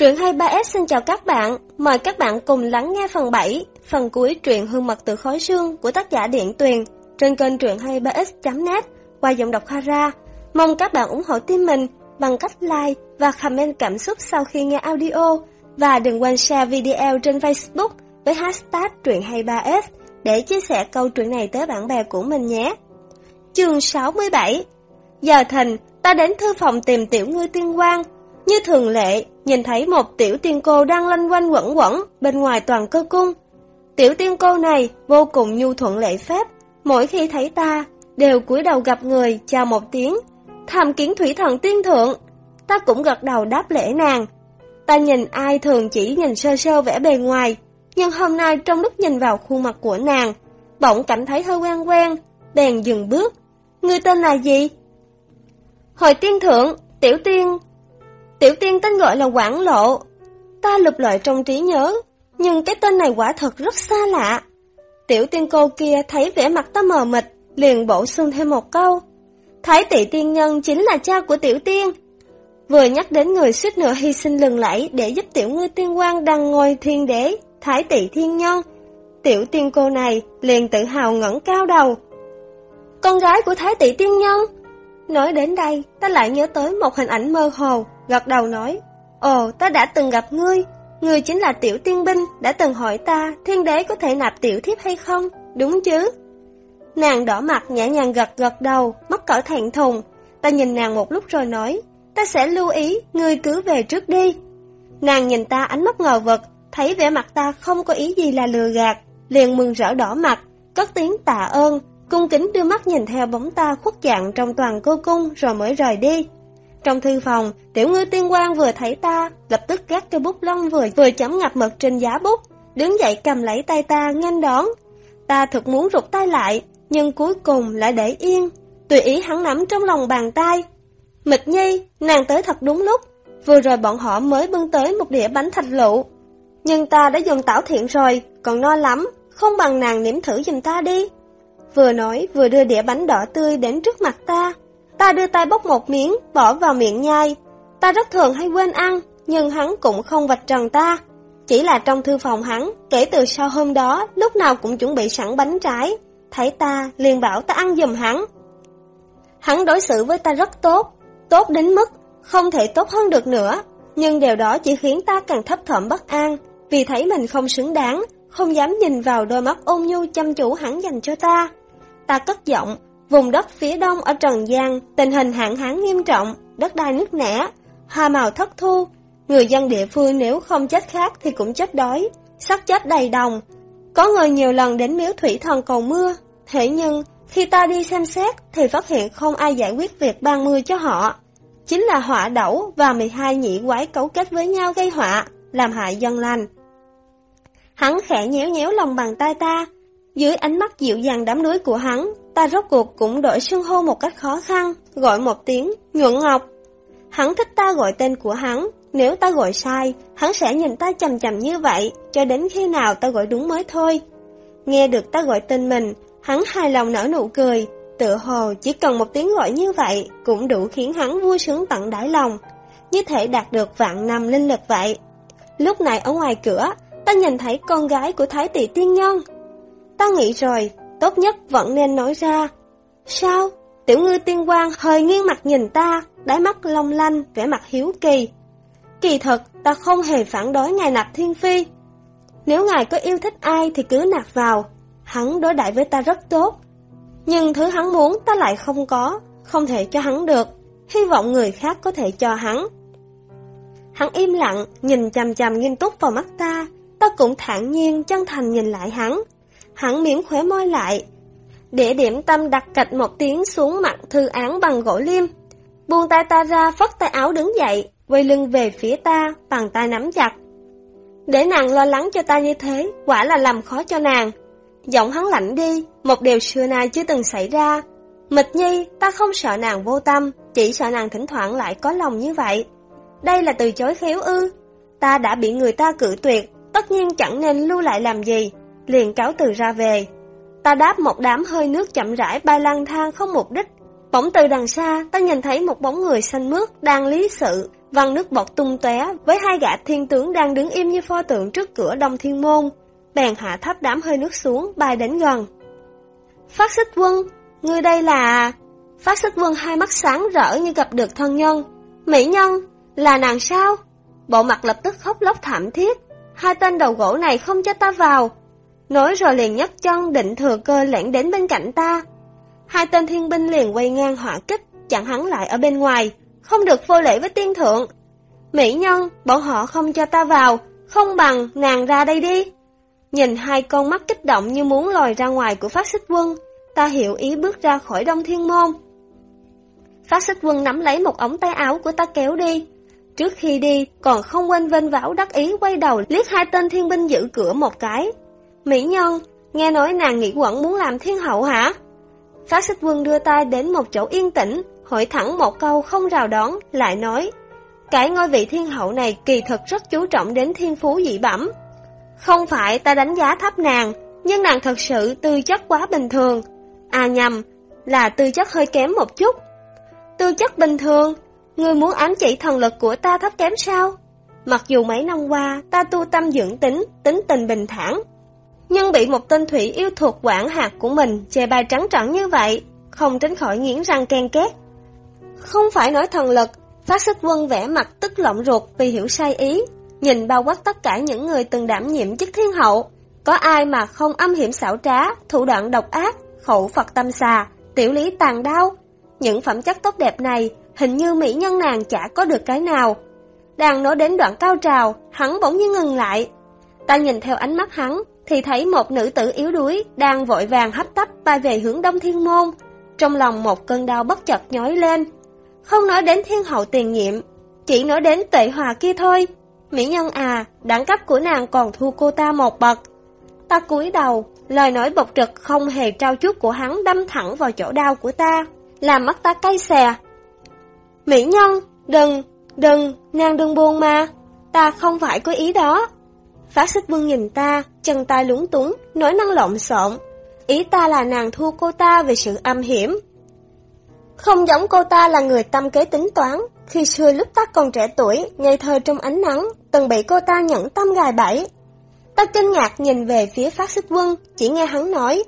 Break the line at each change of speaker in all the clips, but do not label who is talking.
Truyện 23S xin chào các bạn, mời các bạn cùng lắng nghe phần 7, phần cuối truyện Hương mật từ khói sương của tác giả Điện Tuyền trên kênh truyện 23S.net qua giọng đọc Hara. Mong các bạn ủng hộ team mình bằng cách like và comment cảm xúc sau khi nghe audio và đừng quên share video trên Facebook với hashtag truyện 23S để chia sẻ câu chuyện này tới bạn bè của mình nhé. Chương 67 Giờ thình, ta đến thư phòng tìm tiểu ngư tiên quang. Như thường lệ, nhìn thấy một tiểu tiên cô đang lanh quanh quẩn quẩn bên ngoài toàn cơ cung. Tiểu tiên cô này vô cùng nhu thuận lễ phép, mỗi khi thấy ta, đều cúi đầu gặp người chào một tiếng, tham kiến thủy thần tiên thượng. Ta cũng gật đầu đáp lễ nàng. Ta nhìn ai thường chỉ nhìn sơ sơ vẻ bề ngoài, nhưng hôm nay trong lúc nhìn vào khuôn mặt của nàng, bỗng cảm thấy hơi quen quen, bèn dừng bước. Người tên là gì? Hồi tiên thượng, tiểu tiên. Tiểu tiên tên gọi là Quảng Lộ. Ta lục lọi trong trí nhớ, nhưng cái tên này quả thật rất xa lạ. Tiểu tiên cô kia thấy vẻ mặt ta mờ mịt, liền bổ sung thêm một câu. Thái tỷ tiên nhân chính là cha của tiểu tiên. Vừa nhắc đến người suýt nữa hy sinh lừng lẫy để giúp tiểu ngư tiên quan đăng ngôi thiên đế, thái tỷ thiên nhân. Tiểu tiên cô này liền tự hào ngẩng cao đầu. Con gái của thái tỷ tiên nhân. Nói đến đây, ta lại nhớ tới một hình ảnh mơ hồ, gật đầu nói. Ồ, ta đã từng gặp ngươi. Ngươi chính là tiểu tiên binh, đã từng hỏi ta thiên đế có thể nạp tiểu thiếp hay không, đúng chứ? Nàng đỏ mặt nhẹ nhàng gật gật đầu, mắt cỡ thẹn thùng. Ta nhìn nàng một lúc rồi nói, ta sẽ lưu ý, ngươi cứ về trước đi. Nàng nhìn ta ánh mắt ngờ vực, thấy vẻ mặt ta không có ý gì là lừa gạt, liền mừng rỡ đỏ mặt, cất tiếng tạ ơn, cung kính đưa mắt nhìn theo bóng ta khuất dạng trong toàn cô cung rồi mới rời đi. Trong thư phòng, tiểu ngư tiên quan vừa thấy ta, lập tức gác cây bút lông vừa vừa chấm ngập mực trên giá bút, đứng dậy cầm lấy tay ta nhanh đón. Ta thật muốn rụt tay lại, nhưng cuối cùng lại để yên, tùy ý hắn nắm trong lòng bàn tay. Mịch nhi, nàng tới thật đúng lúc, vừa rồi bọn họ mới bưng tới một đĩa bánh thạch lụ. Nhưng ta đã dùng tảo thiện rồi, còn no lắm, không bằng nàng nếm thử giùm ta đi. Vừa nói vừa đưa đĩa bánh đỏ tươi đến trước mặt ta. Ta đưa tay bóc một miếng, bỏ vào miệng nhai. Ta rất thường hay quên ăn, nhưng hắn cũng không vạch trần ta. Chỉ là trong thư phòng hắn, kể từ sau hôm đó, lúc nào cũng chuẩn bị sẵn bánh trái. Thấy ta, liền bảo ta ăn giùm hắn. Hắn đối xử với ta rất tốt, tốt đến mức không thể tốt hơn được nữa. Nhưng điều đó chỉ khiến ta càng thấp thỏm bất an, vì thấy mình không xứng đáng, không dám nhìn vào đôi mắt ôn nhu chăm chủ hắn dành cho ta. Ta cất giọng, vùng đất phía đông ở Trần Giang, tình hình hạn hán nghiêm trọng, đất đai nứt nẻ, hoa màu thất thu. Người dân địa phương nếu không chết khác thì cũng chết đói, sắc chết đầy đồng. Có người nhiều lần đến miếu thủy thần cầu mưa, thế nhưng khi ta đi xem xét thì phát hiện không ai giải quyết việc ban mưa cho họ. Chính là họa đẩu và 12 nhị quái cấu kết với nhau gây họa, làm hại dân lành. Hắn khẽ nhéo nhéo lòng bàn tay ta, dưới ánh mắt dịu dàng đám núi của hắn, ta rốt cuộc cũng đổi xưng hô một cách khó khăn, gọi một tiếng, nhuận ngọc. Hắn thích ta gọi tên của hắn, nếu ta gọi sai, hắn sẽ nhìn ta chầm chầm như vậy, cho đến khi nào ta gọi đúng mới thôi. Nghe được ta gọi tên mình, hắn hài lòng nở nụ cười, tự hồ chỉ cần một tiếng gọi như vậy cũng đủ khiến hắn vui sướng tận đáy lòng, như thể đạt được vạn năm linh lực vậy. Lúc này ở ngoài cửa, ta nhìn thấy con gái của Thái tỷ tiên nhân, Ta nghĩ rồi, tốt nhất vẫn nên nói ra. Sao? Tiểu ngư tiên quan hơi nghiêng mặt nhìn ta, đáy mắt long lanh, vẻ mặt hiếu kỳ. Kỳ thật, ta không hề phản đối ngài nạp thiên phi. Nếu ngài có yêu thích ai thì cứ nạp vào. Hắn đối đại với ta rất tốt. Nhưng thứ hắn muốn ta lại không có, không thể cho hắn được. Hy vọng người khác có thể cho hắn. Hắn im lặng, nhìn chằm chằm nghiêm túc vào mắt ta. Ta cũng thản nhiên, chân thành nhìn lại hắn hắn miếng khóe môi lại. Để điểm tâm đặt cạch một tiếng xuống mặt thư án bằng gỗ liêm. Buông tay ta ra phất tay áo đứng dậy, quay lưng về phía ta, bằng tay nắm chặt. Để nàng lo lắng cho ta như thế, quả là làm khó cho nàng. Giọng hắn lạnh đi, một điều xưa nay chưa từng xảy ra. Mịch nhi, ta không sợ nàng vô tâm, chỉ sợ nàng thỉnh thoảng lại có lòng như vậy. Đây là từ chối khéo ư. Ta đã bị người ta cử tuyệt, tất nhiên chẳng nên lưu lại làm gì liền cáo từ ra về. Ta đáp một đám hơi nước chậm rãi bay lang thang không mục đích. Bỗng từ đằng xa, ta nhìn thấy một bóng người xanh mướt đang lý sự văng nước bọt tung tóe với hai gã thiên tướng đang đứng im như pho tượng trước cửa Đông Thiên Môn, bèn hạ thấp đám hơi nước xuống, bay đến gần. Phát xích quân, ngươi đây là... Phát xích quân hai mắt sáng rỡ như gặp được thân nhân. Mỹ nhân, là nàng sao? Bộ mặt lập tức khóc lóc thảm thiết. Hai tên đầu gỗ này không cho ta vào. Nói rồi liền nhấc chân định thừa cơ lẻn đến bên cạnh ta. Hai tên thiên binh liền quay ngang hỏa kích, chặn hắn lại ở bên ngoài. Không được vô lễ với tiên thượng. Mỹ nhân, bọn họ không cho ta vào, không bằng nàng ra đây đi. Nhìn hai con mắt kích động như muốn lòi ra ngoài của phát xích quân, ta hiểu ý bước ra khỏi đông thiên môn. Phát xích quân nắm lấy một ống tay áo của ta kéo đi. Trước khi đi, còn không quên vênh vảo đắc ý quay đầu liếc hai tên thiên binh giữ cửa một cái. Mỹ nhân, nghe nói nàng nghĩ quẩn muốn làm thiên hậu hả? Phát xích quân đưa tay đến một chỗ yên tĩnh, hỏi thẳng một câu không rào đón, lại nói. Cái ngôi vị thiên hậu này kỳ thực rất chú trọng đến thiên phú dị bẩm. Không phải ta đánh giá thấp nàng, nhưng nàng thật sự tư chất quá bình thường. À nhầm, là tư chất hơi kém một chút. Tư chất bình thường, ngươi muốn ám chỉ thần lực của ta thấp kém sao? Mặc dù mấy năm qua ta tu tâm dưỡng tính, tính tình bình thản, nhưng bị một tên thủy yêu thuộc quản hạt của mình chê bài trắng trợn như vậy, không tránh khỏi nghiến răng ken két. Không phải nói thần lực, phát sức quân vẽ mặt tức lộng ruột vì hiểu sai ý, nhìn bao quát tất cả những người từng đảm nhiệm chức thiên hậu. Có ai mà không âm hiểm xảo trá, thủ đoạn độc ác, khẩu Phật tâm xà, tiểu lý tàn đau. Những phẩm chất tốt đẹp này, hình như mỹ nhân nàng chả có được cái nào. Đang nói đến đoạn cao trào, hắn bỗng nhiên ngừng lại. Ta nhìn theo ánh mắt hắn, thì thấy một nữ tử yếu đuối đang vội vàng hấp tấp bay về hướng Đông Thiên Môn. Trong lòng một cơn đau bất chợt nhói lên. Không nói đến thiên hậu tiền nhiệm, chỉ nói đến tệ hòa kia thôi. Mỹ nhân à, đẳng cấp của nàng còn thua cô ta một bậc. Ta cúi đầu, lời nói bộc trực không hề trao chút của hắn đâm thẳng vào chỗ đau của ta, làm mắt ta cay xè. Mỹ nhân, đừng, đừng, nàng đừng buồn mà, ta không phải có ý đó. Phát xích vương nhìn ta, chân tay lúng túng, nói năng lộn xộn. Ý ta là nàng thua cô ta về sự âm hiểm. Không giống cô ta là người tâm kế tính toán, khi xưa lúc ta còn trẻ tuổi, ngây thơ trong ánh nắng, từng bị cô ta nhẫn tâm gài bẫy. Ta kinh ngạc nhìn về phía phát xích quân, chỉ nghe hắn nói.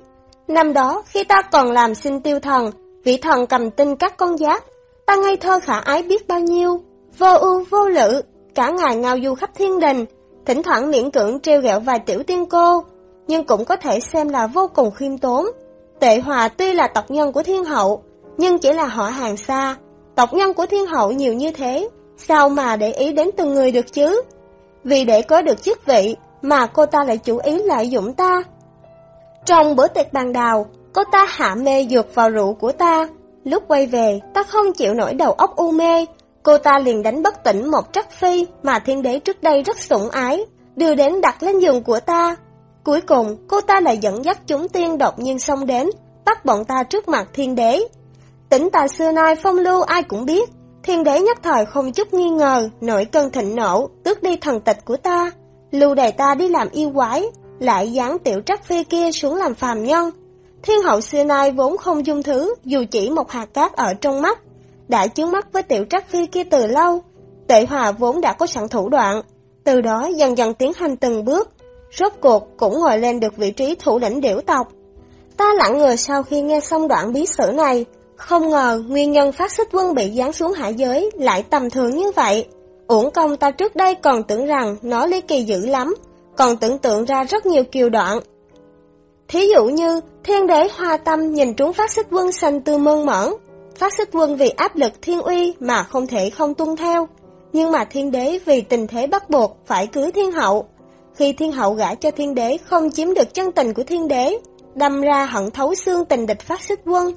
Năm đó, khi ta còn làm sinh tiêu thần, vị thần cầm tinh các con giáp, ta ngây thơ khả ái biết bao nhiêu, vô ưu vô lự, cả ngày ngao du khắp thiên đình, thỉnh thoảng miễn cưỡng treo gẹo vài tiểu tiên cô, nhưng cũng có thể xem là vô cùng khiêm tốn. Tệ Hòa tuy là tộc nhân của thiên hậu, nhưng chỉ là họ hàng xa, tộc nhân của thiên hậu nhiều như thế, sao mà để ý đến từng người được chứ? Vì để có được chức vị mà cô ta lại chủ ý lợi dụng ta. Trong bữa tiệc bàn đào, cô ta hạ mê dược vào rượu của ta. Lúc quay về, ta không chịu nổi đầu óc u mê, cô ta liền đánh bất tỉnh một trắc phi mà thiên đế trước đây rất sủng ái, đưa đến đặt lên giường của ta. Cuối cùng, cô ta lại dẫn dắt chúng tiên đột nhiên xông đến, bắt bọn ta trước mặt thiên đế. Tỉnh ta xưa nay phong lưu ai cũng biết, thiên đế nhất thời không chút nghi ngờ, nổi cơn thịnh nộ, tước đi thần tịch của ta, lưu đầy ta đi làm yêu quái, lại dán tiểu trắc phi kia xuống làm phàm nhân. Thiên hậu xưa nay vốn không dung thứ, dù chỉ một hạt cát ở trong mắt, đã chướng mắt với tiểu trắc phi kia từ lâu. Tệ hòa vốn đã có sẵn thủ đoạn, từ đó dần dần tiến hành từng bước, rốt cuộc cũng ngồi lên được vị trí thủ lĩnh điểu tộc. Ta lặng người sau khi nghe xong đoạn bí sử này, không ngờ nguyên nhân phát xích quân bị giáng xuống hạ giới lại tầm thường như vậy. Uổng công ta trước đây còn tưởng rằng nó ly kỳ dữ lắm, còn tưởng tượng ra rất nhiều kiều đoạn. Thí dụ như, thiên đế hoa tâm nhìn trúng phát xích quân xanh tư mơn mởn, phát xích quân vì áp lực thiên uy mà không thể không tuân theo, nhưng mà thiên đế vì tình thế bắt buộc phải cưới thiên hậu. Khi thiên hậu gả cho thiên đế không chiếm được chân tình của thiên đế, đâm ra hận thấu xương tình địch phát xích quân.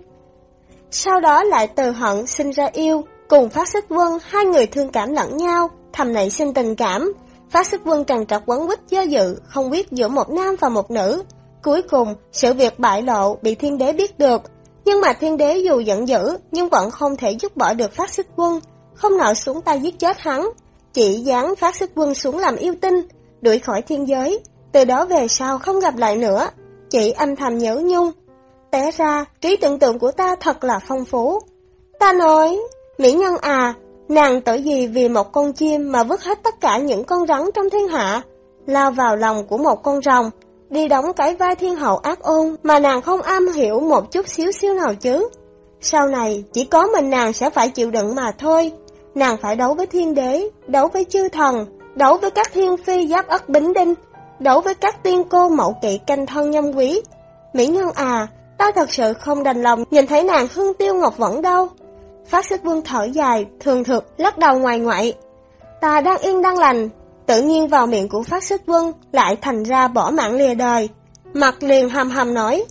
Sau đó lại từ hận sinh ra yêu, cùng phát xích quân hai người thương cảm lẫn nhau, thầm nảy sinh tình cảm. Phát xích quân trằn trọc quấn quýt do dự, không biết giữa một nam và một nữ. Cuối cùng, sự việc bại lộ bị thiên đế biết được. Nhưng mà thiên đế dù giận dữ, nhưng vẫn không thể giúp bỏ được phát xích quân, không nợ xuống tay giết chết hắn. Chỉ dán phát xích quân xuống làm yêu tinh, đuổi khỏi thiên giới. Từ đó về sau không gặp lại nữa. Chị âm thầm nhớ nhung. Té ra, trí tưởng tượng của ta thật là phong phú. Ta nói, mỹ nhân à, Nàng tội gì vì một con chim mà vứt hết tất cả những con rắn trong thiên hạ, lao vào lòng của một con rồng, đi đóng cái vai thiên hậu ác ôn mà nàng không am hiểu một chút xíu xíu nào chứ. Sau này, chỉ có mình nàng sẽ phải chịu đựng mà thôi. Nàng phải đấu với thiên đế, đấu với chư thần, đấu với các thiên phi giáp ất bính đinh, đấu với các tiên cô mậu kỵ canh thân nhâm quý. Mỹ Nhân à, ta thật sự không đành lòng nhìn thấy nàng hương tiêu ngọc vẫn đâu. Phát xích vương thở dài, thường thực, lắc đầu ngoài ngoại. Ta đang yên đang lành, tự nhiên vào miệng của phát xích quân lại thành ra bỏ mạng lìa đời. Mặt liền hầm hầm nói,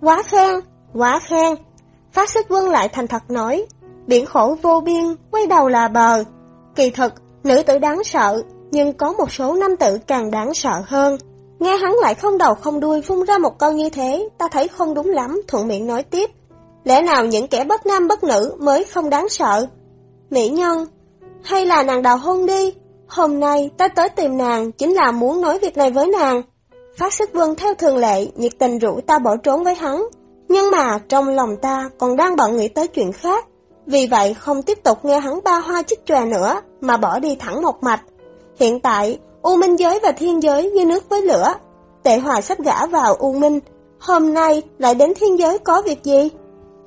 quá khen, quá khen. Phát xích quân lại thành thật nói, biển khổ vô biên, quay đầu là bờ. Kỳ thực, nữ tử đáng sợ, nhưng có một số nam tử càng đáng sợ hơn. Nghe hắn lại không đầu không đuôi phun ra một câu như thế, ta thấy không đúng lắm, thuận miệng nói tiếp. Lẽ nào những kẻ bất nam bất nữ mới không đáng sợ? Mỹ nhân, hay là nàng đào hôn đi? Hôm nay ta tới tìm nàng chính là muốn nói việc này với nàng. Phát sức vương theo thường lệ, nhiệt tình rủ ta bỏ trốn với hắn. Nhưng mà trong lòng ta còn đang bận nghĩ tới chuyện khác. Vì vậy không tiếp tục nghe hắn ba hoa chích chòe nữa, mà bỏ đi thẳng một mạch. Hiện tại, U Minh giới và Thiên giới như nước với lửa. Tệ Hòa sắp gã vào U Minh, hôm nay lại đến Thiên giới có việc gì?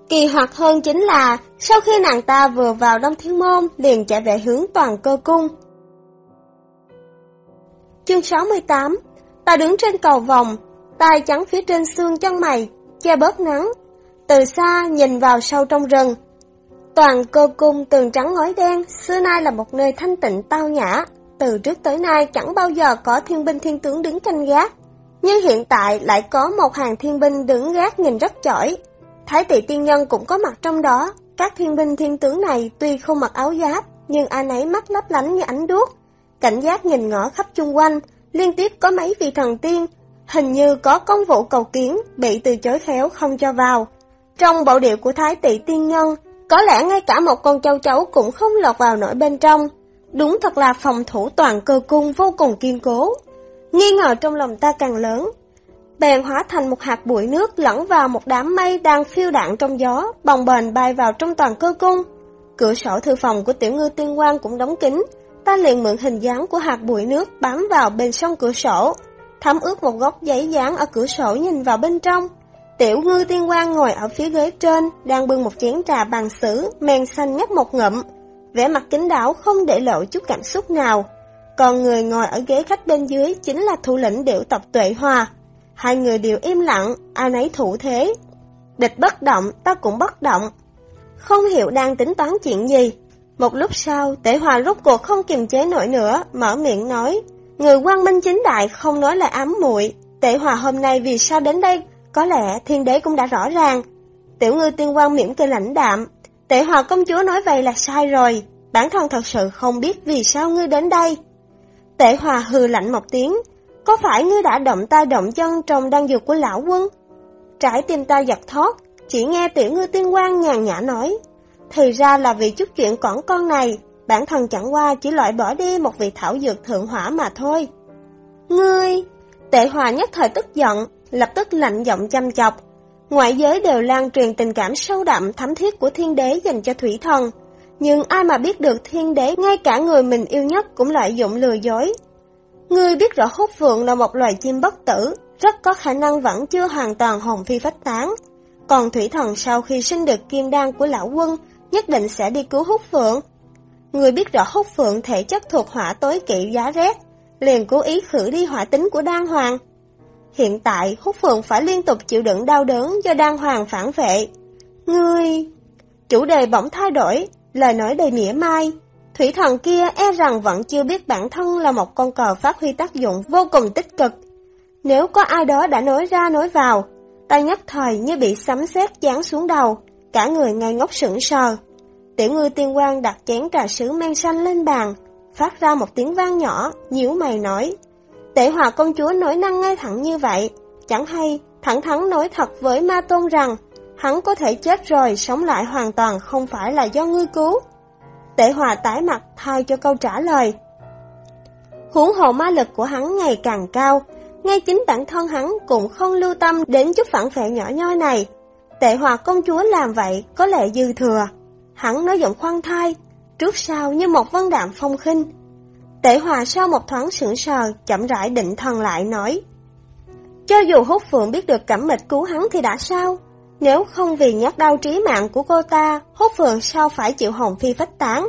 Kỳ hoặc hơn chính là, sau khi nàng ta vừa vào Đông Thiên Môn, liền chạy về hướng toàn cơ cung. Chương 68 Ta đứng trên cầu vòng, tay trắng phía trên xương chân mày, che bớt nắng. Từ xa nhìn vào sâu trong rừng. Toàn cơ cung tường trắng ngói đen, xưa nay là một nơi thanh tịnh tao nhã. Từ trước tới nay chẳng bao giờ có thiên binh thiên tướng đứng canh gác. Nhưng hiện tại lại có một hàng thiên binh đứng gác nhìn rất chỏi. Thái tỷ tiên nhân cũng có mặt trong đó. Các thiên binh thiên tướng này tuy không mặc áo giáp, nhưng ai nấy mắt lấp lánh như ánh đuốc. Cảnh giác nhìn ngõ khắp chung quanh, liên tiếp có mấy vị thần tiên, hình như có công vụ cầu kiến, bị từ chối khéo không cho vào. Trong bộ điệu của Thái tỷ tiên nhân, có lẽ ngay cả một con châu chấu cũng không lọt vào nổi bên trong. Đúng thật là phòng thủ toàn cơ cung vô cùng kiên cố. Nghi ngờ trong lòng ta càng lớn. Bèn hóa thành một hạt bụi nước lẫn vào một đám mây đang phiêu đạn trong gió, bồng bềnh bay vào trong toàn cơ cung. Cửa sổ thư phòng của tiểu ngư tiên quan cũng đóng kín, ta liền mượn hình dáng của hạt bụi nước bám vào bên sông cửa sổ, thấm ướt một góc giấy dán ở cửa sổ nhìn vào bên trong. Tiểu ngư tiên quan ngồi ở phía ghế trên, đang bưng một chén trà bằng sứ, men xanh nhấp một ngậm vẻ mặt kính đảo không để lộ chút cảm xúc nào. Còn người ngồi ở ghế khách bên dưới chính là thủ lĩnh điệu tộc Tuệ Hòa. Hai người đều im lặng, ai nấy thủ thế. Địch bất động, ta cũng bất động. Không hiểu đang tính toán chuyện gì. Một lúc sau, tể Hòa rút cuộc không kiềm chế nổi nữa, mở miệng nói. Người quan minh chính đại không nói là ám muội tể Hòa hôm nay vì sao đến đây, có lẽ thiên đế cũng đã rõ ràng. Tiểu ngư tiên quan mỉm cười lãnh đạm, tể hòa công chúa nói vậy là sai rồi, bản thân thật sự không biết vì sao ngươi đến đây. tể hòa hừ lạnh một tiếng, có phải ngươi đã động tay động chân trong đăng dược của lão quân? Trải tim ta giật thoát, chỉ nghe tiểu ngư tiên quan nhàn nhã nói. Thì ra là vì chút chuyện cỏn con này, bản thân chẳng qua chỉ loại bỏ đi một vị thảo dược thượng hỏa mà thôi. Ngươi! Tệ hòa nhất thời tức giận, lập tức lạnh giọng chăm chọc, Ngoại giới đều lan truyền tình cảm sâu đậm thắm thiết của thiên đế dành cho thủy thần. Nhưng ai mà biết được thiên đế ngay cả người mình yêu nhất cũng lợi dụng lừa dối. Ngươi biết rõ hút phượng là một loài chim bất tử, rất có khả năng vẫn chưa hoàn toàn hồn phi phách tán. Còn thủy thần sau khi sinh được kim đan của lão quân, nhất định sẽ đi cứu hút phượng. Người biết rõ hút phượng thể chất thuộc hỏa tối kỵ giá rét, liền cố ý khử đi hỏa tính của đan hoàng. Hiện tại, hút phượng phải liên tục chịu đựng đau đớn do đan hoàng phản vệ. Ngươi... Chủ đề bỗng thay đổi, lời nói đầy mỉa mai. Thủy thần kia e rằng vẫn chưa biết bản thân là một con cờ phát huy tác dụng vô cùng tích cực. Nếu có ai đó đã nói ra nói vào, ta nhất thời như bị sấm sét giáng xuống đầu, cả người ngây ngốc sững sờ. Tiểu ngư tiên quan đặt chén trà sứ men xanh lên bàn, phát ra một tiếng vang nhỏ, nhíu mày nói. Tệ hòa công chúa nói năng ngay thẳng như vậy, chẳng hay thẳng thắn nói thật với ma tôn rằng hắn có thể chết rồi sống lại hoàn toàn không phải là do ngươi cứu. Tệ hòa tái mặt thay cho câu trả lời. Huống hồ ma lực của hắn ngày càng cao, ngay chính bản thân hắn cũng không lưu tâm đến chút phản phệ nhỏ nhoi này. Tệ hòa công chúa làm vậy có lẽ dư thừa. Hắn nói giọng khoan thai, trước sau như một vân đạm phong khinh. Tể hòa sau một thoáng sững sờ, chậm rãi định thần lại nói. Cho dù hút phượng biết được cẩm mịch cứu hắn thì đã sao? Nếu không vì nhát đau trí mạng của cô ta, hút phượng sao phải chịu hồn phi phách tán?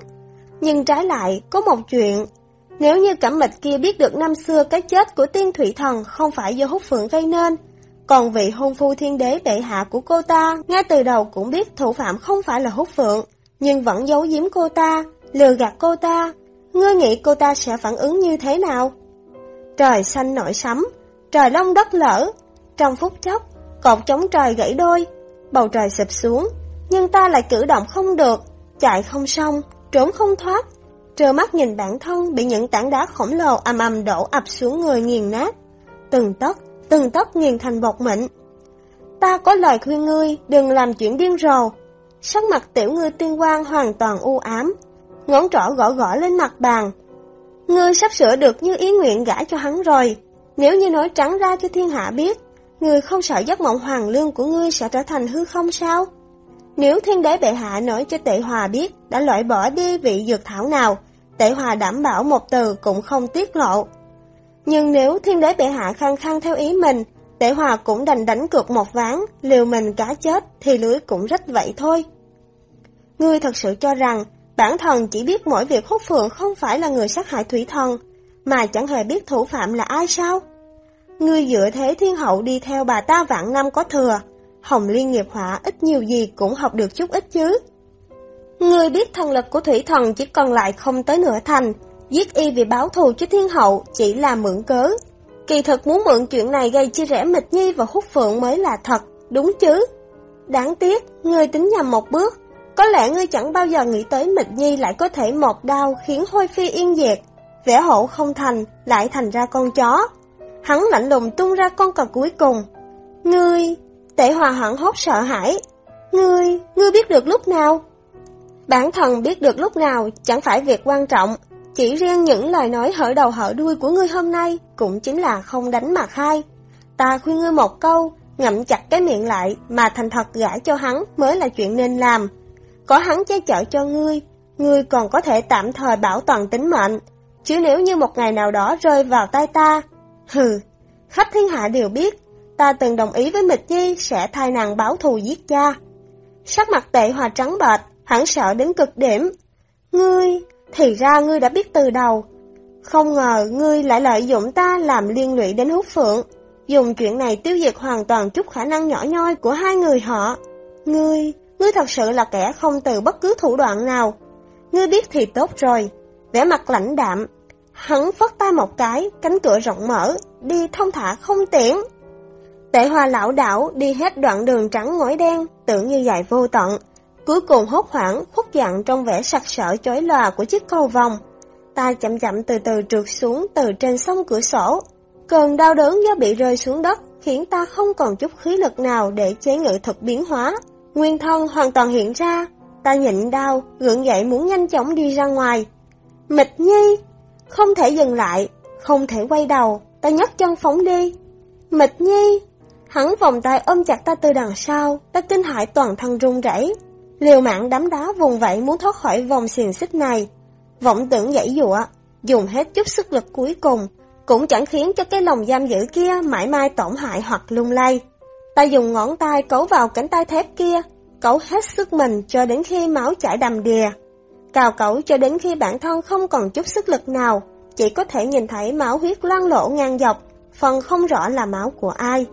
Nhưng trái lại, có một chuyện. Nếu như cẩm mịch kia biết được năm xưa cái chết của tiên thủy thần không phải do hút phượng gây nên, còn vị hôn phu thiên đế bệ hạ của cô ta, ngay từ đầu cũng biết thủ phạm không phải là hút phượng, nhưng vẫn giấu giếm cô ta, lừa gạt cô ta. Ngươi nghĩ cô ta sẽ phản ứng như thế nào? Trời xanh nổi sấm, trời long đất lở. Trong phút chốc, cột chống trời gãy đôi, bầu trời sụp xuống, nhưng ta lại cử động không được, chạy không xong, trốn không thoát. Trơ mắt nhìn bản thân bị những tảng đá khổng lồ ầm ầm đổ ập xuống người nghiền nát. Từng tấc, từng tóc nghiền thành bột mịn. Ta có lời khuyên ngươi, đừng làm chuyện điên rồ. Sắc mặt tiểu ngư tiên quan hoàn toàn u ám, ngón trỏ gõ gõ lên mặt bàn. Ngươi sắp sửa được như ý nguyện gả cho hắn rồi. Nếu như nói trắng ra cho thiên hạ biết, ngươi không sợ giấc mộng hoàng lương của ngươi sẽ trở thành hư không sao? Nếu thiên đế bệ hạ nói cho tệ hòa biết đã loại bỏ đi vị dược thảo nào, tệ hòa đảm bảo một từ cũng không tiết lộ. Nhưng nếu thiên đế bệ hạ khăng khăng theo ý mình, tể hòa cũng đành đánh cược một ván, liều mình cá chết thì lưới cũng rất vậy thôi. Ngươi thật sự cho rằng bản thân chỉ biết mỗi việc hút phượng không phải là người sát hại thủy thần, mà chẳng hề biết thủ phạm là ai sao? Ngươi dựa thế thiên hậu đi theo bà ta vạn năm có thừa, Hồng Liên nghiệp họa ít nhiều gì cũng học được chút ít chứ. Ngươi biết thần lực của thủy thần chỉ còn lại không tới nửa thành, giết y vì báo thù cho thiên hậu chỉ là mượn cớ. Kỳ thực muốn mượn chuyện này gây chia rẽ mịch nhi và hút phượng mới là thật, đúng chứ? Đáng tiếc, ngươi tính nhầm một bước, có lẽ ngươi chẳng bao giờ nghĩ tới Mịch Nhi lại có thể một đau khiến Hôi Phi yên diệt. Vẽ hộ không thành, lại thành ra con chó. Hắn lạnh lùng tung ra con cờ cuối cùng. Ngươi, tệ hòa hận hốt sợ hãi. Ngươi, ngươi biết được lúc nào? Bản thân biết được lúc nào chẳng phải việc quan trọng. Chỉ riêng những lời nói hở đầu hở đuôi của ngươi hôm nay cũng chính là không đánh mặt hai. Ta khuyên ngươi một câu, ngậm chặt cái miệng lại mà thành thật gả cho hắn mới là chuyện nên làm. Có hắn che chở cho ngươi, ngươi còn có thể tạm thời bảo toàn tính mệnh. Chứ nếu như một ngày nào đó rơi vào tay ta, hừ, khắp thiên hạ đều biết, ta từng đồng ý với Mịch Nhi sẽ thay nàng báo thù giết cha. Sắc mặt tệ hòa trắng bệch, hắn sợ đến cực điểm. Ngươi, thì ra ngươi đã biết từ đầu. Không ngờ ngươi lại lợi dụng ta làm liên lụy đến hút phượng. Dùng chuyện này tiêu diệt hoàn toàn chút khả năng nhỏ nhoi của hai người họ. Ngươi, Ngươi thật sự là kẻ không từ bất cứ thủ đoạn nào. Ngươi biết thì tốt rồi. Vẻ mặt lãnh đạm. Hắn phất tay một cái, cánh cửa rộng mở, đi thông thả không tiễn. Tệ hòa lão đảo đi hết đoạn đường trắng ngói đen, tưởng như dài vô tận. Cuối cùng hốt hoảng, khuất dặn trong vẻ sặc sỡ chói lòa của chiếc cầu vòng. Ta chậm chậm từ từ trượt xuống từ trên sông cửa sổ. Cơn đau đớn do bị rơi xuống đất khiến ta không còn chút khí lực nào để chế ngự thực biến hóa. Nguyên thân hoàn toàn hiện ra, ta nhịn đau, gượng dậy muốn nhanh chóng đi ra ngoài. Mịch nhi, không thể dừng lại, không thể quay đầu, ta nhấc chân phóng đi. Mịch nhi, hắn vòng tay ôm chặt ta từ đằng sau, ta kinh hại toàn thân run rẩy, liều mạng đấm đá vùng vẫy muốn thoát khỏi vòng xiềng xích này. Vọng tưởng dãy dụa, dùng hết chút sức lực cuối cùng, cũng chẳng khiến cho cái lòng giam giữ kia mãi mãi tổn hại hoặc lung lay. Ta dùng ngón tay cấu vào cánh tay thép kia, cấu hết sức mình cho đến khi máu chảy đầm đìa. Cào cấu cho đến khi bản thân không còn chút sức lực nào, chỉ có thể nhìn thấy máu huyết loang lỗ ngang dọc, phần không rõ là máu của ai.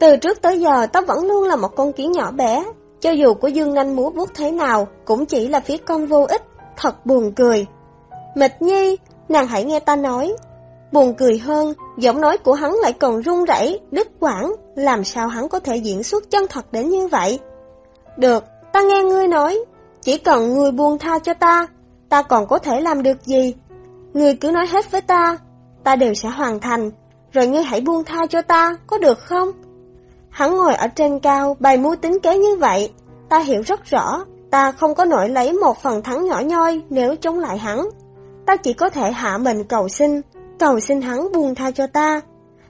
Từ trước tới giờ ta vẫn luôn là một con kiến nhỏ bé, cho dù có dương nanh múa bút thế nào, cũng chỉ là phía con vô ích, thật buồn cười. Mịch nhi, nàng hãy nghe ta nói, Buồn cười hơn, giọng nói của hắn lại còn run rẩy, đứt quãng, làm sao hắn có thể diễn xuất chân thật đến như vậy? Được, ta nghe ngươi nói, chỉ cần ngươi buông tha cho ta, ta còn có thể làm được gì? Ngươi cứ nói hết với ta, ta đều sẽ hoàn thành, rồi ngươi hãy buông tha cho ta, có được không? Hắn ngồi ở trên cao, bày mưu tính kế như vậy, ta hiểu rất rõ, ta không có nổi lấy một phần thắng nhỏ nhoi nếu chống lại hắn. Ta chỉ có thể hạ mình cầu xin, cầu xin hắn buông tha cho ta.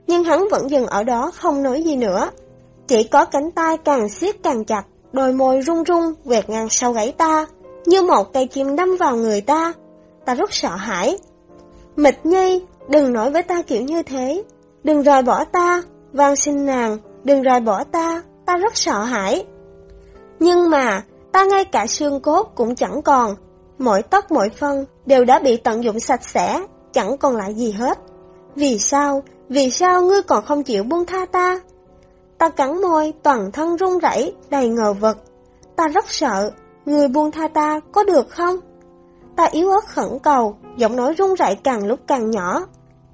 Nhưng hắn vẫn dừng ở đó không nói gì nữa. Chỉ có cánh tay càng siết càng chặt, đôi môi run run quẹt ngang sau gáy ta. như một cây kim đâm vào người ta. Ta rất sợ hãi. Mịch Nhi, đừng nói với ta kiểu như thế. Đừng rời bỏ ta, van xin nàng, đừng rời bỏ ta, ta rất sợ hãi. Nhưng mà, ta ngay cả xương cốt cũng chẳng còn. Mỗi tóc mỗi phân đều đã bị tận dụng sạch sẽ, chẳng còn lại gì hết. Vì sao, vì sao ngươi còn không chịu buông tha ta? Ta cắn môi, toàn thân run rẩy, đầy ngờ vực. Ta rất sợ, người buông tha ta có được không? Ta yếu ớt khẩn cầu, giọng nói run rẩy càng lúc càng nhỏ.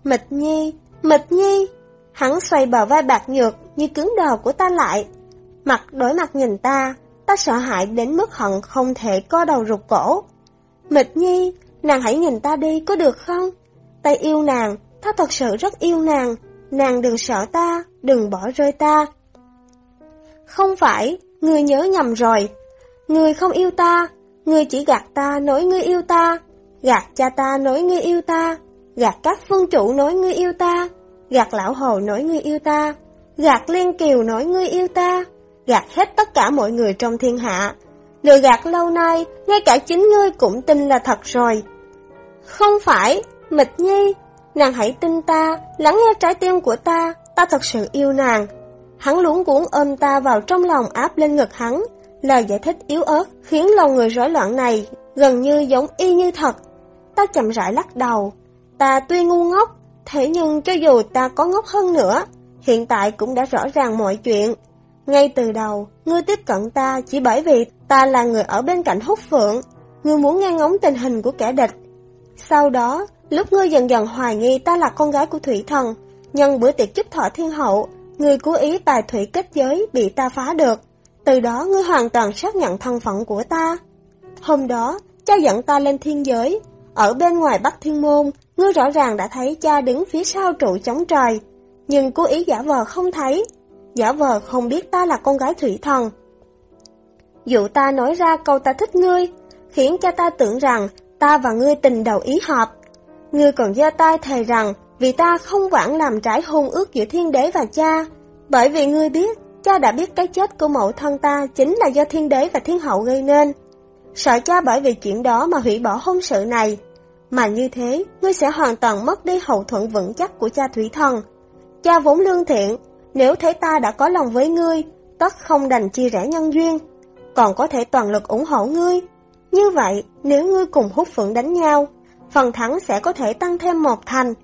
Mịch nhi, mịch nhi. Hắn xoay bờ vai bạc nhược như cứng đờ của ta lại. Mặt đối mặt nhìn ta, ta sợ hãi đến mức hận không thể co đầu rụt cổ. Mịch nhi, nàng hãy nhìn ta đi có được không? Ta yêu nàng, ta thật sự rất yêu nàng. Nàng đừng sợ ta, đừng bỏ rơi ta. Không phải, ngươi nhớ nhầm rồi. Ngươi không yêu ta, ngươi chỉ gạt ta nói ngươi yêu ta, gạt cha ta nói ngươi yêu ta, gạt các phương chủ nói ngươi yêu ta, gạt lão hồ nói ngươi yêu ta, gạt liên kiều nói ngươi yêu ta, gạt hết tất cả mọi người trong thiên hạ. Lừa gạt lâu nay, ngay cả chính ngươi cũng tin là thật rồi. Không phải, Mịch Nhi, nàng hãy tin ta, lắng nghe trái tim của ta, ta thật sự yêu nàng. Hắn luống cuốn ôm ta vào trong lòng áp lên ngực hắn, lời giải thích yếu ớt khiến lòng người rối loạn này gần như giống y như thật. Ta chậm rãi lắc đầu, ta tuy ngu ngốc, thế nhưng cho dù ta có ngốc hơn nữa, hiện tại cũng đã rõ ràng mọi chuyện. Ngay từ đầu, ngươi tiếp cận ta chỉ bởi vì ta là người ở bên cạnh hút phượng, ngươi muốn nghe ngóng tình hình của kẻ địch. Sau đó, lúc ngươi dần dần hoài nghi ta là con gái của thủy thần, nhân bữa tiệc chúc thọ thiên hậu, ngươi cố ý bài thủy kết giới bị ta phá được. Từ đó ngươi hoàn toàn xác nhận thân phận của ta. Hôm đó, cha dẫn ta lên thiên giới. Ở bên ngoài Bắc Thiên Môn, ngươi rõ ràng đã thấy cha đứng phía sau trụ chống trời. Nhưng cố ý giả vờ không thấy. Giả vờ không biết ta là con gái thủy thần. Dụ ta nói ra câu ta thích ngươi, khiến cha ta tưởng rằng ta và ngươi tình đầu ý hợp. Ngươi còn giơ tay thề rằng vì ta không quản làm trái hôn ước giữa thiên đế và cha, bởi vì ngươi biết, cha đã biết cái chết của mẫu thân ta chính là do thiên đế và thiên hậu gây nên. Sợ cha bởi vì chuyện đó mà hủy bỏ hôn sự này. Mà như thế, ngươi sẽ hoàn toàn mất đi hậu thuẫn vững chắc của cha thủy thần. Cha vốn lương thiện, nếu thấy ta đã có lòng với ngươi, tất không đành chia rẽ nhân duyên, còn có thể toàn lực ủng hộ ngươi. Như vậy, nếu ngươi cùng hút phượng đánh nhau, phần thắng sẽ có thể tăng thêm một thành.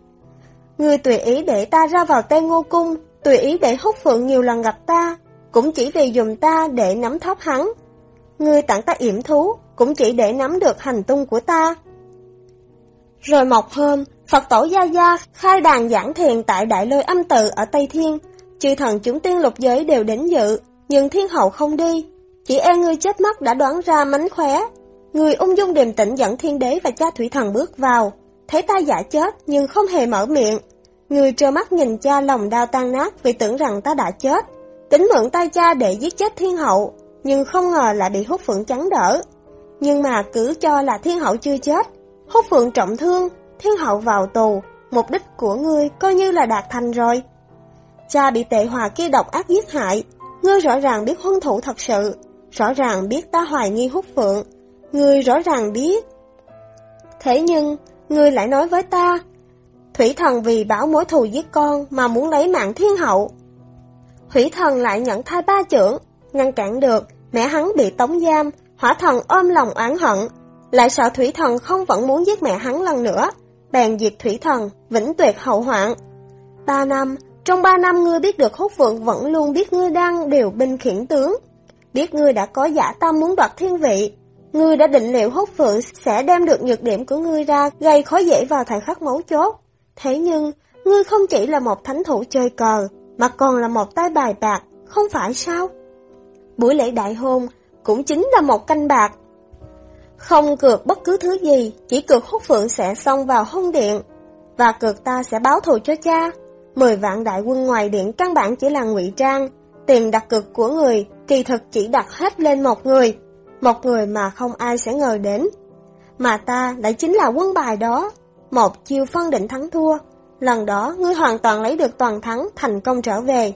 Ngươi tùy ý để ta ra vào Tây Ngô Cung, tùy ý để hút phượng nhiều lần gặp ta, cũng chỉ vì dùng ta để nắm thóp hắn. Ngươi tặng ta yểm thú, cũng chỉ để nắm được hành tung của ta. Rồi một hôm, Phật tổ Gia Gia khai đàn giảng thiền tại Đại Lôi Âm Tự ở Tây Thiên. Chư thần chúng tiên lục giới đều đến dự, nhưng thiên hậu không đi. Chỉ e ngươi chết mất đã đoán ra mánh khóe. Người ung dung điềm tĩnh dẫn thiên đế và cha thủy thần bước vào. Thấy ta giả chết nhưng không hề mở miệng, Người trơ mắt nhìn cha lòng đau tan nát vì tưởng rằng ta đã chết. Tính mượn tay cha để giết chết thiên hậu, nhưng không ngờ lại bị hút phượng trắng đỡ. Nhưng mà cứ cho là thiên hậu chưa chết, hút phượng trọng thương, thiên hậu vào tù, mục đích của ngươi coi như là đạt thành rồi. Cha bị tệ hòa kia độc ác giết hại, ngươi rõ ràng biết hung thủ thật sự, rõ ràng biết ta hoài nghi hút phượng, ngươi rõ ràng biết. Thế nhưng, ngươi lại nói với ta, Thủy thần vì báo mối thù giết con mà muốn lấy mạng thiên hậu. Thủy thần lại nhận thai ba trưởng, ngăn cản được, mẹ hắn bị tống giam, hỏa thần ôm lòng oán hận, lại sợ thủy thần không vẫn muốn giết mẹ hắn lần nữa, bèn diệt thủy thần, vĩnh tuyệt hậu hoạn. Ba năm, trong ba năm ngươi biết được hút vượng vẫn luôn biết ngươi đang điều binh khiển tướng, biết ngươi đã có giả tâm muốn đoạt thiên vị, ngươi đã định liệu hút phượng sẽ đem được nhược điểm của ngươi ra gây khó dễ vào thời khắc mấu chốt. Thế nhưng, ngươi không chỉ là một thánh thủ chơi cờ, mà còn là một tay bài bạc, không phải sao? Buổi lễ đại hôn cũng chính là một canh bạc. Không cược bất cứ thứ gì, chỉ cược hút phượng sẽ xông vào hôn điện, và cược ta sẽ báo thù cho cha. Mười vạn đại quân ngoài điện căn bản chỉ là ngụy trang, tiền đặt cược của người kỳ thực chỉ đặt hết lên một người, một người mà không ai sẽ ngờ đến. Mà ta lại chính là quân bài đó, một chiêu phân định thắng thua. Lần đó ngươi hoàn toàn lấy được toàn thắng, thành công trở về.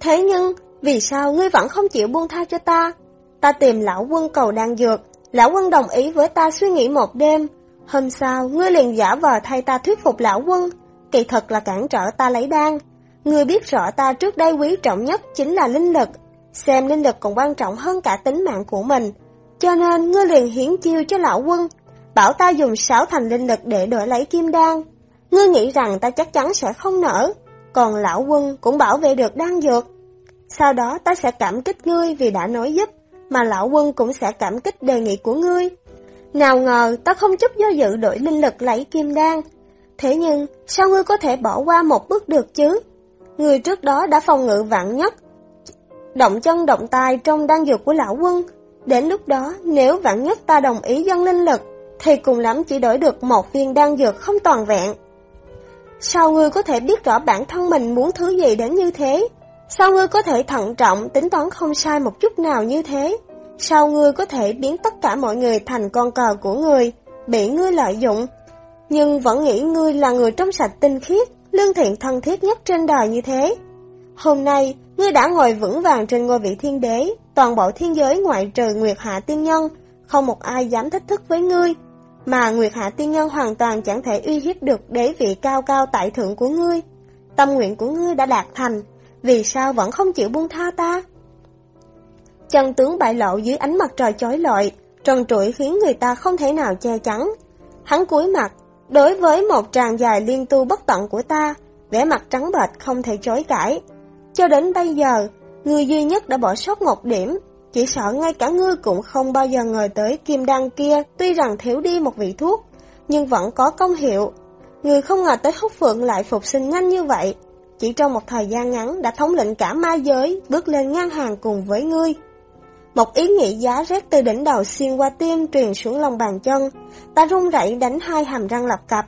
Thế nhưng, vì sao ngươi vẫn không chịu buông tha cho ta? Ta tìm lão quân cầu đang dược, Lão quân đồng ý với ta suy nghĩ một đêm. Hôm sau, ngươi liền giả vờ thay ta thuyết phục lão quân. Kỳ thật là cản trở ta lấy đan. Ngươi biết rõ ta trước đây quý trọng nhất chính là linh lực. Xem linh lực còn quan trọng hơn cả tính mạng của mình. Cho nên ngươi liền hiến chiêu cho lão quân. Bảo ta dùng sáu thành linh lực để đổi lấy kim đan. Ngươi nghĩ rằng ta chắc chắn sẽ không nở. Còn lão quân cũng bảo vệ được đan dược. Sau đó ta sẽ cảm kích ngươi vì đã nói giúp mà lão quân cũng sẽ cảm kích đề nghị của ngươi. Nào ngờ ta không chút do dự đổi linh lực lấy kim đan. Thế nhưng, sao ngươi có thể bỏ qua một bước được chứ? Người trước đó đã phòng ngự vạn nhất. Động chân động tay trong đan dược của lão quân. Đến lúc đó, nếu vạn nhất ta đồng ý dâng linh lực, thì cùng lắm chỉ đổi được một viên đan dược không toàn vẹn. Sao ngươi có thể biết rõ bản thân mình muốn thứ gì đến như thế? Sao ngươi có thể thận trọng, tính toán không sai một chút nào như thế? Sao ngươi có thể biến tất cả mọi người thành con cờ của ngươi, bị ngươi lợi dụng? Nhưng vẫn nghĩ ngươi là người trong sạch tinh khiết, lương thiện thân thiết nhất trên đời như thế. Hôm nay, ngươi đã ngồi vững vàng trên ngôi vị thiên đế, toàn bộ thiên giới ngoại trừ Nguyệt Hạ Tiên Nhân, không một ai dám thách thức với ngươi. Mà Nguyệt Hạ Tiên Nhân hoàn toàn chẳng thể uy hiếp được đế vị cao cao tại thượng của ngươi. Tâm nguyện của ngươi đã đạt thành, vì sao vẫn không chịu buông tha ta? Chân tướng bại lộ dưới ánh mặt trời chói lọi, trần trụi khiến người ta không thể nào che chắn. Hắn cúi mặt, đối với một tràng dài liên tu bất tận của ta, vẻ mặt trắng bệch không thể chối cãi. Cho đến bây giờ, người duy nhất đã bỏ sót một điểm, chỉ sợ ngay cả ngươi cũng không bao giờ ngờ tới kim đan kia tuy rằng thiếu đi một vị thuốc, nhưng vẫn có công hiệu. Người không ngờ tới húc phượng lại phục sinh nhanh như vậy, chỉ trong một thời gian ngắn đã thống lĩnh cả ma giới, bước lên ngang hàng cùng với ngươi. Một ý nghĩ giá rét từ đỉnh đầu xuyên qua tim truyền xuống lòng bàn chân, ta run rẩy đánh hai hàm răng lập cặp.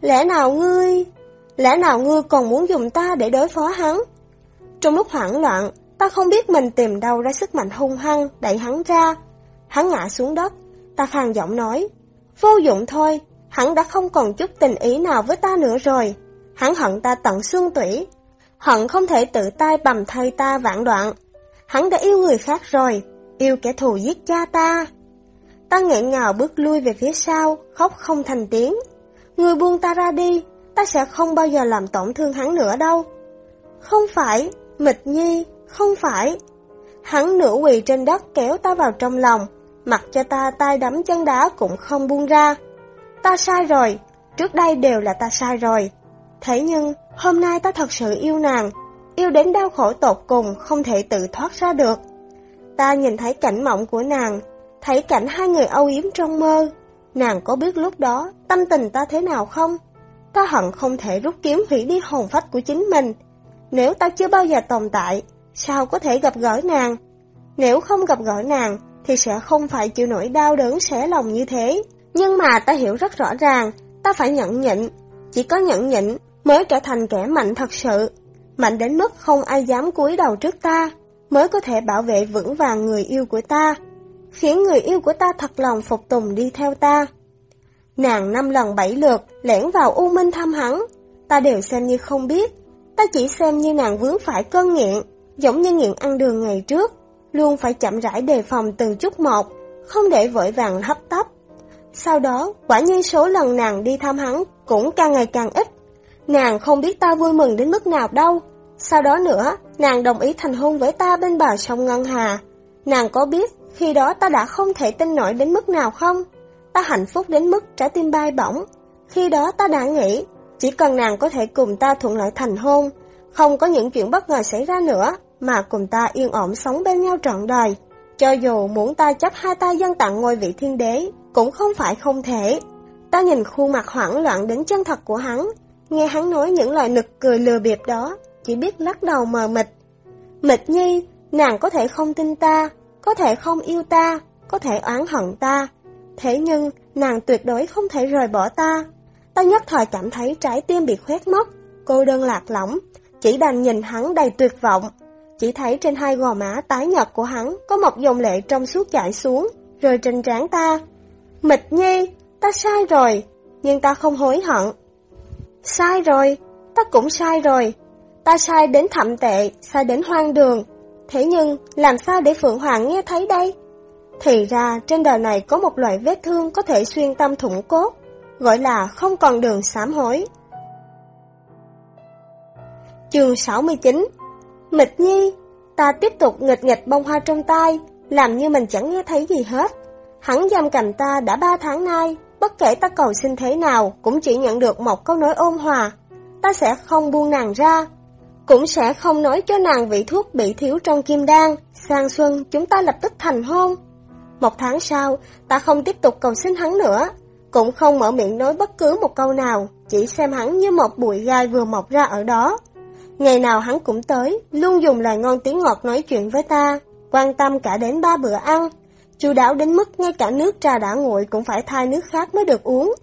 Lẽ nào ngươi... Lẽ nào ngươi còn muốn dùng ta để đối phó hắn? Trong lúc hoảng loạn, ta không biết mình tìm đâu ra sức mạnh hung hăng đẩy hắn ra. Hắn ngã xuống đất, ta khàn giọng nói, vô dụng thôi, hắn đã không còn chút tình ý nào với ta nữa rồi. Hắn hận ta tận xương tủy, hận không thể tự tay bầm thay ta vạn đoạn. Hắn đã yêu người khác rồi, yêu kẻ thù giết cha ta. Ta nghẹn ngào bước lui về phía sau, khóc không thành tiếng. Người buông ta ra đi, ta sẽ không bao giờ làm tổn thương hắn nữa đâu. Không phải, Mịch Nhi, không phải. Hắn nửa quỳ trên đất kéo ta vào trong lòng, mặc cho ta tay đấm chân đá cũng không buông ra. Ta sai rồi, trước đây đều là ta sai rồi. Thế nhưng, hôm nay ta thật sự yêu nàng, yêu đến đau khổ tột cùng không thể tự thoát ra được. Ta nhìn thấy cảnh mộng của nàng, thấy cảnh hai người âu yếm trong mơ. Nàng có biết lúc đó tâm tình ta thế nào không? Ta hận không thể rút kiếm hủy đi hồn phách của chính mình. Nếu ta chưa bao giờ tồn tại, sao có thể gặp gỡ nàng? Nếu không gặp gỡ nàng, thì sẽ không phải chịu nỗi đau đớn xé lòng như thế. Nhưng mà ta hiểu rất rõ ràng, ta phải nhận nhịn. Chỉ có nhận nhịn mới trở thành kẻ mạnh thật sự. Mạnh đến mức không ai dám cúi đầu trước ta, mới có thể bảo vệ vững vàng người yêu của ta, khiến người yêu của ta thật lòng phục tùng đi theo ta. Nàng năm lần bảy lượt lẻn vào U Minh thăm hắn, ta đều xem như không biết, ta chỉ xem như nàng vướng phải cơn nghiện, giống như nghiện ăn đường ngày trước, luôn phải chậm rãi đề phòng từng chút một, không để vội vàng hấp tấp. Sau đó, quả nhiên số lần nàng đi thăm hắn cũng càng ngày càng ít. Nàng không biết ta vui mừng đến mức nào đâu, sau đó nữa, nàng đồng ý thành hôn với ta bên bờ sông Ngân Hà. Nàng có biết khi đó ta đã không thể tin nổi đến mức nào không? Ta hạnh phúc đến mức trái tim bay bổng. Khi đó ta đã nghĩ, chỉ cần nàng có thể cùng ta thuận lợi thành hôn, không có những chuyện bất ngờ xảy ra nữa, mà cùng ta yên ổn sống bên nhau trọn đời. Cho dù muốn ta chấp hai tay dân tặng ngôi vị thiên đế, cũng không phải không thể. Ta nhìn khuôn mặt hoảng loạn đến chân thật của hắn, nghe hắn nói những lời nực cười lừa bịp đó, chỉ biết lắc đầu mờ mịt. Mịch nhi, nàng có thể không tin ta, có thể không yêu ta, có thể oán hận ta. Thế nhưng, nàng tuyệt đối không thể rời bỏ ta. Ta nhất thời cảm thấy trái tim bị khoét mất, cô đơn lạc lõng, chỉ đành nhìn hắn đầy tuyệt vọng. Chỉ thấy trên hai gò má tái nhợt của hắn có một dòng lệ trong suốt chảy xuống, rơi trên trán ta. Mịch nhi, ta sai rồi, nhưng ta không hối hận. Sai rồi, ta cũng sai rồi, Ta sai đến thậm tệ, sai đến hoang đường. Thế nhưng, làm sao để Phượng Hoàng nghe thấy đây? Thì ra trên đời này có một loại vết thương có thể xuyên tâm thủng cốt, gọi là không còn đường sám hối. Chương 69 Mịch Nhi, ta tiếp tục nghịch nghịch bông hoa trong tay, làm như mình chẳng nghe thấy gì hết. Hắn giam cầm ta đã ba tháng nay, bất kể ta cầu xin thế nào cũng chỉ nhận được một câu nói ôn hòa. Ta sẽ không buông nàng ra, cũng sẽ không nói cho nàng vị thuốc bị thiếu trong kim đan, sang xuân chúng ta lập tức thành hôn. Một tháng sau, ta không tiếp tục cầu xin hắn nữa, cũng không mở miệng nói bất cứ một câu nào, chỉ xem hắn như một bụi gai vừa mọc ra ở đó. Ngày nào hắn cũng tới, luôn dùng lời ngon tiếng ngọt nói chuyện với ta, quan tâm cả đến ba bữa ăn, chu đáo đến mức ngay cả nước trà đã nguội cũng phải thay nước khác mới được uống.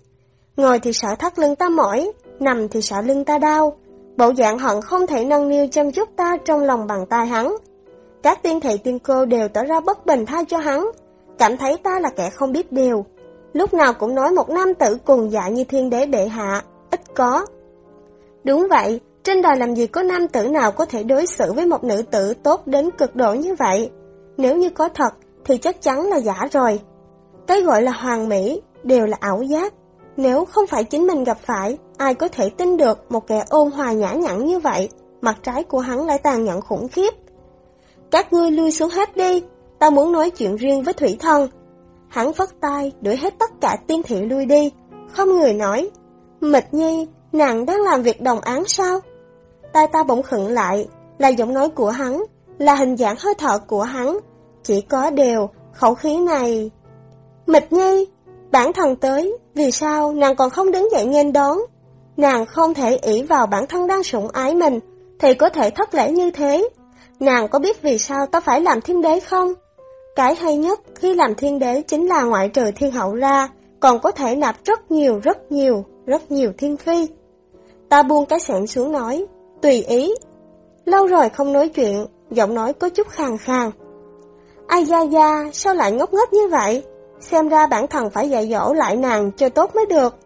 Ngồi thì sợ thắt lưng ta mỏi, nằm thì sợ lưng ta đau, bộ dạng hận không thể nâng niu chăm chút ta trong lòng bàn tay hắn. Các tiên thị tiên cô đều tỏ ra bất bình tha cho hắn, cảm thấy ta là kẻ không biết điều. Lúc nào cũng nói một nam tử cùng dạ như thiên đế bệ hạ, ít có. Đúng vậy, trên đời làm gì có nam tử nào có thể đối xử với một nữ tử tốt đến cực độ như vậy? Nếu như có thật, thì chắc chắn là giả rồi. Cái gọi là hoàn mỹ đều là ảo giác. Nếu không phải chính mình gặp phải, ai có thể tin được một kẻ ôn hòa nhã nhặn như vậy, mặt trái của hắn lại tàn nhẫn khủng khiếp. Các ngươi lui xuống hết đi, ta muốn nói chuyện riêng với thủy thân. Hắn vất tay, đuổi hết tất cả tiên thị lui đi, không người nói. Mịch nhi, nàng đang làm việc đồng án sao? Tai ta bỗng khựng lại, là giọng nói của hắn, là hình dạng hơi thở của hắn. Chỉ có điều, khẩu khí này... Mịch nhi, bản thân tới, vì sao nàng còn không đứng dậy nghênh đón? Nàng không thể ỷ vào bản thân đang sủng ái mình, thì có thể thất lễ như thế. Nàng có biết vì sao ta phải làm thiên đế không? Cái hay nhất khi làm thiên đế chính là ngoại trừ thiên hậu ra, còn có thể nạp rất nhiều, rất nhiều, rất nhiều thiên phi. Ta buông cái sẹn xuống nói, tùy ý. Lâu rồi không nói chuyện, giọng nói có chút khàn khàn. Ai da da, sao lại ngốc nghếch như vậy? Xem ra bản thân phải dạy dỗ lại nàng cho tốt mới được.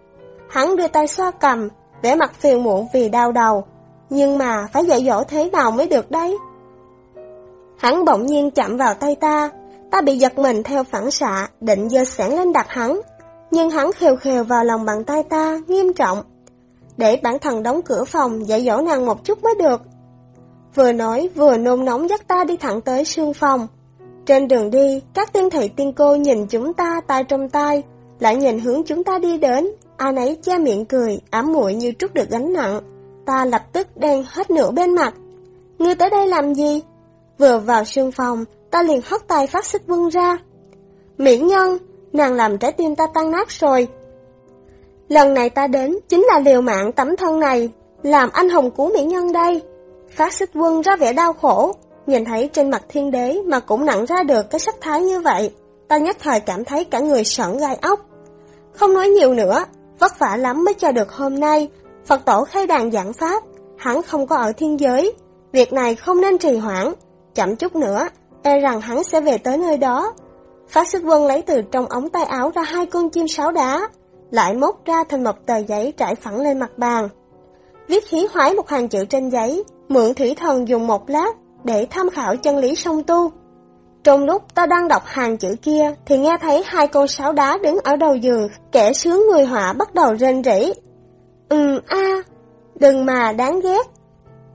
Hắn đưa tay xoa cầm, vẻ mặt phiền muộn vì đau đầu. Nhưng mà phải dạy dỗ thế nào mới được đấy? Hắn bỗng nhiên chạm vào tay ta, ta bị giật mình theo phản xạ, định giơ sẵn lên đập hắn. Nhưng hắn khều khều vào lòng bàn tay ta, nghiêm trọng. Để bản thân đóng cửa phòng, dạy dỗ nàng một chút mới được. Vừa nói vừa nôn nóng dắt ta đi thẳng tới sương phòng. Trên đường đi, các tiên thầy tiên cô nhìn chúng ta tay trong tay, lại nhìn hướng chúng ta đi đến, ai nấy che miệng cười, ám muội như trút được gánh nặng. Ta lập tức đen hết nửa bên mặt. Ngươi tới đây làm gì? Vừa vào sương phòng, ta liền hất tay phát xích quân ra. Mỹ nhân, nàng làm trái tim ta tan nát rồi. Lần này ta đến chính là liều mạng tấm thân này, làm anh hùng cứu mỹ nhân đây. Phát xích quân ra vẻ đau khổ, nhìn thấy trên mặt thiên đế mà cũng nặng ra được cái sắc thái như vậy. Ta nhất thời cảm thấy cả người sởn gai ốc. Không nói nhiều nữa, vất vả lắm mới cho được hôm nay. Phật tổ khai đàn giảng pháp, hắn không có ở thiên giới. Việc này không nên trì hoãn, chậm chút nữa, e rằng hắn sẽ về tới nơi đó. Phát sức quân lấy từ trong ống tay áo ra hai con chim sáo đá, lại móc ra thành một tờ giấy trải phẳng lên mặt bàn. Viết khí hoái một hàng chữ trên giấy, mượn thủy thần dùng một lát để tham khảo chân lý song tu. Trong lúc ta đang đọc hàng chữ kia thì nghe thấy hai con sáo đá đứng ở đầu giường, kẻ sướng người họa bắt đầu rên rỉ. Ừ a, đừng mà đáng ghét.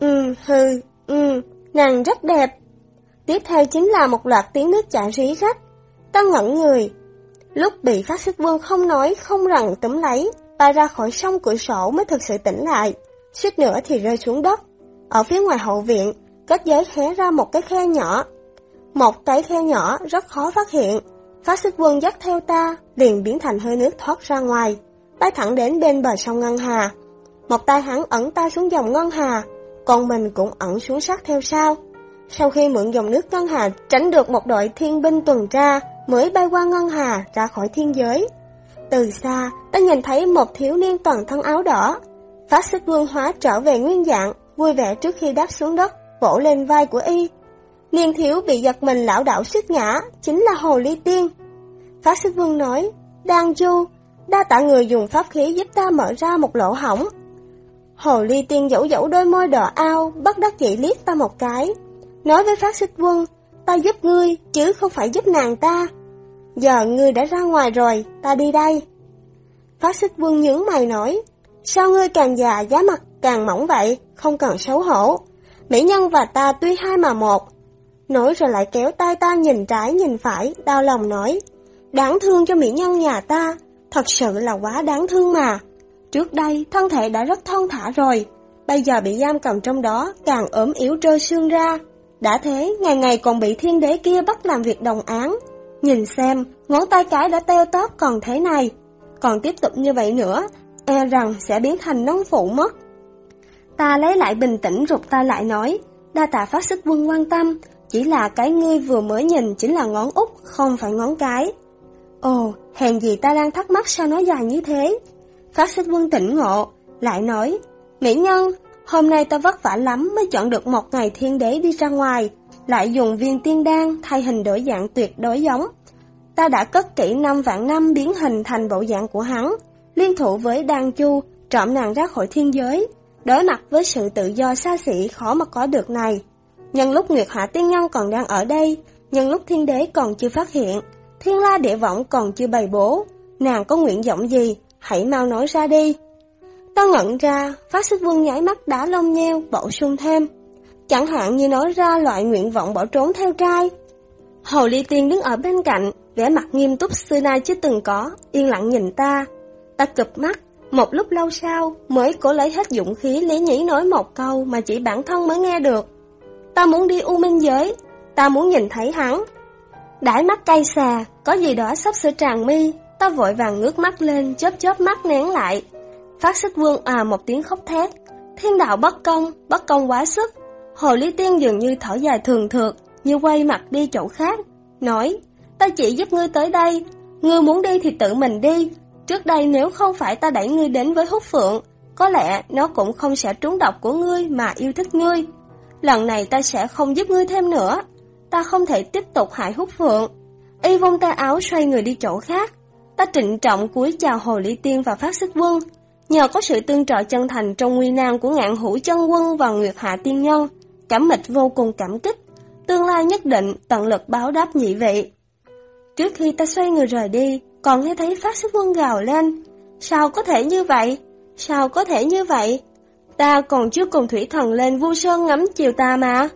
Ừ hừ, ừ, nàng rất đẹp. Tiếp theo chính là một loạt tiếng nước chảy rí rách. Ta ngẩn người. Lúc bị phát sức vương không nói, không rằng túm lấy, bay ra khỏi sông cửa sổ mới thực sự tỉnh lại. Suýt nữa thì rơi xuống đất. Ở phía ngoài hậu viện, kết giới hé ra một cái khe nhỏ. Một cái khe nhỏ rất khó phát hiện. Phát xích quân dắt theo ta, liền biến thành hơi nước thoát ra ngoài, bay thẳng đến bên bờ sông Ngân Hà. Một tay hắn ẩn ta xuống dòng Ngân Hà, còn mình cũng ẩn xuống sát theo sau. Sau khi mượn dòng nước Ngân Hà tránh được một đội thiên binh tuần tra, mới bay qua Ngân Hà ra khỏi thiên giới. Từ xa, ta nhìn thấy một thiếu niên toàn thân áo đỏ. Phát xích vương hóa trở về nguyên dạng, vui vẻ trước khi đáp xuống đất, vỗ lên vai của y. Niên thiếu bị giật mình lão đảo suýt ngã, chính là Hồ Ly Tiên. Phát xích vương nói, đang du, đa tạ người dùng pháp khí giúp ta mở ra một lỗ hỏng. Hồ Ly Tiên dẫu dẫu đôi môi đỏ ao, bắt đắc dĩ liếc ta một cái. Nói với phát xích quân, ta giúp ngươi, chứ không phải giúp nàng ta. giờ ngươi đã ra ngoài rồi, ta đi đây. Phát xích quân nhướng mày nói, sao ngươi càng già giá mặt càng mỏng vậy, không cần xấu hổ. Mỹ nhân và ta tuy hai mà một. Nói rồi lại kéo tay ta nhìn trái nhìn phải, đau lòng nói, đáng thương cho mỹ nhân nhà ta, thật sự là quá đáng thương mà. Trước đây, thân thể đã rất thon thả rồi, bây giờ bị giam cầm trong đó, càng ốm yếu trơ xương ra. Đã thế, ngày ngày còn bị thiên đế kia bắt làm việc đồng án. Nhìn xem, ngón tay cái đã teo tóp còn thế này. Còn tiếp tục như vậy nữa, e rằng sẽ biến thành nông phụ mất. Ta lấy lại bình tĩnh rụt ta lại nói, đa tạ phát xích quân quan tâm, chỉ là cái ngươi vừa mới nhìn chính là ngón út, không phải ngón cái. Ồ, hèn gì ta đang thắc mắc sao nó dài như thế. Phát xích quân tỉnh ngộ, lại nói, Mỹ nhân, hôm nay ta vất vả lắm mới chọn được một ngày thiên đế đi ra ngoài, lại dùng viên tiên đan thay hình đổi dạng tuyệt đối giống. Ta đã cất kỹ năm vạn năm biến hình thành bộ dạng của hắn, liên thủ với đan chu, trộm nàng ra khỏi thiên giới, đối mặt với sự tự do xa xỉ khó mà có được này. Nhân lúc Nguyệt Hạ Tiên Nhân còn đang ở đây, nhân lúc thiên đế còn chưa phát hiện, thiên la địa võng còn chưa bày bố, nàng có nguyện vọng gì, hãy mau nói ra đi. Ta ngẩn ra, phát xích vương nhảy mắt đá lông nheo, bổ sung thêm. Chẳng hạn như nói ra loại nguyện vọng bỏ trốn theo trai. Hồ Ly Tiên đứng ở bên cạnh, vẻ mặt nghiêm túc xưa nay chưa từng có, yên lặng nhìn ta. Ta cụp mắt, một lúc lâu sau mới cố lấy hết dũng khí lý nhĩ nói một câu mà chỉ bản thân mới nghe được. Ta muốn đi U Minh Giới, ta muốn nhìn thấy hắn. Đãi mắt cay xà, có gì đó sắp sửa tràn mi, ta vội vàng ngước mắt lên, chớp chớp mắt nén lại. Phát xích vương à một tiếng khóc thét. Thiên đạo bất công, bất công quá sức. Hồ Ly Tiên dường như thở dài thường thượt, như quay mặt đi chỗ khác. Nói, ta chỉ giúp ngươi tới đây. Ngươi muốn đi thì tự mình đi. Trước đây nếu không phải ta đẩy ngươi đến với hút phượng, có lẽ nó cũng không sẽ trúng độc của ngươi mà yêu thích ngươi. Lần này ta sẽ không giúp ngươi thêm nữa. Ta không thể tiếp tục hại hút phượng. Y vung tay áo xoay người đi chỗ khác. Ta trịnh trọng cúi chào Hồ Ly Tiên và Phát Xích Quân. Nhờ có sự tương trợ chân thành trong nguy nan của ngạn hữu chân quân và Nguyệt Hạ Tiên Nhân, cảm mịch vô cùng cảm kích, tương lai nhất định tận lực báo đáp nhị vị. Trước khi ta xoay người rời đi, còn nghe thấy phát xích quân gào lên. Sao có thể như vậy? Sao có thể như vậy? Ta còn chưa cùng thủy thần lên vu sơn ngắm chiều ta mà.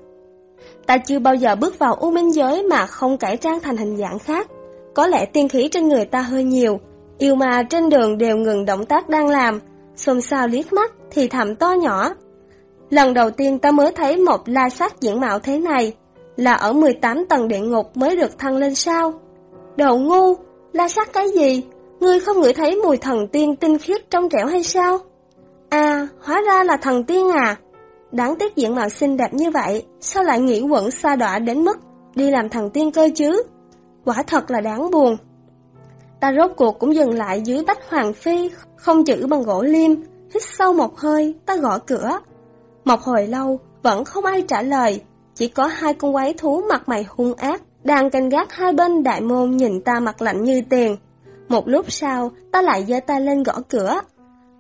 Ta chưa bao giờ bước vào u minh giới mà không cải trang thành hình dạng khác. Có lẽ tiên khí trên người ta hơi nhiều, yêu mà trên đường đều ngừng động tác đang làm, xôn xao liếc mắt thì thầm to nhỏ. Lần đầu tiên ta mới thấy một la sát diễn mạo thế này, là ở 18 tầng địa ngục mới được thăng lên sao. Đồ ngu, la sát cái gì? Ngươi không ngửi thấy mùi thần tiên tinh khiết trong trẻo hay sao? À, hóa ra là thần tiên à. Đáng tiếc diện mạo xinh đẹp như vậy, sao lại nghĩ quẩn xa đọa đến mức đi làm thần tiên cơ chứ? Quả thật là đáng buồn. Ta rốt cuộc cũng dừng lại dưới bách hoàng phi, không chữ bằng gỗ liêm, hít sâu một hơi, ta gõ cửa. Một hồi lâu, vẫn không ai trả lời, chỉ có hai con quái thú mặt mày hung ác, đang canh gác hai bên đại môn nhìn ta mặt lạnh như tiền. Một lúc sau, ta lại giơ tay lên gõ cửa.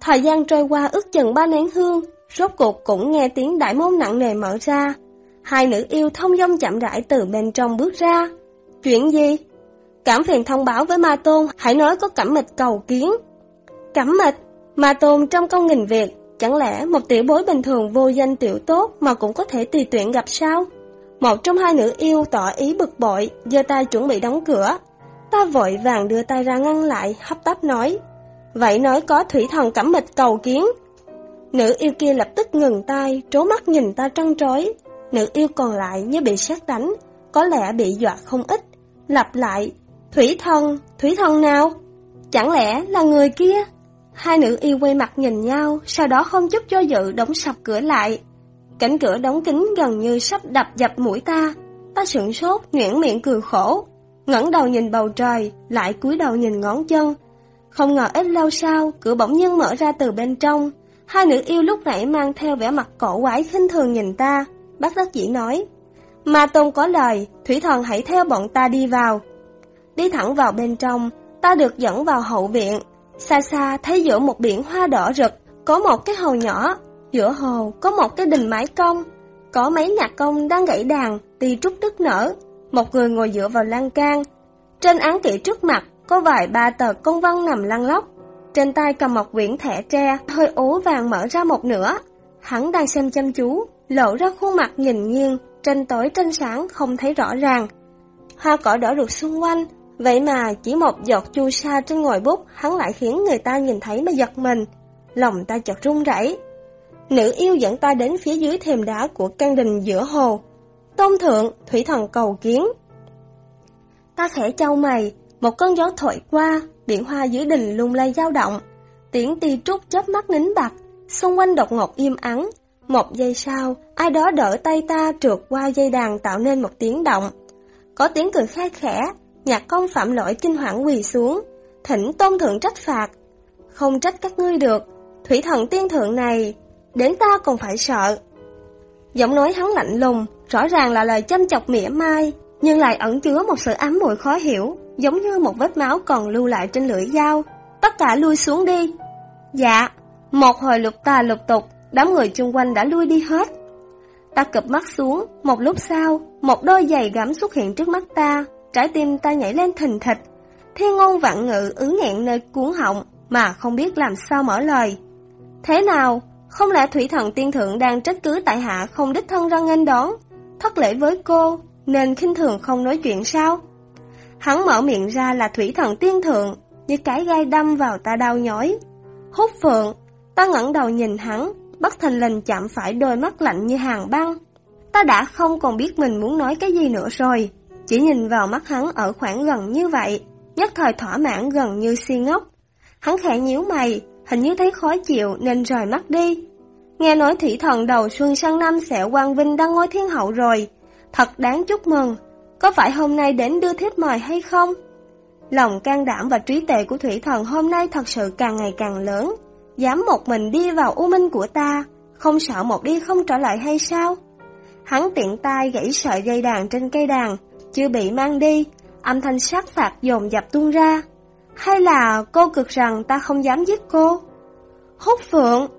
Thời gian trôi qua ước chừng ba nén hương, rốt cuộc cũng nghe tiếng đại môn nặng nề mở ra. Hai nữ yêu thông dong chậm rãi từ bên trong bước ra. Chuyện gì? Cảm phiền thông báo với Ma Tôn, hãy nói có cẩm mịch cầu kiến. Cẩm mịch? Ma Tôn trong công nghìn việc, chẳng lẽ một tiểu bối bình thường vô danh tiểu tốt mà cũng có thể tùy tuyển gặp sao? Một trong hai nữ yêu tỏ ý bực bội, giơ tay chuẩn bị đóng cửa. Ta vội vàng đưa tay ra ngăn lại, hấp tấp nói. Vậy nói có thủy thần cẩm mịch cầu kiến. Nữ yêu kia lập tức ngừng tay, trố mắt nhìn ta trăng trối. Nữ yêu còn lại như bị sát đánh, có lẽ bị dọa không ít. Lặp lại, thủy thần, thủy thần nào? Chẳng lẽ là người kia? Hai nữ yêu quay mặt nhìn nhau, sau đó không chút cho dự đóng sập cửa lại. Cánh cửa đóng kín gần như sắp đập dập mũi ta. Ta sửng sốt, nhuyễn miệng cười khổ. ngẩng đầu nhìn bầu trời, lại cúi đầu nhìn ngón chân. Không ngờ ít lâu sau, cửa bỗng nhiên mở ra từ bên trong. Hai nữ yêu lúc nãy mang theo vẻ mặt cổ quái khinh thường nhìn ta. Bác đắc chỉ nói. Ma Tôn có lời, Thủy Thần hãy theo bọn ta đi vào. Đi thẳng vào bên trong, ta được dẫn vào hậu viện. Xa xa thấy giữa một biển hoa đỏ rực, có một cái hồ nhỏ, Giữa hồ có một cái đình mái công, có mấy nhạc công đang gãy đàn, tì trúc tức nở. Một người ngồi dựa vào lan can. Trên án kỷ trước mặt có vài ba tờ công văn nằm lăn lóc. Trên tay cầm một quyển thẻ tre hơi ố vàng mở ra một nửa. Hắn đang xem chăm chú, lộ ra khuôn mặt nhìn nghiêng, trên tối tranh sáng không thấy rõ ràng. Hoa cỏ đỏ được xung quanh, vậy mà chỉ một giọt chu sa trên ngòi bút hắn lại khiến người ta nhìn thấy mà giật mình. Lòng ta chợt run rẩy. Nữ yêu dẫn ta đến phía dưới thềm đá của căn đình giữa hồ. Tôn thượng, thủy thần cầu kiến. Ta khẽ trao mày, một cơn gió thổi qua, biển hoa dưới đình lung lay dao động. Tiếng ti trúc chớp mắt nín bặt, xung quanh đột ngột im ắng. Một giây sau, ai đó đỡ tay ta trượt qua dây đàn tạo nên một tiếng động. Có tiếng cười khai khẽ, nhạc công phạm lỗi kinh hoảng quỳ xuống, thỉnh tôn thượng trách phạt. Không trách các ngươi được, thủy thần tiên thượng này, đến ta còn phải sợ. Giọng nói hắn lạnh lùng, rõ ràng là lời châm chọc mỉa mai, nhưng lại ẩn chứa một sự ám mùi khó hiểu, giống như một vết máu còn lưu lại trên lưỡi dao. Tất cả lui xuống đi. Dạ, một hồi lục tà lục tục, đám người chung quanh đã lui đi hết. Ta cụp mắt xuống, một lúc sau, một đôi giày gắm xuất hiện trước mắt ta, trái tim ta nhảy lên thình thịch. Thiên ngôn vạn ngự ứng nghẹn nơi cuốn họng, mà không biết làm sao mở lời. Thế nào, không lẽ thủy thần tiên thượng đang trách cứ tại hạ không đích thân ra nghênh đón, thất lễ với cô, nên khinh thường không nói chuyện sao? Hắn mở miệng ra là thủy thần tiên thượng, như cái gai đâm vào ta đau nhói. Hút phượng, ta ngẩng đầu nhìn hắn, bất thành lình chạm phải đôi mắt lạnh như hàng băng. Ta đã không còn biết mình muốn nói cái gì nữa rồi, chỉ nhìn vào mắt hắn ở khoảng gần như vậy, nhất thời thỏa mãn gần như si ngốc. Hắn khẽ nhíu mày, hình như thấy khó chịu nên rời mắt đi. Nghe nói thủy thần đầu xuân sang năm sẽ quang vinh đăng ngôi thiên hậu rồi, thật đáng chúc mừng. Có phải hôm nay đến đưa thiếp mời hay không? Lòng can đảm và trí tuệ của thủy thần hôm nay thật sự càng ngày càng lớn. Dám một mình đi vào u minh của ta, không sợ một đi không trở lại hay sao? Hắn tiện tay gãy sợi dây đàn trên cây đàn, chưa bị mang đi, âm thanh sát phạt dồn dập tuôn ra. Hay là cô cực rằng ta không dám giết cô? Hút phượng!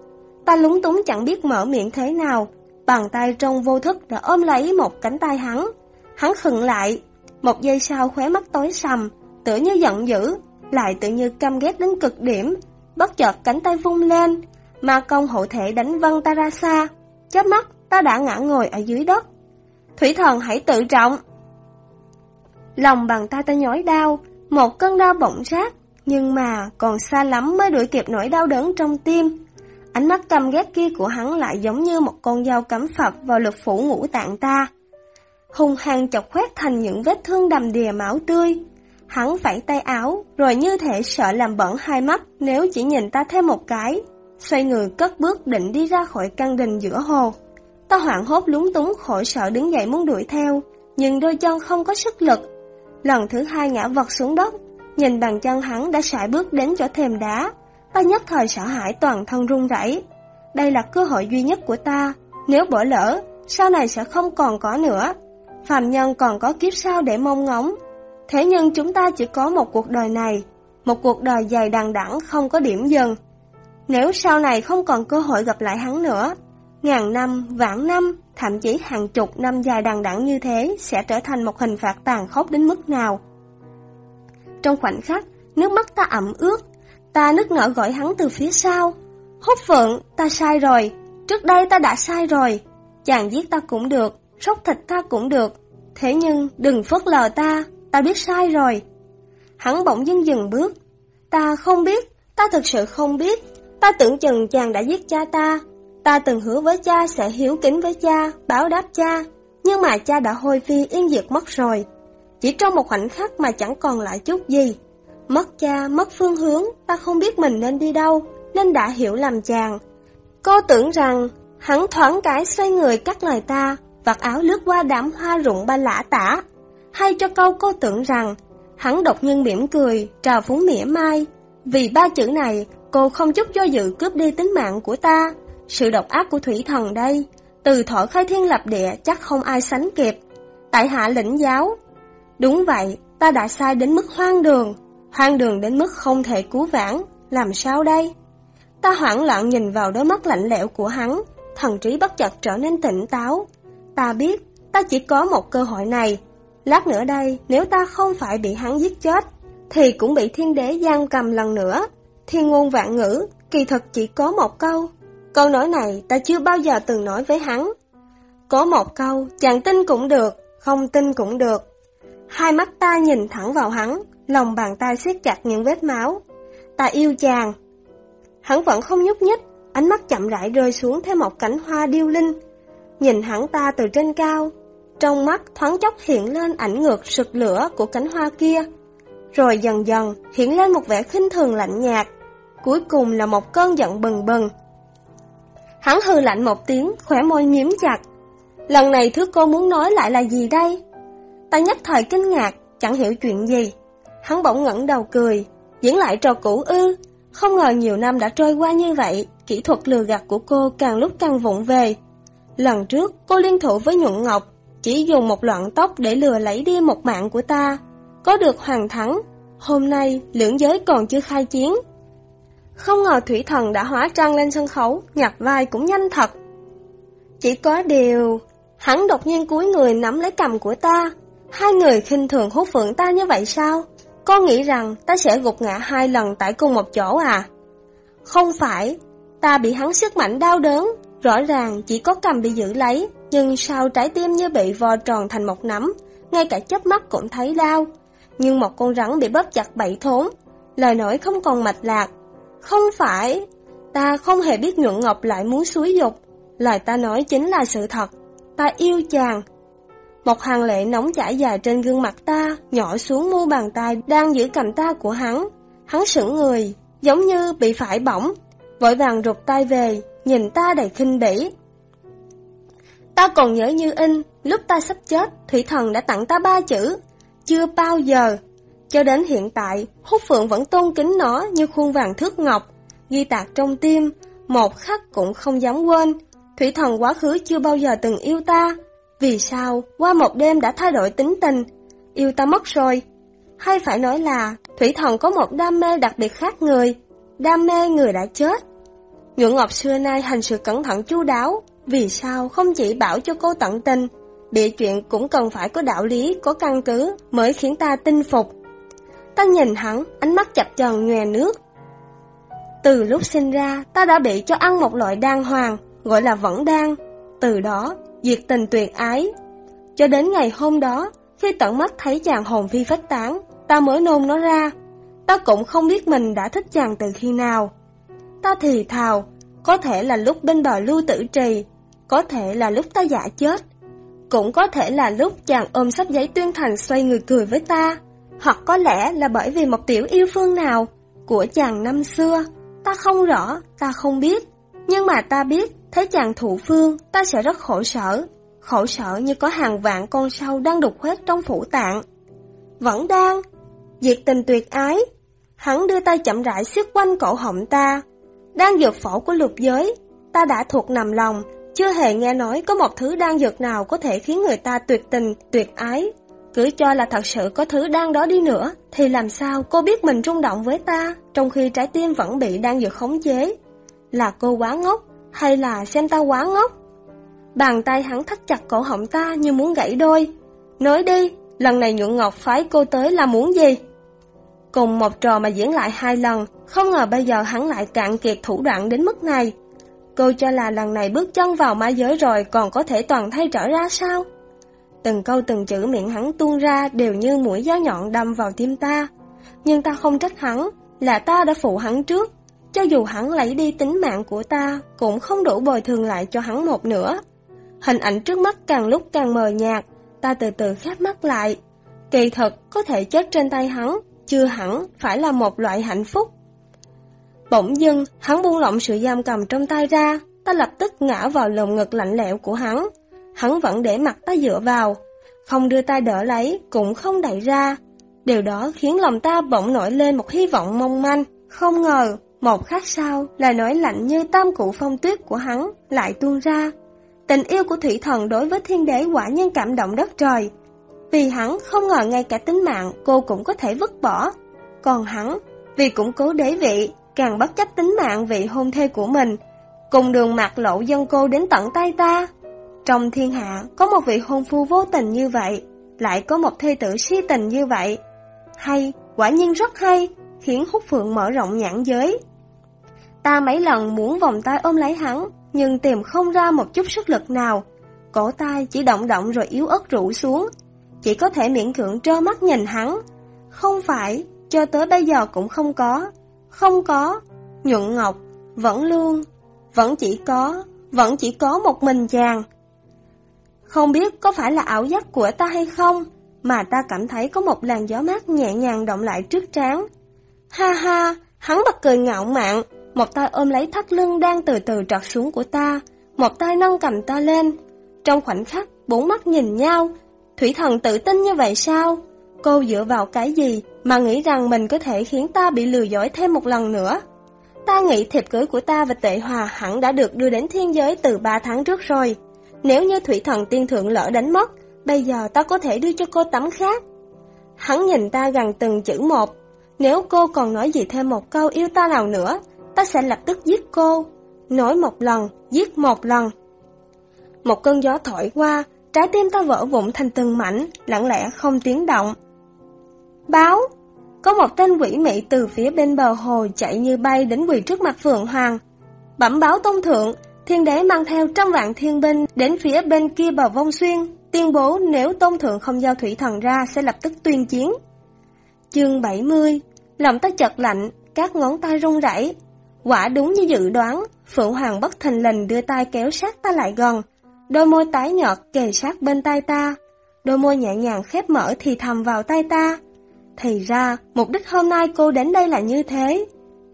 Ta lúng túng chẳng biết mở miệng thế nào, bàn tay trong vô thức đã ôm lấy một cánh tay hắn. Hắn khựng lại, một giây sau khóe mắt tối sầm, tự như giận dữ, lại tự như căm ghét đến cực điểm. Bất chợt cánh tay vung lên, ma công hộ thể đánh văng ta ra xa. Chớp mắt, ta đã ngã ngồi ở dưới đất. Thủy thần hãy tự trọng. Lòng bàn tay ta nhói đau, một cơn đau bỗng rát, nhưng mà còn xa lắm mới đuổi kịp nỗi đau đớn trong tim. Ánh mắt căm ghét kia của hắn lại giống như một con dao cắm phập vào lực phủ ngũ tạng ta. Hùng hăng chọc khoét thành những vết thương đầm đìa máu tươi. Hắn phẩy tay áo, rồi như thể sợ làm bẩn hai mắt nếu chỉ nhìn ta thêm một cái. Xoay người cất bước định đi ra khỏi căn đình giữa hồ. Ta hoảng hốt lúng túng khổ sợ đứng dậy muốn đuổi theo, nhưng đôi chân không có sức lực. Lần thứ hai ngã vật xuống đất, nhìn bàn chân hắn đã sải bước đến chỗ thềm đá. Ta nhất thời sợ hãi toàn thân run rẩy. Đây là cơ hội duy nhất của ta, nếu bỏ lỡ, sau này sẽ không còn có nữa. Phạm nhân còn có kiếp sau để mong ngóng. Thế nhưng chúng ta chỉ có một cuộc đời này, một cuộc đời dài đằng đẵng không có điểm dừng. Nếu sau này không còn cơ hội gặp lại hắn nữa, ngàn năm, vạn năm, thậm chí hàng chục năm dài đằng đẵng như thế sẽ trở thành một hình phạt tàn khốc đến mức nào. Trong khoảnh khắc, nước mắt ta ẩm ướt, ta nức nở gọi hắn từ phía sau. Hốt phượng, ta sai rồi, trước đây ta đã sai rồi, chàng giết ta cũng được, sốc thịt ta cũng được, thế nhưng đừng phớt lờ ta, ta biết sai rồi. Hắn bỗng dưng dừng bước, ta không biết, ta thực sự không biết, ta tưởng chừng chàng đã giết cha ta, ta từng hứa với cha sẽ hiếu kính với cha, báo đáp cha, nhưng mà cha đã hôi phi yên diệt mất rồi. Chỉ trong một khoảnh khắc mà chẳng còn lại chút gì. Mất cha, mất phương hướng, ta không biết mình nên đi đâu, nên đã hiểu lầm chàng. Cô tưởng rằng, hắn thoáng cái xoay người cắt lời ta, vạt áo lướt qua đám hoa rụng ba lã tả. Hay cho câu cô tưởng rằng, hắn độc nhân mỉm cười, trào phúng mỉa mai. Vì ba chữ này, cô không chút do dự cướp đi tính mạng của ta. Sự độc ác của thủy thần đây, từ thọ khai thiên lập địa chắc không ai sánh kịp. Tại hạ lĩnh giáo. Đúng vậy, ta đã sai đến mức hoang đường, hoang đường đến mức không thể cứu vãn, làm sao đây? Ta hoảng loạn nhìn vào đôi mắt lạnh lẽo của hắn, thần trí bất chợt trở nên tỉnh táo. Ta biết, ta chỉ có một cơ hội này, Lát nữa đây, nếu ta không phải bị hắn giết chết, thì cũng bị thiên đế giam cầm lần nữa. Thiên ngôn vạn ngữ, kỳ thật chỉ có một câu. Câu nói này ta chưa bao giờ từng nói với hắn. Có một câu, chàng tin cũng được, không tin cũng được. Hai mắt ta nhìn thẳng vào hắn, lòng bàn tay siết chặt những vết máu. Ta yêu chàng. Hắn vẫn không nhúc nhích, ánh mắt chậm rãi rơi xuống theo một cánh hoa điêu linh. Nhìn hắn ta từ trên cao, trong mắt thoáng chốc hiện lên ảnh ngược sực lửa của cánh hoa kia. Rồi dần dần hiện lên một vẻ khinh thường lạnh nhạt, cuối cùng là một cơn giận bừng bừng. Hắn hư lạnh một tiếng, khỏe môi miếm chặt. Lần này thứ cô muốn nói lại là gì đây? Ta nhất thời kinh ngạc, chẳng hiểu chuyện gì. Hắn bỗng ngẩng đầu cười, diễn lại trò cũ ư. Không ngờ nhiều năm đã trôi qua như vậy, kỹ thuật lừa gạt của cô càng lúc càng vụng về. Lần trước, cô liên thủ với Nhuận Ngọc, chỉ dùng một loạn tóc để lừa lấy đi một mạng của ta. Có được hoàn thắng, hôm nay lưỡng giới còn chưa khai chiến. Không ngờ thủy thần đã hóa trang lên sân khấu, nhặt vai cũng nhanh thật. Chỉ có điều, hắn đột nhiên cúi người nắm lấy cầm của ta. Hai người khinh thường hút phượng ta như vậy sao? Cô nghĩ rằng ta sẽ gục ngã hai lần tại cùng một chỗ à? Không phải, ta bị hắn sức mạnh đau đớn, rõ ràng chỉ có cầm bị giữ lấy, nhưng sao trái tim như bị vò tròn thành một nắm, ngay cả chớp mắt cũng thấy đau. Nhưng một con rắn bị bóp chặt bảy thốn, lời nói không còn mạch lạc. Không phải, ta không hề biết nhuận ngọc lại muốn suối dục, lời ta nói chính là sự thật, ta yêu chàng. Một hàng lệ nóng chảy dài trên gương mặt ta, nhỏ xuống mu bàn tay đang giữ cầm ta của hắn. Hắn sững người, giống như bị phải bỏng, vội vàng rụt tay về, nhìn ta đầy khinh bỉ. Ta còn nhớ như in, lúc ta sắp chết, Thủy Thần đã tặng ta ba chữ, chưa bao giờ. Cho đến hiện tại, Húc Phượng vẫn tôn kính nó như khuôn vàng thước ngọc, ghi tạc trong tim, một khắc cũng không dám quên. Thủy Thần quá khứ chưa bao giờ từng yêu ta, vì sao qua một đêm đã thay đổi tính tình, yêu ta mất rồi. Hay phải nói là Thủy Thần có một đam mê đặc biệt khác người, đam mê người đã chết. Nhuận Ngọc xưa nay hành sự cẩn thận chu đáo, vì sao không chỉ bảo cho cô tận tình, bịa chuyện cũng cần phải có đạo lý, có căn cứ mới khiến ta tin phục. Ta nhìn hắn, ánh mắt chập chờn nhòe nước. Từ lúc sinh ra, ta đã bị cho ăn một loại đan hoàng, gọi là vẫn đan. Từ đó, diệt tình tuyệt ái. Cho đến ngày hôm đó, khi tận mắt thấy chàng hồn phi phách tán, ta mới nôn nó ra. Ta cũng không biết mình đã thích chàng từ khi nào. Ta thì thào, có thể là lúc bên bờ lưu tử trì, có thể là lúc ta giả chết, cũng có thể là lúc chàng ôm sắp giấy tuyên thành xoay người cười với ta, hoặc có lẽ là bởi vì một tiểu yêu phương nào của chàng năm xưa, ta không rõ, ta không biết, nhưng mà ta biết thấy chàng thụ phương ta sẽ rất khổ sở, khổ sở như có hàng vạn con sâu đang đục khoét trong phủ tạng. Vẫn đang, diệt tình tuyệt ái, hắn đưa tay chậm rãi xiết quanh cổ họng ta, đang dược phổ của lục giới, ta đã thuộc nằm lòng, chưa hề nghe nói có một thứ đang dược nào có thể khiến người ta tuyệt tình, tuyệt ái. Cứ cho là thật sự có thứ đang đó đi nữa, thì làm sao cô biết mình rung động với ta, trong khi trái tim vẫn bị đang dược khống chế? Là cô quá ngốc, hay là xem ta quá ngốc? Bàn tay hắn thắt chặt cổ họng ta như muốn gãy đôi. Nói đi, lần này nhuận ngọc phái cô tới là muốn gì? Cùng một trò mà diễn lại hai lần, không ngờ bây giờ hắn lại cạn kiệt thủ đoạn đến mức này. Cô cho là lần này bước chân vào ma giới rồi còn có thể toàn thay trở ra sao? Từng câu từng chữ miệng hắn tuôn ra đều như mũi giáo nhọn đâm vào tim ta. Nhưng ta không trách hắn, là ta đã phụ hắn trước. Cho dù hắn lấy đi tính mạng của ta, cũng không đủ bồi thường lại cho hắn một nữa. Hình ảnh trước mắt càng lúc càng mờ nhạt, ta từ từ khép mắt lại. Kỳ thật, có thể chết trên tay hắn, chưa hẳn phải là một loại hạnh phúc. Bỗng dưng, hắn buông lỏng sự giam cầm trong tay ra, ta lập tức ngã vào lồng ngực lạnh lẽo của hắn. Hắn vẫn để mặt ta dựa vào, không đưa tay đỡ lấy, cũng không đẩy ra. Điều đó khiến lòng ta bỗng nổi lên một hy vọng mong manh. Không ngờ, một khắc sau, lời nói lạnh như tam cụ phong tuyết của hắn lại tuôn ra. Tình yêu của thủy thần đối với thiên đế quả nhân cảm động đất trời. Vì hắn không ngờ ngay cả tính mạng cô cũng có thể vứt bỏ. Còn hắn, vì cũng cố đế vị, càng bất chấp tính mạng vị hôn thê của mình, cùng đường mặt lộ dân cô đến tận tay ta. Trong thiên hạ, có một vị hôn phu vô tình như vậy, lại có một thê tử si tình như vậy. Hay, quả nhiên rất hay, khiến hút phượng mở rộng nhãn giới. Ta mấy lần muốn vòng tay ôm lấy hắn, nhưng tìm không ra một chút sức lực nào. Cổ tay chỉ động động rồi yếu ớt rũ xuống, chỉ có thể miễn cưỡng trơ mắt nhìn hắn. Không phải, cho tới bây giờ cũng không có, không có, nhuận ngọc, vẫn luôn, vẫn chỉ có, vẫn chỉ có một mình chàng. Không biết có phải là ảo giác của ta hay không, mà ta cảm thấy có một làn gió mát nhẹ nhàng động lại trước trán. Ha ha, hắn bật cười ngạo mạn, một tay ôm lấy thắt lưng đang từ từ trọt xuống của ta, một tay nâng cầm ta lên. Trong khoảnh khắc, bốn mắt nhìn nhau, Thủy thần tự tin như vậy sao? Cô dựa vào cái gì mà nghĩ rằng mình có thể khiến ta bị lừa dối thêm một lần nữa? Ta nghĩ thiệp cưới của ta và tệ hòa hẳn đã được đưa đến thiên giới từ 3 tháng trước rồi. Nếu như thủy thần tiên thượng lỡ đánh mất, bây giờ ta có thể đưa cho cô tấm khác. Hắn nhìn ta gần từng chữ một. Nếu cô còn nói gì thêm một câu yêu ta nào nữa, ta sẽ lập tức giết cô. nổi một lần, giết một lần. Một cơn gió thổi qua, trái tim ta vỡ vụn thành từng mảnh, lặng lẽ không tiếng động. Báo! Có một tên quỷ mị từ phía bên bờ hồ chạy như bay đến quỳ trước mặt Phượng Hoàng. Bẩm báo tôn thượng, thiên đế mang theo trăm vạn thiên binh đến phía bên kia bờ vong xuyên, tuyên bố nếu tôn thượng không giao thủy thần ra sẽ lập tức tuyên chiến. Chương 70 Lòng ta chật lạnh, các ngón tay run rẩy. Quả đúng như dự đoán, Phượng Hoàng bất thình lình đưa tay kéo sát ta lại gần, đôi môi tái nhợt kề sát bên tay ta, đôi môi nhẹ nhàng khép mở thì thầm vào tay ta. Thì ra, mục đích hôm nay cô đến đây là như thế.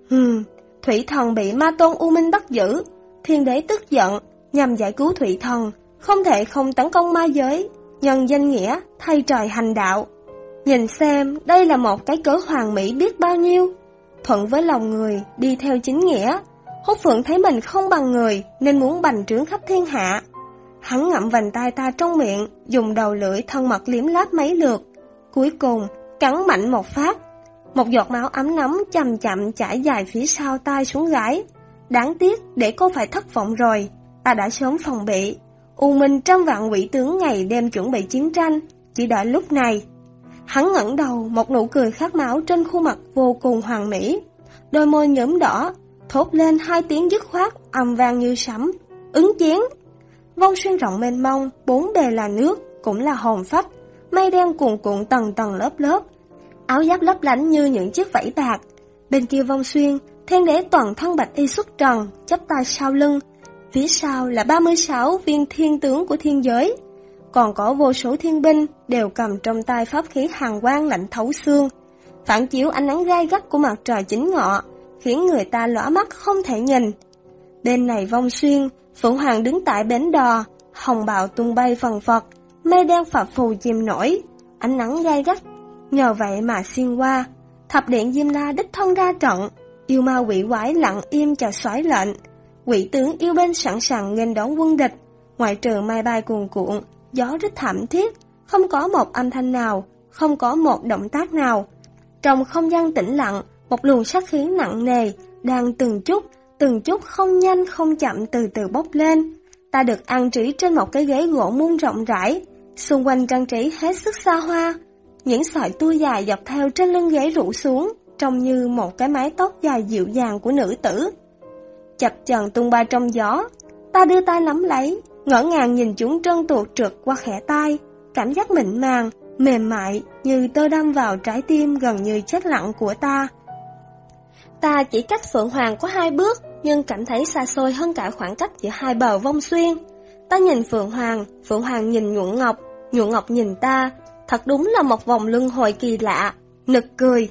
Hừm, Thủy Thần bị ma tôn U Minh bắt giữ, thiên đế tức giận, nhằm giải cứu Thủy Thần, không thể không tấn công ma giới, nhân danh nghĩa, thay trời hành đạo. Nhìn xem, đây là một cái cớ hoàng mỹ biết bao nhiêu. Thuận với lòng người, đi theo chính nghĩa. Hốt Phượng thấy mình không bằng người, nên muốn bành trướng khắp thiên hạ. Hắn ngậm vành tay ta trong miệng, dùng đầu lưỡi thân mật liếm láp mấy lượt. Cuối cùng, cắn mạnh một phát. Một giọt máu ấm nóng chậm chậm chảy dài phía sau tai xuống gái. Đáng tiếc để cô phải thất vọng rồi, ta đã sớm phòng bị. U Minh trăm vạn quỷ tướng ngày đêm chuẩn bị chiến tranh, chỉ đợi lúc này. Hắn ngẩng đầu, một nụ cười khát máu trên khuôn mặt vô cùng hoàn mỹ. Đôi môi nhớm đỏ, thốt lên hai tiếng dứt khoát, âm vang như sấm. Ứng chiến! Vong xuyên rộng mênh mông, bốn bề là nước, cũng là hồn phách, mây đen cuồn cuộn tầng tầng lớp lớp. Áo giáp lấp lánh như những chiếc vảy bạc. Bên kia vong xuyên, thiên đế toàn thân bạch y xuất trần, chắp tay sau lưng. Phía sau là 36 viên thiên tướng của thiên giới. Còn có vô số thiên binh đều cầm trong tay pháp khí hàng quang lạnh thấu xương. Phản chiếu ánh nắng gai gắt của mặt trời chính ngọ, khiến người ta lóa mắt không thể nhìn. Bên này vong xuyên, phụ Hoàng đứng tại bến đò, hồng bào tung bay phần phật, mây đen phập phù chìm nổi, ánh nắng gai gắt. Nhờ vậy mà xuyên qua, thập điện Diêm La đích thân ra trận, yêu ma quỷ quái lặng im chờ xoáy lệnh. Quỷ tướng yêu bên sẵn sàng nghênh đón quân địch, ngoại trừ mai bay cuồn cuộn, gió rất thảm thiết, không có một âm thanh nào, không có một động tác nào. Trong không gian tĩnh lặng, một luồng sát khí nặng nề đang từng chút từng chút không nhanh không chậm từ từ bốc lên. Ta được an trí trên một cái ghế gỗ muôn rộng rãi, xung quanh trang trí hết sức xa hoa. Những sợi tua dài dọc theo trên lưng ghế rủ xuống, trông như một cái mái tóc dài dịu dàng của nữ tử. Chập chờn tung bay trong gió, ta đưa tay nắm lấy, ngỡ ngàng nhìn chúng trơn tuột trượt qua khẽ tay, cảm giác mịn màng, mềm mại như tơ đâm vào trái tim gần như chết lặng của ta. Ta chỉ cách Phượng Hoàng có hai bước, nhưng cảm thấy xa xôi hơn cả khoảng cách giữa hai bờ vong xuyên. Ta nhìn Phượng Hoàng, Phượng Hoàng nhìn Nhuận Ngọc, Nhuận Ngọc nhìn ta, thật đúng là một vòng luân hồi kỳ lạ, nực cười.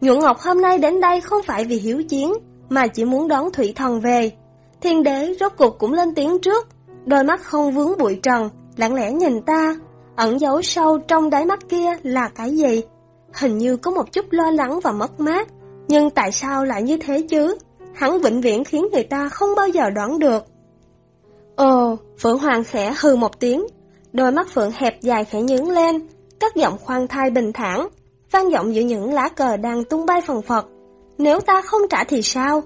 Nhuận Ngọc hôm nay đến đây không phải vì hiếu chiến, mà chỉ muốn đón Thủy Thần về. Thiên đế rốt cuộc cũng lên tiếng trước, đôi mắt không vướng bụi trần, lặng lẽ nhìn ta, ẩn giấu sâu trong đáy mắt kia là cái gì? Hình như có một chút lo lắng và mất mát, nhưng tại sao lại như thế chứ? Hắn vĩnh viễn khiến người ta không bao giờ đoán được. Ồ, Phượng Hoàng khẽ hư một tiếng, đôi mắt Phượng hẹp dài khẽ nhướng lên, các giọng khoan thai bình thản, vang vọng giữa những lá cờ đang tung bay phần phật. Nếu ta không trả thì sao?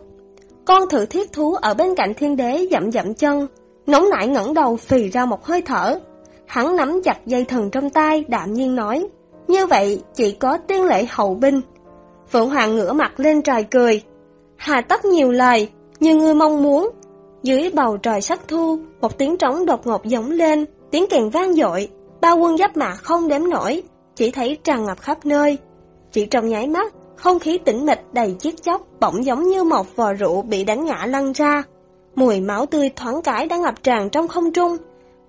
Con thử thiết thú ở bên cạnh thiên đế dậm dậm chân, nóng nảy ngẩng đầu phì ra một hơi thở. Hắn nắm chặt dây thần trong tay, đạm nhiên nói, như vậy chỉ có tiên lệ hậu binh. Phượng Hoàng ngửa mặt lên trời cười, hà tất nhiều lời, như ngươi mong muốn. Dưới bầu trời sắc thu, một tiếng trống đột ngột giống lên, tiếng kèn vang dội, bao quân giáp mạ không đếm nổi, chỉ thấy tràn ngập khắp nơi. Chỉ trong nháy mắt, không khí tĩnh mịch đầy chiếc chóc, bỗng giống như một vò rượu bị đánh ngã lăn ra. Mùi máu tươi thoáng cái đã ngập tràn trong không trung.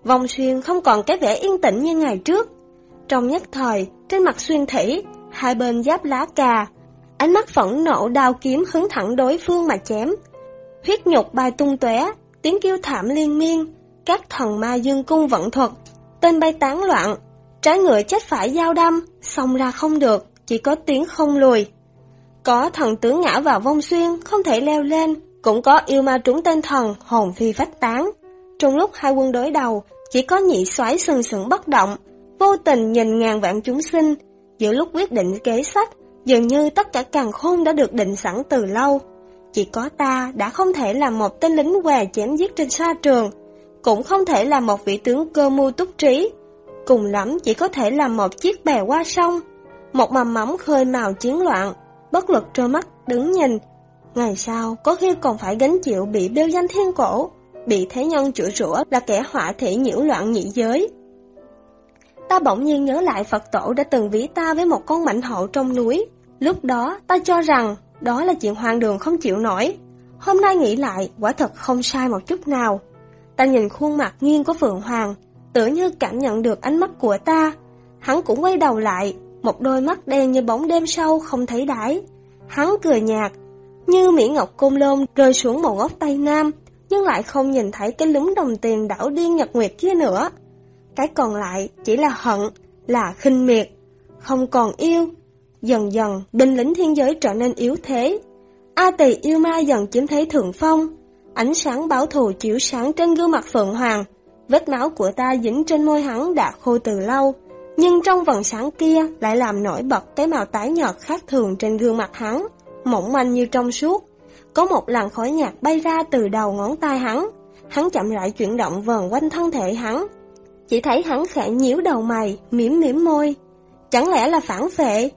Vòng xuyên không còn cái vẻ yên tĩnh như ngày trước. Trong nhất thời, trên mặt xuyên thủy, hai bên giáp lá cà, ánh mắt phẫn nộ đao kiếm hướng thẳng đối phương mà chém. Huyết nhục bay tung tóe, tiếng kêu thảm liên miên, các thần ma dương cung vận thuật, tên bay tán loạn, trái ngựa chết phải dao đâm, xông ra không được, chỉ có tiếng không lùi. Có thần tướng ngã vào vong xuyên, không thể leo lên, cũng có yêu ma trúng tên thần, hồn phi phách tán. Trong lúc hai quân đối đầu, chỉ có nhị xoáy sừng sững bất động, vô tình nhìn ngàn vạn chúng sinh. Giữa lúc quyết định kế sách, dường như tất cả càng khôn đã được định sẵn từ lâu. Chỉ có ta đã không thể là một tên lính què chém giết trên sa trường, cũng không thể là một vị tướng cơ mưu túc trí. Cùng lắm chỉ có thể là một chiếc bè qua sông, một mầm móng khơi màu chiến loạn, bất lực trơ mắt đứng nhìn. Ngày sau có khi còn phải gánh chịu bị bêu danh thiên cổ, bị thế nhân chửi rủa là kẻ họa thể nhiễu loạn nhị giới. Ta bỗng nhiên nhớ lại Phật tổ đã từng ví ta với một con mạnh hậu trong núi. Lúc đó ta cho rằng đó là chuyện hoang đường không chịu nổi. Hôm nay nghĩ lại, quả thật không sai một chút nào. Ta nhìn khuôn mặt nghiêng của Phượng Hoàng, tự như cảm nhận được ánh mắt của ta. Hắn cũng quay đầu lại, một đôi mắt đen như bóng đêm sâu không thấy đáy. Hắn cười nhạt, như Mỹ Ngọc Côn Lôn rơi xuống một góc Tây Nam, nhưng lại không nhìn thấy cái lúng đồng tiền đảo điên nhật nguyệt kia nữa. Cái còn lại chỉ là hận, là khinh miệt, không còn yêu. Dần dần, binh lính thiên giới trở nên yếu thế. A tỳ yêu ma dần chiếm thấy thượng phong. Ánh sáng báo thù chiếu sáng trên gương mặt Phượng Hoàng. Vết máu của ta dính trên môi hắn đã khô từ lâu. Nhưng trong vầng sáng kia lại làm nổi bật cái màu tái nhợt khác thường trên gương mặt hắn, mỏng manh như trong suốt. Có một làn khói nhạt bay ra từ đầu ngón tay hắn. Hắn chậm rãi chuyển động vần quanh thân thể hắn. Chỉ thấy hắn khẽ nhíu đầu mày, mỉm mỉm môi. Chẳng lẽ là phản vệ?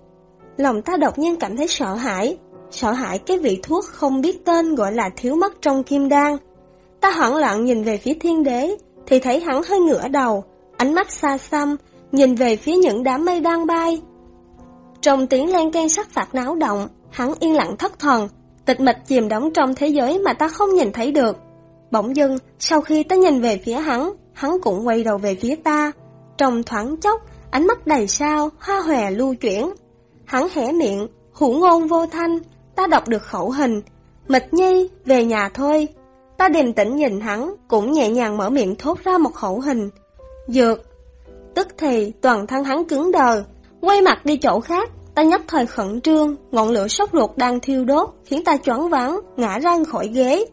Lòng ta đột nhiên cảm thấy sợ hãi. Sợ hãi cái vị thuốc không biết tên gọi là thiếu mất trong kim đan. Ta hoảng loạn nhìn về phía thiên đế, thì thấy hắn hơi ngửa đầu, ánh mắt xa xăm, nhìn về phía những đám mây đang bay. Trong tiếng len can sắc phạt náo động, hắn yên lặng thất thần, tịch mịch chìm đóng trong thế giới mà ta không nhìn thấy được. Bỗng dưng, sau khi ta nhìn về phía hắn, hắn cũng quay đầu về phía ta. Trong thoáng chốc, ánh mắt đầy sao, hoa hòe lưu chuyển. Hắn hé miệng, hủ ngôn vô thanh, ta đọc được khẩu hình. Mịch nhi, về nhà thôi. Ta điềm tĩnh nhìn hắn, cũng nhẹ nhàng mở miệng thốt ra một khẩu hình. Dược, Tức thì toàn thân hắn cứng đờ, quay mặt đi chỗ khác, ta nhất thời khẩn trương, ngọn lửa sốc ruột đang thiêu đốt, khiến ta choáng váng, ngã ra khỏi ghế.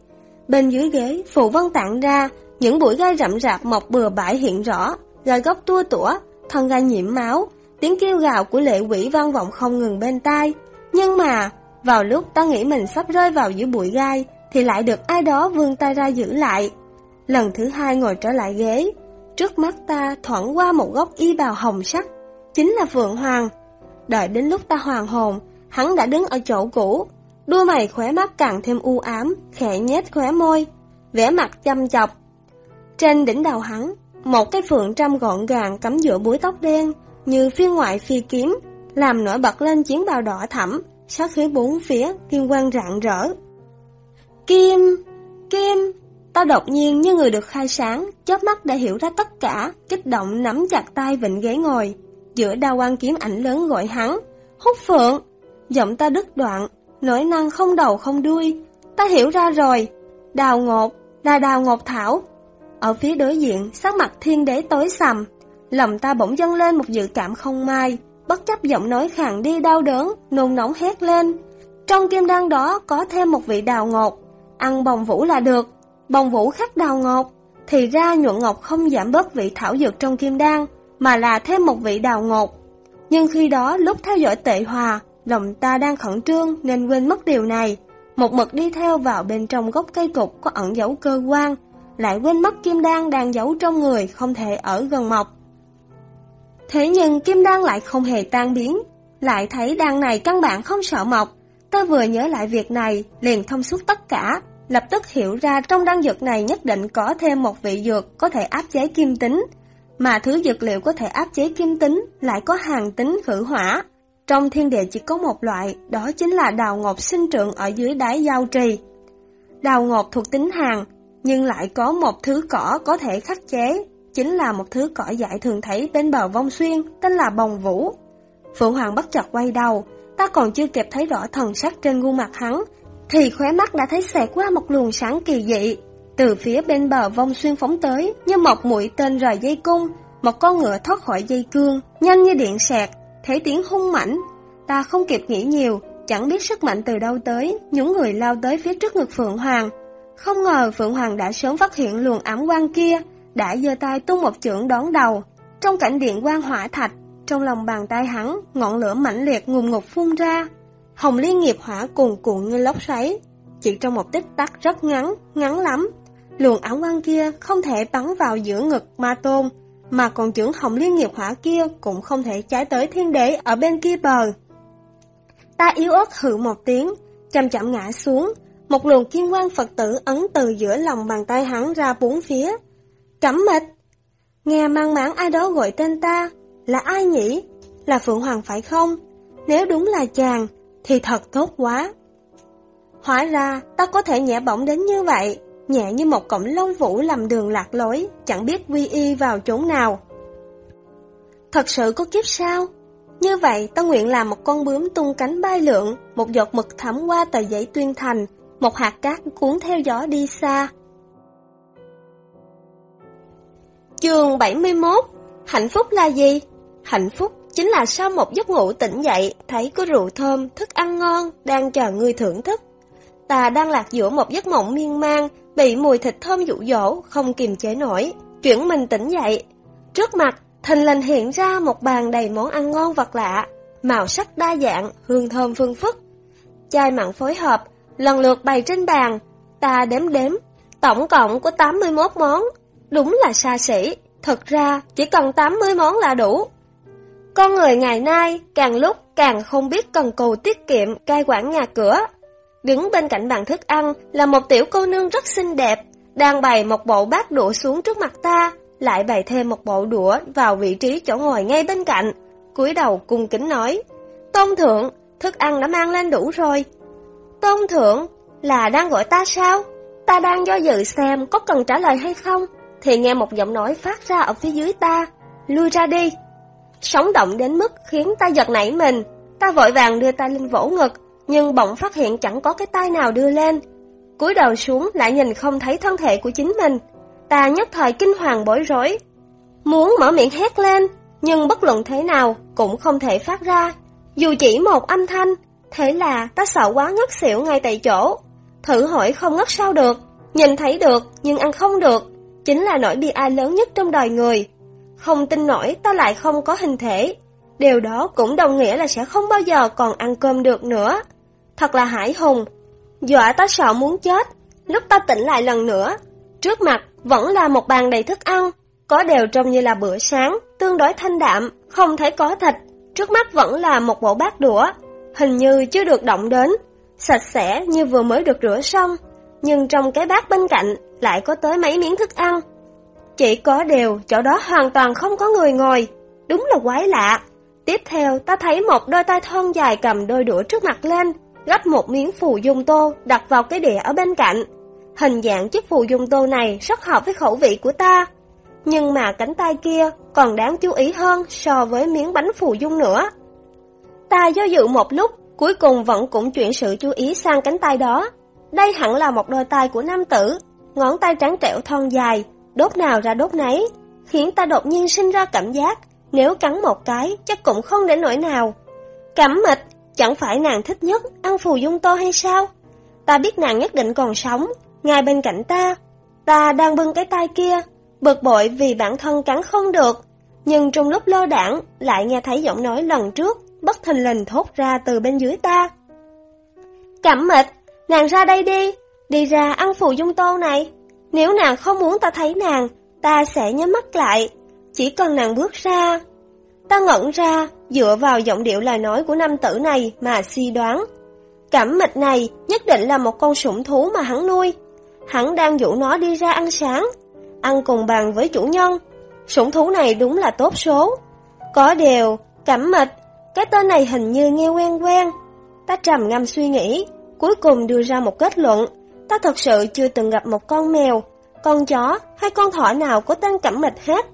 Bên dưới ghế, phù vân tản ra, những bụi gai rậm rạp mọc bừa bãi hiện rõ, gai gốc tua tủa, thân gai nhiễm máu, tiếng kêu gào của lệ quỷ vang vọng không ngừng bên tai. Nhưng mà, vào lúc ta nghĩ mình sắp rơi vào giữa bụi gai, thì lại được ai đó vươn tay ra giữ lại. Lần thứ hai ngồi trở lại ghế, Trước mắt ta thoảng qua một góc y bào hồng sắc, chính là Phượng Hoàng. Đợi đến lúc ta hoàng hồn, hắn đã đứng ở chỗ cũ, đuôi mày khóe mắt càng thêm u ám, khẽ nhếch khóe môi, vẻ mặt chăm chọc. Trên đỉnh đầu hắn, một cái phượng trăm gọn gàng cắm giữa búi tóc đen, như phiên ngoại phi kiếm, làm nổi bật lên chiến bào đỏ thẫm, sát khí bốn phía, thiên quang rạng rỡ. Kim! Kim! Ta đột nhiên như người được khai sáng, chớp mắt đã hiểu ra tất cả, kích động nắm chặt tay vịnh ghế ngồi. Giữa đao quan kiếm ảnh lớn gọi hắn, hút phượng. Giọng ta đứt đoạn, nỗi năng không đầu không đuôi. Ta hiểu ra rồi, đào ngột, là đào ngột thảo. Ở phía đối diện, sắc mặt thiên đế tối sầm. Lòng ta bỗng dâng lên một dự cảm không mai, bất chấp giọng nói khàn đi đau đớn, nôn nóng hét lên. Trong kim đan đó có thêm một vị đào ngột, ăn bồng vũ là được bồng vũ khắc đào ngột, thì ra nhuận ngọc không giảm bớt vị thảo dược trong kim đan, mà là thêm một vị đào ngột. Nhưng khi đó lúc theo dõi tệ hòa, lòng ta đang khẩn trương nên quên mất điều này. Một mực đi theo vào bên trong gốc cây cục có ẩn giấu cơ quan, lại quên mất kim đan đang giấu trong người không thể ở gần mọc. Thế nhưng kim đan lại không hề tan biến, lại thấy đan này căn bản không sợ mọc. Ta vừa nhớ lại việc này, liền thông suốt tất cả, lập tức hiểu ra trong đan dược này nhất định có thêm một vị dược có thể áp chế kim tính, mà thứ dược liệu có thể áp chế kim tính lại có hàng tính khử hỏa. Trong thiên địa chỉ có một loại, đó chính là đào ngọc sinh trưởng ở dưới đáy giao trì. Đào ngọc thuộc tính hàng, nhưng lại có một thứ cỏ có thể khắc chế, chính là một thứ cỏ dại thường thấy bên bờ vong xuyên, tên là bồng vũ. Phượng Hoàng bất chợt quay đầu, ta còn chưa kịp thấy rõ thần sắc trên gương mặt hắn, thì khóe mắt đã thấy xẹt qua một luồng sáng kỳ dị. Từ phía bên bờ vong xuyên phóng tới, như một mũi tên rời dây cung, một con ngựa thoát khỏi dây cương, nhanh như điện sẹt, thấy tiếng hung mãnh. Ta không kịp nghĩ nhiều, chẳng biết sức mạnh từ đâu tới, những người lao tới phía trước ngực Phượng Hoàng. Không ngờ Phượng Hoàng đã sớm phát hiện luồng ám quang kia, đã giơ tay tung một chưởng đón đầu. Trong cảnh điện quang hỏa thạch, trong lòng bàn tay hắn, ngọn lửa mãnh liệt ngùng ngục phun ra. Hồng liên nghiệp hỏa cuồn cuộn như lốc xoáy. Chỉ trong một tích tắc rất ngắn, ngắn lắm. Luồng ảo quan kia không thể bắn vào giữa ngực ma tôn, mà còn chưởng hồng liên nghiệp hỏa kia cũng không thể trái tới thiên đế ở bên kia bờ. Ta yếu ớt hự một tiếng, chậm chậm ngã xuống, một luồng kim quang Phật tử ấn từ giữa lòng bàn tay hắn ra bốn phía. Cẩm mịch! Nghe mang mãn ai đó gọi tên ta, là ai nhỉ? Là Phượng Hoàng phải không? Nếu đúng là chàng, thì thật tốt quá. Hóa ra, ta có thể nhẹ bỏng đến như vậy, nhẹ như một cổng lông vũ làm đường lạc lối, chẳng biết quy y vào chốn nào. Thật sự có kiếp sao? Như vậy, ta nguyện làm một con bướm tung cánh bay lượn, một giọt mực thấm qua tờ giấy tuyên thành, một hạt cát cuốn theo gió đi xa. Chương 71 Hạnh phúc là gì? Hạnh phúc chính là sau một giấc ngủ tỉnh dậy, thấy có rượu thơm, thức ăn ngon, đang chờ người thưởng thức. Ta đang lạc giữa một giấc mộng miên man, bị mùi thịt thơm dụ dỗ, không kiềm chế nổi, chuyển mình tỉnh dậy. Trước mặt, thình lình hiện ra một bàn đầy món ăn ngon vật lạ, màu sắc đa dạng, hương thơm phương phức. Chai mặn phối hợp, lần lượt bày trên bàn, ta đếm đếm, tổng cộng có 81 món, đúng là xa xỉ, thật ra chỉ cần 80 món là đủ. Con người ngày nay càng lúc càng không biết cần cù tiết kiệm cai quản nhà cửa. Đứng bên cạnh bàn thức ăn là một tiểu cô nương rất xinh đẹp, đang bày một bộ bát đũa xuống trước mặt ta, lại bày thêm một bộ đũa vào vị trí chỗ ngồi ngay bên cạnh. cúi đầu cung kính nói, Tôn thượng, thức ăn đã mang lên đủ rồi. Tôn thượng, là đang gọi ta sao? Ta đang do dự xem có cần trả lời hay không, thì nghe một giọng nói phát ra ở phía dưới ta, lui ra đi. Sống động đến mức khiến ta giật nảy mình, ta vội vàng đưa tay lên vỗ ngực, nhưng bỗng phát hiện chẳng có cái tay nào đưa lên. cúi đầu xuống lại nhìn không thấy thân thể của chính mình, ta nhất thời kinh hoàng bối rối. Muốn mở miệng hét lên, nhưng bất luận thế nào cũng không thể phát ra, dù chỉ một âm thanh, thế là ta sợ quá ngất xỉu ngay tại chỗ. Thử hỏi không ngất sao được, nhìn thấy được nhưng ăn không được, chính là nỗi bi ai lớn nhất trong đời người. Không tin nổi ta lại không có hình thể, điều đó cũng đồng nghĩa là sẽ không bao giờ còn ăn cơm được nữa. Thật là hải hùng, dọa ta sợ muốn chết, lúc ta tỉnh lại lần nữa, trước mặt vẫn là một bàn đầy thức ăn, có đều trông như là bữa sáng, tương đối thanh đạm, không thấy có thịt, trước mắt vẫn là một bộ bát đũa, hình như chưa được động đến, sạch sẽ như vừa mới được rửa xong, nhưng trong cái bát bên cạnh lại có tới mấy miếng thức ăn. Chỉ có điều chỗ đó hoàn toàn không có người ngồi, đúng là quái lạ. Tiếp theo ta thấy một đôi tay thon dài cầm đôi đũa trước mặt lên, gấp một miếng phù dung tô đặt vào cái đĩa ở bên cạnh. Hình dạng chiếc phù dung tô này rất hợp với khẩu vị của ta. Nhưng mà cánh tay kia còn đáng chú ý hơn so với miếng bánh phù dung nữa. Ta do dự một lúc, cuối cùng vẫn cũng chuyển sự chú ý sang cánh tay đó. Đây hẳn là một đôi tay của nam tử, ngón tay trắng trẻo thon dài, đốt nào ra đốt nấy, khiến ta đột nhiên sinh ra cảm giác, nếu cắn một cái chắc cũng không để nổi nào. cảm mịch, chẳng phải nàng thích nhất ăn phù dung tô hay sao? Ta biết nàng nhất định còn sống, ngay bên cạnh ta. Ta đang bưng cái tay kia, bực bội vì bản thân cắn không được, nhưng trong lúc lơ đảng lại nghe thấy giọng nói lần trước, bất thình lình thốt ra từ bên dưới ta. Cẩm mịch, nàng ra đây đi, đi ra ăn phù dung tô này. Nếu nàng không muốn ta thấy nàng, ta sẽ nhắm mắt lại, chỉ cần nàng bước ra. Ta ngẩn ra, dựa vào giọng điệu lời nói của nam tử này mà suy đoán. Cẩm mịch này nhất định là một con sủng thú mà hắn nuôi. Hắn đang dụ nó đi ra ăn sáng, ăn cùng bàn với chủ nhân. Sủng thú này đúng là tốt số. Có điều, cẩm mịch, cái tên này hình như nghe quen quen. Ta trầm ngâm suy nghĩ, cuối cùng đưa ra một kết luận. Ta thật sự chưa từng gặp một con mèo, con chó hay con thỏ nào có tên cẩm mịch hết.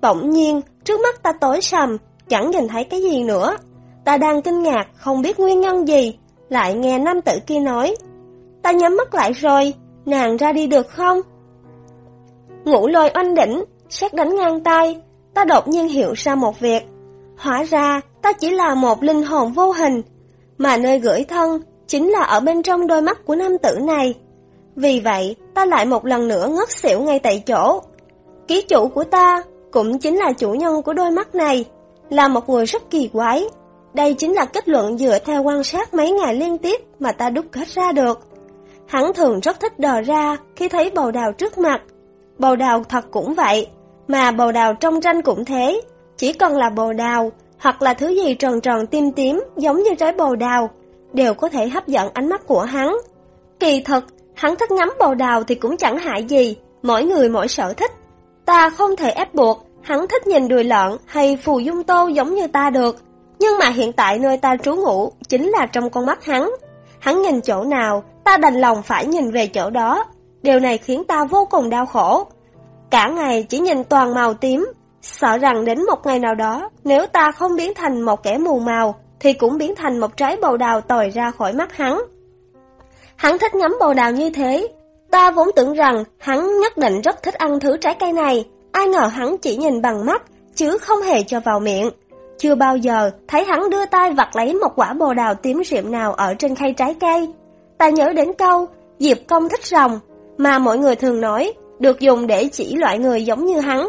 Bỗng nhiên, trước mắt ta tối sầm, chẳng nhìn thấy cái gì nữa. Ta đang kinh ngạc, không biết nguyên nhân gì, lại nghe nam tử kia nói. Ta nhắm mắt lại rồi, nàng ra đi được không? Ngủ lôi oanh đỉnh, xét đánh ngang tay, ta đột nhiên hiểu ra một việc. Hóa ra, ta chỉ là một linh hồn vô hình, mà nơi gửi thân chính là ở bên trong đôi mắt của nam tử này. Vì vậy, ta lại một lần nữa ngất xỉu ngay tại chỗ. Ký chủ của ta cũng chính là chủ nhân của đôi mắt này, là một người rất kỳ quái. Đây chính là kết luận dựa theo quan sát mấy ngày liên tiếp mà ta đúc kết ra được. Hắn thường rất thích đờ ra khi thấy bầu đào trước mặt. Bầu đào thật cũng vậy, mà bầu đào trong tranh cũng thế. Chỉ cần là bầu đào, hoặc là thứ gì tròn tròn tim tím giống như trái bầu đào, đều có thể hấp dẫn ánh mắt của hắn. Kỳ thật, hắn thích ngắm bầu đào thì cũng chẳng hại gì, mỗi người mỗi sở thích. Ta không thể ép buộc, hắn thích nhìn đùi lợn hay phù dung tô giống như ta được. Nhưng mà hiện tại nơi ta trú ngụ chính là trong con mắt hắn. Hắn nhìn chỗ nào, ta đành lòng phải nhìn về chỗ đó. Điều này khiến ta vô cùng đau khổ. Cả ngày chỉ nhìn toàn màu tím, sợ rằng đến một ngày nào đó, nếu ta không biến thành một kẻ mù màu, thì cũng biến thành một trái bầu đào tồi ra khỏi mắt hắn. Hắn thích ngắm bầu đào như thế. Ta vốn tưởng rằng hắn nhất định rất thích ăn thứ trái cây này, ai ngờ hắn chỉ nhìn bằng mắt, chứ không hề cho vào miệng. Chưa bao giờ thấy hắn đưa tay vặt lấy một quả bồ đào tím rượm nào ở trên khay trái cây. Ta nhớ đến câu, Diệp công thích rồng, mà mọi người thường nói, được dùng để chỉ loại người giống như hắn.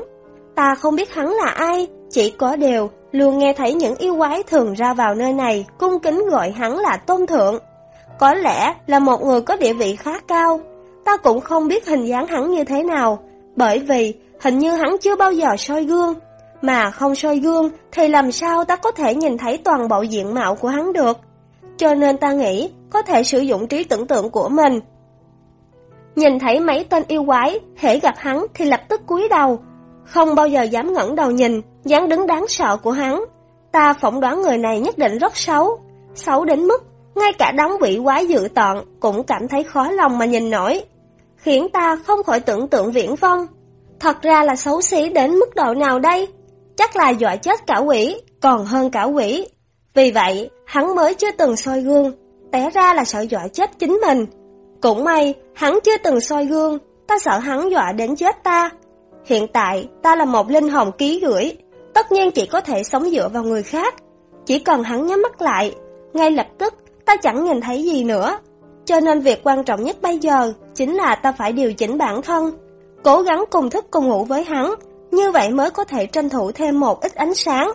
Ta không biết hắn là ai, chỉ có điều, luôn nghe thấy những yêu quái thường ra vào nơi này, cung kính gọi hắn là tôn thượng. Có lẽ là một người có địa vị khá cao, ta cũng không biết hình dáng hắn như thế nào, bởi vì hình như hắn chưa bao giờ soi gương, mà không soi gương thì làm sao ta có thể nhìn thấy toàn bộ diện mạo của hắn được. Cho nên ta nghĩ có thể sử dụng trí tưởng tượng của mình. Nhìn thấy mấy tên yêu quái, hễ gặp hắn thì lập tức cúi đầu, không bao giờ dám ngẩng đầu nhìn, dáng đứng đáng sợ của hắn. Ta phỏng đoán người này nhất định rất xấu, xấu đến mức ngay cả đám quỷ quái dự tận cũng cảm thấy khó lòng mà nhìn nổi, khiến ta không khỏi tưởng tượng viễn vong. Thật ra là xấu xí đến mức độ nào đây? chắc là dọa chết cả quỷ, còn hơn cả quỷ. Vì vậy, hắn mới chưa từng soi gương, té ra là sợ dọa chết chính mình. Cũng may, hắn chưa từng soi gương, ta sợ hắn dọa đến chết ta. Hiện tại, ta là một linh hồn ký gửi, tất nhiên chỉ có thể sống dựa vào người khác. Chỉ cần hắn nhắm mắt lại, ngay lập tức ta chẳng nhìn thấy gì nữa. Cho nên việc quan trọng nhất bây giờ chính là ta phải điều chỉnh bản thân, cố gắng cùng thức cùng ngủ với hắn, như vậy mới có thể tranh thủ thêm một ít ánh sáng.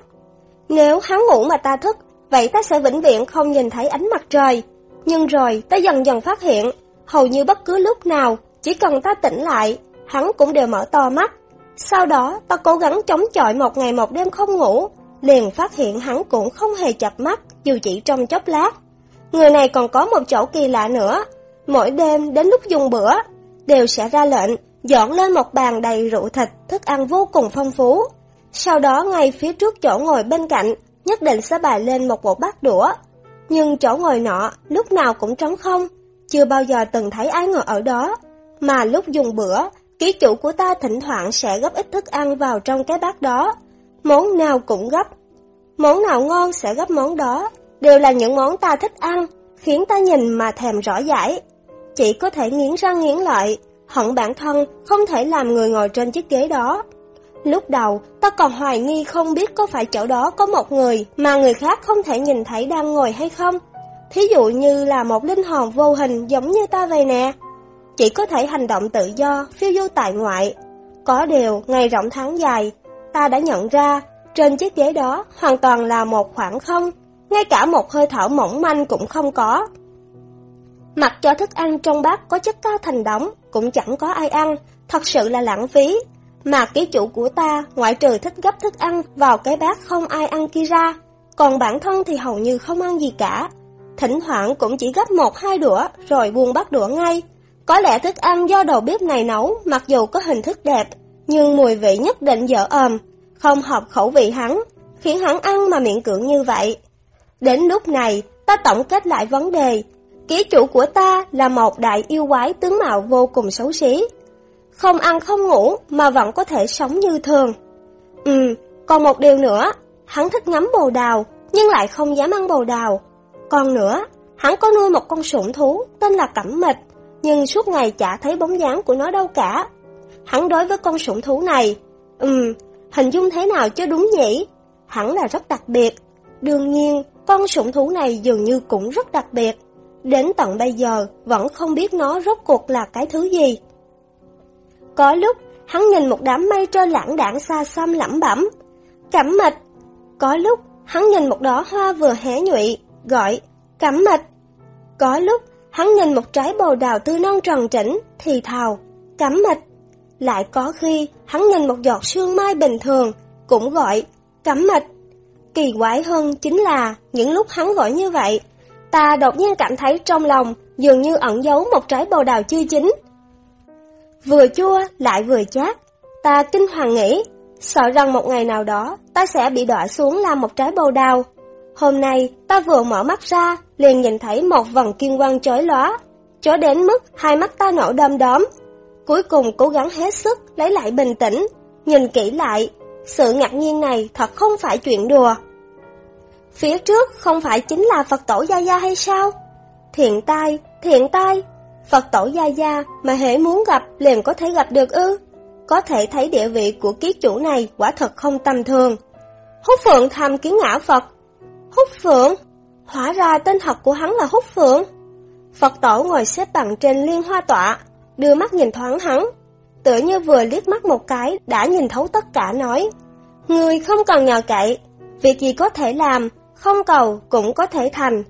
Nếu hắn ngủ mà ta thức, vậy ta sẽ vĩnh viễn không nhìn thấy ánh mặt trời. Nhưng rồi ta dần dần phát hiện, hầu như bất cứ lúc nào, chỉ cần ta tỉnh lại, hắn cũng đều mở to mắt. Sau đó ta cố gắng chống chọi một ngày một đêm không ngủ, liền phát hiện hắn cũng không hề chập mắt dù chỉ trong chốc lát. Người này còn có một chỗ kỳ lạ nữa, mỗi đêm đến lúc dùng bữa, đều sẽ ra lệnh dọn lên một bàn đầy rượu thịt, thức ăn vô cùng phong phú. Sau đó ngay phía trước chỗ ngồi bên cạnh, nhất định sẽ bày lên một bộ bát đũa. Nhưng chỗ ngồi nọ lúc nào cũng trống không, chưa bao giờ từng thấy ai ngồi ở đó. Mà lúc dùng bữa, ký chủ của ta thỉnh thoảng sẽ gấp ít thức ăn vào trong cái bát đó. Món nào cũng gấp. Món nào ngon sẽ gấp món đó, đều là những món ta thích ăn, khiến ta nhìn mà thèm rõ rãi Chỉ có thể nghiến răng nghiến lợi, hận bản thân không thể làm người ngồi trên chiếc ghế đó. Lúc đầu, ta còn hoài nghi không biết có phải chỗ đó có một người mà người khác không thể nhìn thấy đang ngồi hay không. Thí dụ như là một linh hồn vô hình giống như ta vậy nè. Chỉ có thể hành động tự do, phiêu du tại ngoại. Có điều, ngày rộng tháng dài, ta đã nhận ra, trên chiếc ghế đó hoàn toàn là một khoảng không, ngay cả một hơi thở mỏng manh cũng không có. Mặc cho thức ăn trong bát có chất cao thành đóng cũng chẳng có ai ăn, thật sự là lãng phí. mà ký chủ của ta ngoại trừ thích gấp thức ăn vào cái bát không ai ăn kia ra, còn bản thân thì hầu như không ăn gì cả. Thỉnh thoảng cũng chỉ gấp một hai đũa rồi buông bát đũa ngay. Có lẽ thức ăn do đầu bếp này nấu mặc dù có hình thức đẹp, nhưng mùi vị nhất định dở ồm, không hợp khẩu vị hắn, khiến hắn ăn mà miệng cưỡng như vậy. Đến lúc này, ta tổng kết lại vấn đề. Ký chủ của ta là một đại yêu quái tướng mạo vô cùng xấu xí. Không ăn không ngủ mà vẫn có thể sống như thường. Ừ, còn một điều nữa, hắn thích ngắm bồ đào, nhưng lại không dám ăn bồ đào. Còn nữa, hắn có nuôi một con sủng thú tên là Cẩm Mịch, nhưng suốt ngày chả thấy bóng dáng của nó đâu cả. Hắn đối với con sủng thú này, ừm, hình dung thế nào cho đúng nhỉ? Hắn là rất đặc biệt. Đương nhiên, con sủng thú này dường như cũng rất đặc biệt. Đến tận bây giờ, vẫn không biết nó rốt cuộc là cái thứ gì. Có lúc, hắn nhìn một đám mây trên lãng đảng xa xăm lẩm bẩm. Cẩm mịch. Có lúc, hắn nhìn một đóa hoa vừa hé nhụy, gọi, cẩm mịch. Có lúc, hắn nhìn một trái bồ đào tươi non tròn trĩnh, thì thào, cẩm mịch. Lại có khi, hắn nhìn một giọt sương mai bình thường, cũng gọi, cẩm mịch. Kỳ quái hơn chính là, những lúc hắn gọi như vậy, ta đột nhiên cảm thấy trong lòng dường như ẩn giấu một trái bầu đào chưa chín. Vừa chua lại vừa chát, ta kinh hoàng nghĩ, sợ rằng một ngày nào đó ta sẽ bị đọa xuống làm một trái bầu đào. Hôm nay ta vừa mở mắt ra, liền nhìn thấy một vầng kim quang chói lóa, cho đến mức hai mắt ta nổ đom đóm. Cuối cùng cố gắng hết sức lấy lại bình tĩnh, nhìn kỹ lại, sự ngạc nhiên này thật không phải chuyện đùa. Phía trước không phải chính là Phật tổ Gia Gia hay sao? Thiện tai, thiện tai, Phật tổ Gia Gia mà hễ muốn gặp liền có thể gặp được ư? Có thể thấy địa vị của ký chủ này quả thật không tầm thường. Húc Phượng thầm kiến ngã Phật. Húc Phượng? Hóa ra tên thật của hắn là Húc Phượng. Phật tổ ngồi xếp bằng trên liên hoa tọa, đưa mắt nhìn thoáng hắn. Tựa như vừa liếc mắt một cái đã nhìn thấu tất cả nói. Người không cần nhờ cậy, việc gì có thể làm, không cầu cũng có thể thành.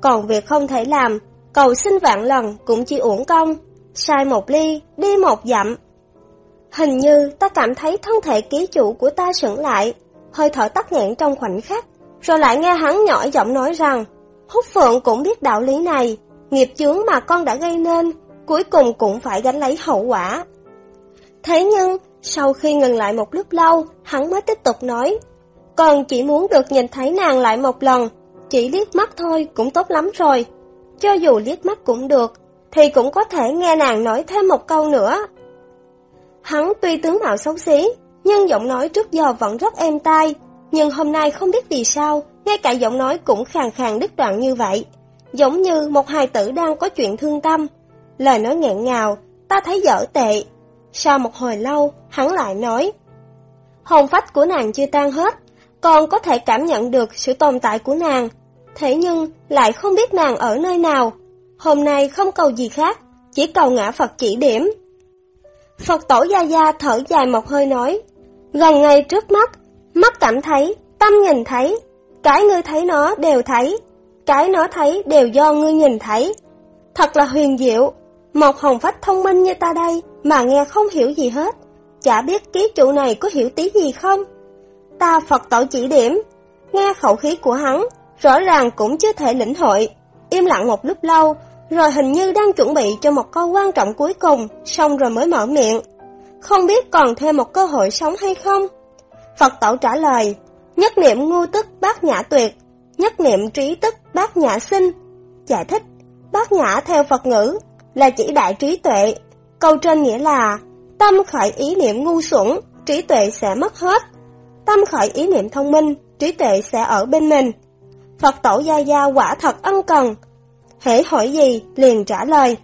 Còn việc không thể làm, cầu xin vạn lần cũng chỉ uổng công. Sai một ly, đi một dặm. Hình như ta cảm thấy thân thể ký chủ của ta sững lại, hơi thở tắt nghẹn trong khoảnh khắc, rồi lại nghe hắn nhỏ giọng nói rằng, Húc Phượng cũng biết đạo lý này, nghiệp chướng mà con đã gây nên, cuối cùng cũng phải gánh lấy hậu quả. Thế nhưng, sau khi ngừng lại một lúc lâu, hắn mới tiếp tục nói, còn chỉ muốn được nhìn thấy nàng lại một lần, chỉ liếc mắt thôi cũng tốt lắm rồi. Cho dù liếc mắt cũng được, thì cũng có thể nghe nàng nói thêm một câu nữa. Hắn tuy tướng mạo xấu xí, nhưng giọng nói trước giờ vẫn rất êm tai, nhưng hôm nay không biết vì sao, ngay cả giọng nói cũng khàn khàn đứt đoạn như vậy. Giống như một hài tử đang có chuyện thương tâm. Lời nói nghẹn ngào, ta thấy dở tệ. Sau một hồi lâu, hắn lại nói. Hồn phách của nàng chưa tan hết, còn có thể cảm nhận được sự tồn tại của nàng. Thế nhưng lại không biết nàng ở nơi nào. Hôm nay không cầu gì khác, chỉ cầu ngã Phật chỉ điểm. Phật tổ Gia Gia thở dài một hơi nói, gần ngay trước mắt, mắt cảm thấy, tâm nhìn thấy, cái ngươi thấy nó đều thấy, cái nó thấy đều do ngươi nhìn thấy. Thật là huyền diệu, một hồng phách thông minh như ta đây mà nghe không hiểu gì hết, chả biết ký chủ này có hiểu tí gì không? Ta Phật tổ chỉ điểm, nghe khẩu khí của hắn, rõ ràng cũng chưa thể lĩnh hội. Im lặng một lúc lâu, rồi hình như đang chuẩn bị cho một câu quan trọng cuối cùng, xong rồi mới mở miệng. Không biết còn thêm một cơ hội sống hay không? Phật tổ trả lời, nhất niệm ngu tức bát nhã tuyệt, nhất niệm trí tức bát nhã sinh. Giải thích, bát nhã theo Phật ngữ là chỉ đại trí tuệ. Câu trên nghĩa là, tâm khởi ý niệm ngu xuẩn, trí tuệ sẽ mất hết. Tâm khởi ý niệm thông minh, trí tuệ sẽ ở bên mình. Phật tổ Gia Gia quả thật ân cần, hễ hỏi gì liền trả lời.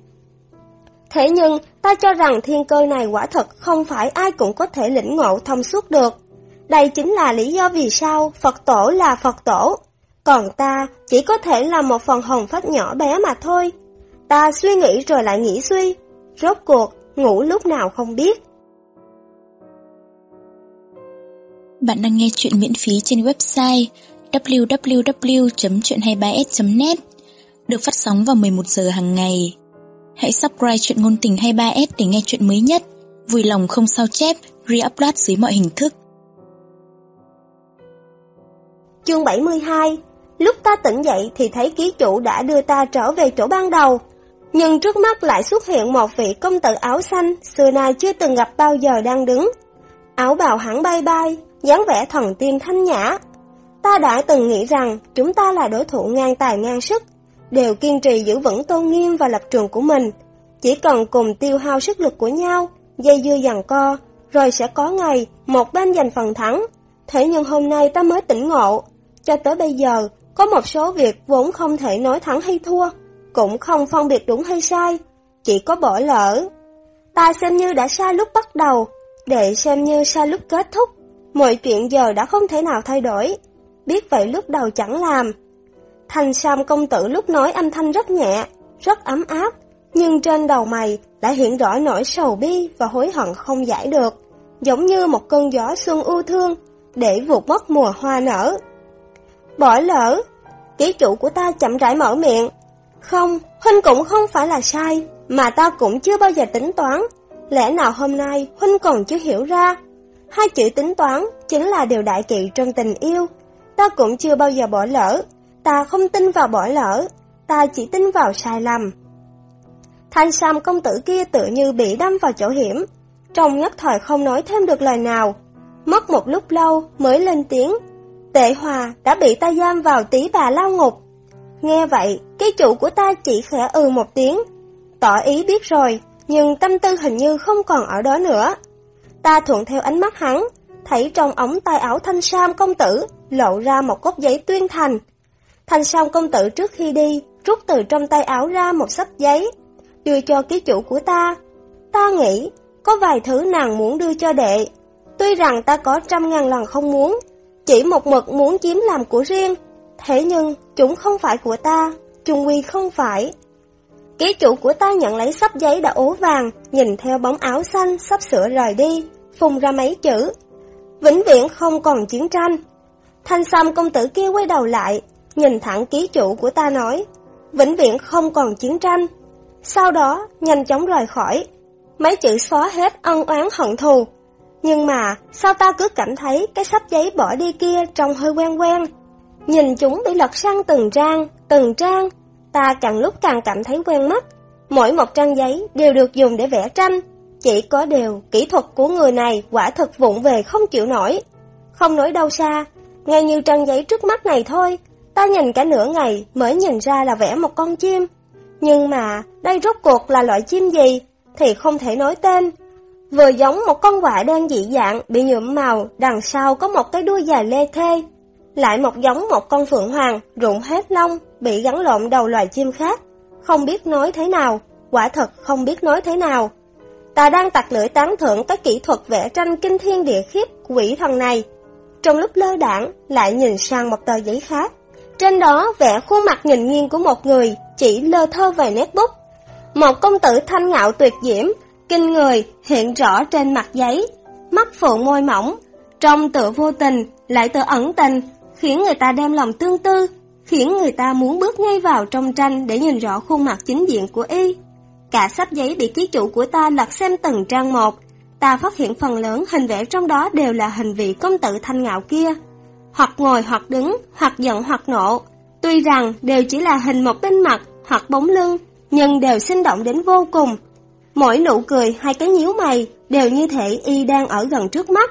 Thế nhưng, ta cho rằng thiên cơ này quả thật không phải ai cũng có thể lĩnh ngộ thông suốt được. Đây chính là lý do vì sao Phật tổ là Phật tổ, còn ta chỉ có thể là một phần hồn phách nhỏ bé mà thôi. Ta suy nghĩ rồi lại nghĩ suy, rốt cuộc ngủ lúc nào không biết.
Bạn đang nghe chuyện miễn phí trên website www.chuyện23s.net được phát sóng vào 11 giờ hàng ngày. Hãy subscribe chuyện ngôn tình 23s để nghe chuyện mới nhất, vui lòng không sao chép re-upload dưới mọi hình thức.
Chương 72 Lúc ta tỉnh dậy thì thấy ký chủ đã đưa ta trở về chỗ ban đầu. Nhưng trước mắt lại xuất hiện một vị công tử áo xanh xưa nay chưa từng gặp bao giờ đang đứng. Áo bào hẳn bay bay, dáng vẻ thần tiên thanh nhã. Ta đã từng nghĩ rằng chúng ta là đối thủ ngang tài ngang sức, đều kiên trì giữ vững tôn nghiêm và lập trường của mình. Chỉ cần cùng tiêu hao sức lực của nhau, dây dưa dằn co, rồi sẽ có ngày một bên giành phần thắng. Thế nhưng hôm nay ta mới tỉnh ngộ, cho tới bây giờ có một số việc vốn không thể nói thắng hay thua, cũng không phân biệt đúng hay sai, chỉ có bỏ lỡ. Ta xem như đã sai lúc bắt đầu, để xem như sai lúc kết thúc. Mọi chuyện giờ đã không thể nào thay đổi, biết vậy lúc đầu chẳng làm. Thành Sam công tử lúc nói âm thanh rất nhẹ, rất ấm áp, nhưng trên đầu mày lại hiện rõ nỗi sầu bi và hối hận không giải được, giống như một cơn gió xuân ưu thương để vụt mất mùa hoa nở. Bỏ lỡ, ký chủ của ta chậm rãi mở miệng. Không, Huynh cũng không phải là sai, mà ta cũng chưa bao giờ tính toán. Lẽ nào hôm nay Huynh còn chưa hiểu ra? Hai chữ tính toán chính là điều đại kỵ trong tình yêu. Ta cũng chưa bao giờ bỏ lỡ, ta không tin vào bỏ lỡ, ta chỉ tin vào sai lầm. Thanh Sam công tử kia tự như bị đâm vào chỗ hiểm, trong nhất thời không nói thêm được lời nào. Mất một lúc lâu mới lên tiếng, Tệ Hòa đã bị ta giam vào tí bà lao ngục. Nghe vậy, cái chủ của ta chỉ khẽ ừ một tiếng, tỏ ý biết rồi, nhưng tâm tư hình như không còn ở đó nữa. Ta thuận theo ánh mắt hắn, thấy trong ống tay áo thanh sam công tử lộ ra một cốc giấy tuyên thành. Thanh sam công tử trước khi đi, rút từ trong tay áo ra một sách giấy, đưa cho ký chủ của ta. Ta nghĩ, có vài thứ nàng muốn đưa cho đệ. Tuy rằng ta có trăm ngàn lần không muốn, chỉ một mực muốn chiếm làm của riêng. Thế nhưng, chúng không phải của ta, trung quy không phải. Ký chủ của ta nhận lấy sắp giấy đã ố vàng, nhìn theo bóng áo xanh sắp sửa rời đi, phun ra mấy chữ. Vĩnh viễn không còn chiến tranh. Thanh Sam công tử kia quay đầu lại, nhìn thẳng ký chủ của ta nói, vĩnh viễn không còn chiến tranh. Sau đó, nhanh chóng rời khỏi. Mấy chữ xóa hết ân oán hận thù. Nhưng mà, sao ta cứ cảm thấy cái sắp giấy bỏ đi kia trông hơi quen quen. Nhìn chúng bị lật sang từng trang, từng trang, ta càng lúc càng cảm thấy quen mắt. Mỗi một trang giấy đều được dùng để vẽ tranh, chỉ có điều kỹ thuật của người này quả thật vụng về không chịu nổi. Không nói đâu xa, ngay như trang giấy trước mắt này thôi, ta nhìn cả nửa ngày mới nhìn ra là vẽ một con chim. Nhưng mà đây rốt cuộc là loại chim gì thì không thể nói tên. Vừa giống một con quạ đen dị dạng bị nhuộm màu, đằng sau có một cái đuôi dài lê thê. Lại một giống một con phượng hoàng rụng hết lông, bị gắn lộn đầu loài chim khác. Không biết nói thế nào, quả thật không biết nói thế nào. Ta đang tặc lưỡi tán thưởng cái kỹ thuật vẽ tranh kinh thiên địa khiếp quỷ thần này. Trong lúc lơ đảng, lại nhìn sang một tờ giấy khác. Trên đó vẽ khuôn mặt nhìn nghiêng của một người, chỉ lơ thơ vài nét bút. Một công tử thanh ngạo tuyệt diễm, kinh người hiện rõ trên mặt giấy, mắt phụ môi mỏng, trong tựa vô tình, lại tựa ẩn tình, khiến người ta đem lòng tương tư, khiến người ta muốn bước ngay vào trong tranh để nhìn rõ khuôn mặt chính diện của y. Cả sắp giấy bị ký chủ của ta lật xem từng trang một, ta phát hiện phần lớn hình vẽ trong đó đều là hình vị công tử thanh ngạo kia. Hoặc ngồi hoặc đứng, hoặc giận hoặc nộ. Tuy rằng đều chỉ là hình một bên mặt hoặc bóng lưng, nhưng đều sinh động đến vô cùng. Mỗi nụ cười hay cái nhíu mày đều như thể y đang ở gần trước mắt.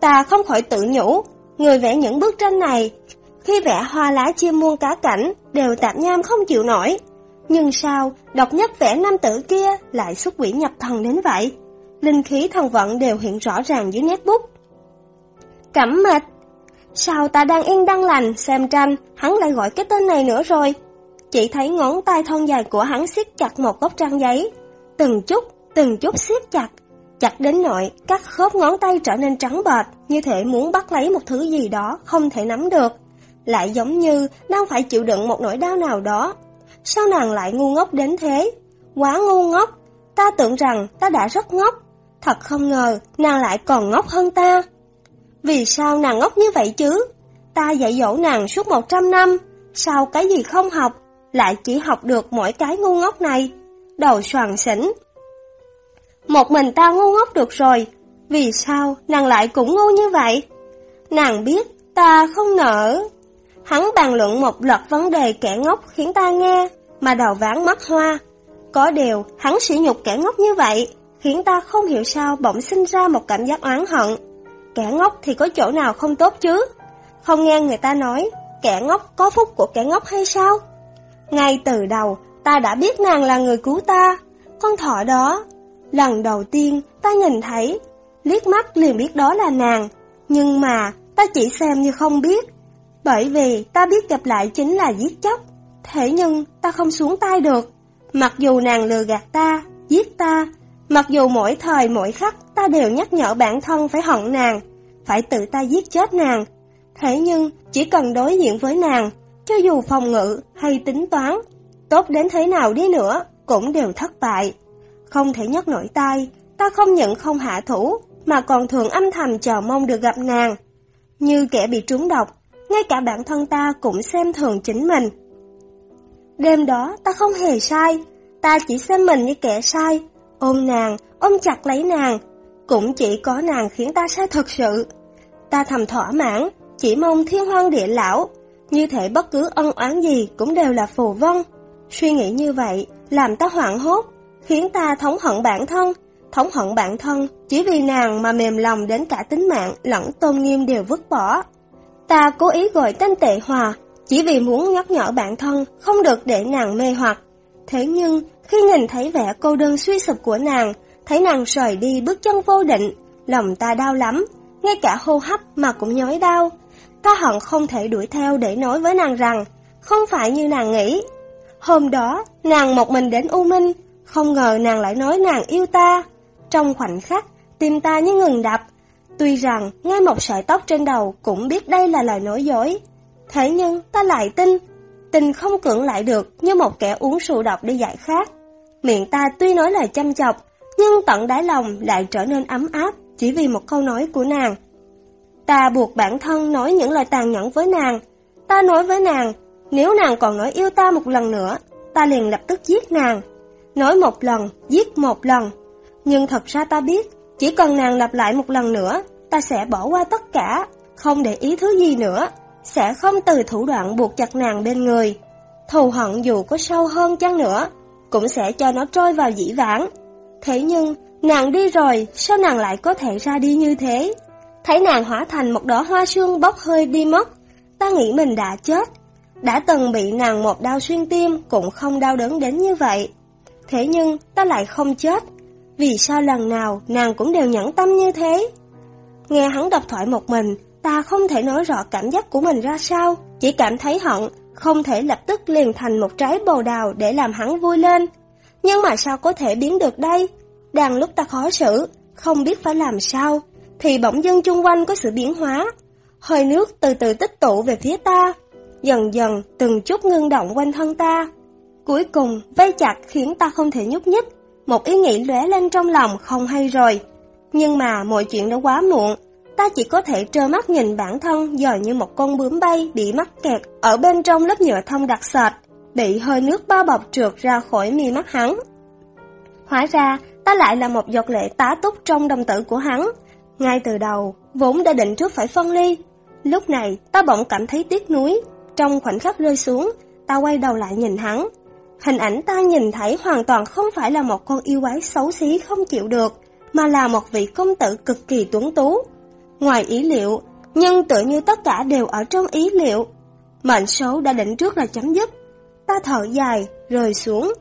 Ta không khỏi tự nhủ, người vẽ những bức tranh này, khi vẽ hoa lá chim muôn cá cảnh đều tạp nham không chịu nổi. Nhưng sao, độc nhất vẽ nam tử kia lại xuất quỷ nhập thần đến vậy? Linh khí thần vận đều hiện rõ ràng dưới nét bút. Cẩm mệt! Sao ta đang yên đăng lành xem tranh, hắn lại gọi cái tên này nữa rồi? Chỉ thấy ngón tay thon dài của hắn siết chặt một góc trang giấy. Từng chút, từng chút siết chặt. Chặt đến nỗi các khớp ngón tay trở nên trắng bệt, như thể muốn bắt lấy một thứ gì đó không thể nắm được. Lại giống như đang phải chịu đựng một nỗi đau nào đó. Sao nàng lại ngu ngốc đến thế? Quá ngu ngốc! Ta tưởng rằng ta đã rất ngốc. Thật không ngờ, nàng lại còn ngốc hơn ta. Vì sao nàng ngốc như vậy chứ? Ta dạy dỗ nàng suốt 100 năm, sao cái gì không học, lại chỉ học được mỗi cái ngu ngốc này. Đầu soàn xỉn. Một mình ta ngu ngốc được rồi, Vì sao nàng lại cũng ngu như vậy? Nàng biết ta không nỡ. Hắn bàn luận một loạt vấn đề kẻ ngốc khiến ta nghe, mà đầu ván mắt hoa. Có điều, hắn sỉ nhục kẻ ngốc như vậy, khiến ta không hiểu sao bỗng sinh ra một cảm giác oán hận. Kẻ ngốc thì có chỗ nào không tốt chứ? Không nghe người ta nói, kẻ ngốc có phúc của kẻ ngốc hay sao? Ngay từ đầu, ta đã biết nàng là người cứu ta. Con thỏ đó, lần đầu tiên ta nhìn thấy, liếc mắt liền biết đó là nàng. Nhưng mà, ta chỉ xem như không biết. Bởi vì ta biết gặp lại chính là giết chóc. Thế nhưng, ta không xuống tay được. Mặc dù nàng lừa gạt ta, giết ta, mặc dù mỗi thời mỗi khắc ta đều nhắc nhở bản thân phải hận nàng, phải tự ta giết chết nàng. Thế nhưng, chỉ cần đối diện với nàng, cho dù phòng ngự hay tính toán, tốt đến thế nào đi nữa, cũng đều thất bại. Không thể nhấc nổi tay, ta không nhận không hạ thủ, mà còn thường âm thầm chờ mong được gặp nàng. Như kẻ bị trúng độc, ngay cả bản thân ta cũng xem thường chính mình. Đêm đó ta không hề sai, ta chỉ xem mình như kẻ sai, ôm nàng, ôm chặt lấy nàng, cũng chỉ có nàng khiến ta sai thật sự. Ta thầm thỏa mãn, chỉ mong thiên hoang địa lão, như thể bất cứ ân oán gì cũng đều là phù vân. Suy nghĩ như vậy, làm ta hoảng hốt, khiến ta thống hận bản thân, thống hận bản thân chỉ vì nàng mà mềm lòng đến cả tính mạng lẫn tôn nghiêm đều vứt bỏ. Ta cố ý gọi tên tệ hòa, chỉ vì muốn nhắc nhở bản thân không được để nàng mê hoặc. Thế nhưng, khi nhìn thấy vẻ cô đơn suy sụp của nàng, thấy nàng rời đi bước chân vô định, lòng ta đau lắm, ngay cả hô hấp mà cũng nhói đau. Ta hận không thể đuổi theo để nói với nàng rằng, không phải như nàng nghĩ. Hôm đó, nàng một mình đến U Minh, không ngờ nàng lại nói nàng yêu ta. Trong khoảnh khắc, tim ta như ngừng đập. Tuy rằng, ngay một sợi tóc trên đầu cũng biết đây là lời nói dối. Thế nhưng, ta lại tin. Tình không cưỡng lại được như một kẻ uống rượu độc đi giải khát. Miệng ta tuy nói lời chăm chọc, nhưng tận đáy lòng lại trở nên ấm áp chỉ vì một câu nói của nàng. Ta buộc bản thân nói những lời tàn nhẫn với nàng. Ta nói với nàng, nếu nàng còn nói yêu ta một lần nữa, ta liền lập tức giết nàng. Nói một lần, giết một lần. Nhưng thật ra ta biết, chỉ cần nàng lặp lại một lần nữa, ta sẽ bỏ qua tất cả, không để ý thứ gì nữa, sẽ không từ thủ đoạn buộc chặt nàng bên người. Thù hận dù có sâu hơn chăng nữa, cũng sẽ cho nó trôi vào dĩ vãng. Thế nhưng, nàng đi rồi, sao nàng lại có thể ra đi như thế? Thấy nàng hóa thành một đóa hoa sương bốc hơi đi mất, ta nghĩ mình đã chết. Đã từng bị nàng một đau xuyên tim cũng không đau đớn đến như vậy. Thế nhưng ta lại không chết. Vì sao lần nào nàng cũng đều nhẫn tâm như thế? Nghe hắn đọc thoại một mình, ta không thể nói rõ cảm giác của mình ra sao, chỉ cảm thấy hận, không thể lập tức liền thành một trái bồ đào để làm hắn vui lên. Nhưng mà sao có thể biến được đây? Đang lúc ta khó xử, không biết phải làm sao, thì bỗng dưng chung quanh có sự biến hóa. Hơi nước từ từ tích tụ về phía ta, dần dần từng chút ngưng động quanh thân ta. Cuối cùng, vây chặt khiến ta không thể nhúc nhích, một ý nghĩ lóe lên trong lòng không hay rồi. Nhưng mà mọi chuyện đã quá muộn, ta chỉ có thể trơ mắt nhìn bản thân dời như một con bướm bay bị mắc kẹt ở bên trong lớp nhựa thông đặc sệt, bị hơi nước bao bọc trượt ra khỏi mi mắt hắn. Hóa ra, ta lại là một giọt lệ tá túc trong đồng tử của hắn. Ngay từ đầu, vốn đã định trước phải phân ly. Lúc này, ta bỗng cảm thấy tiếc nuối. Trong khoảnh khắc rơi xuống, ta quay đầu lại nhìn hắn. Hình ảnh ta nhìn thấy hoàn toàn không phải là một con yêu quái xấu xí không chịu được, mà là một vị công tử cực kỳ tuấn tú. Ngoài ý liệu, nhưng tự như tất cả đều ở trong ý liệu. Mệnh số đã định trước là chấm dứt. Ta thở dài, rời xuống.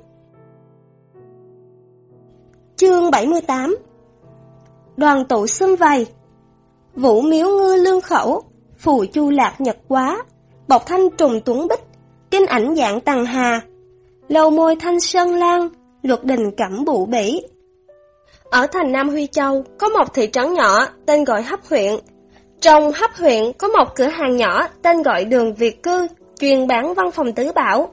Chương 78 Đoàn tụ xâm vầy Vũ miếu ngư lương khẩu Phù chu lạc nhật quá Bọc thanh trùng tuấn bích Kinh ảnh dạng tầng hà Lầu môi thanh sơn lan Luật đình cẩm bụ bỉ ở thành Nam Huy Châu Có một thị trấn nhỏ Tên gọi Hấp huyện. Trong Hấp huyện có một cửa hàng nhỏ Tên gọi đường Việt Cư Chuyên bán văn phòng tứ bảo.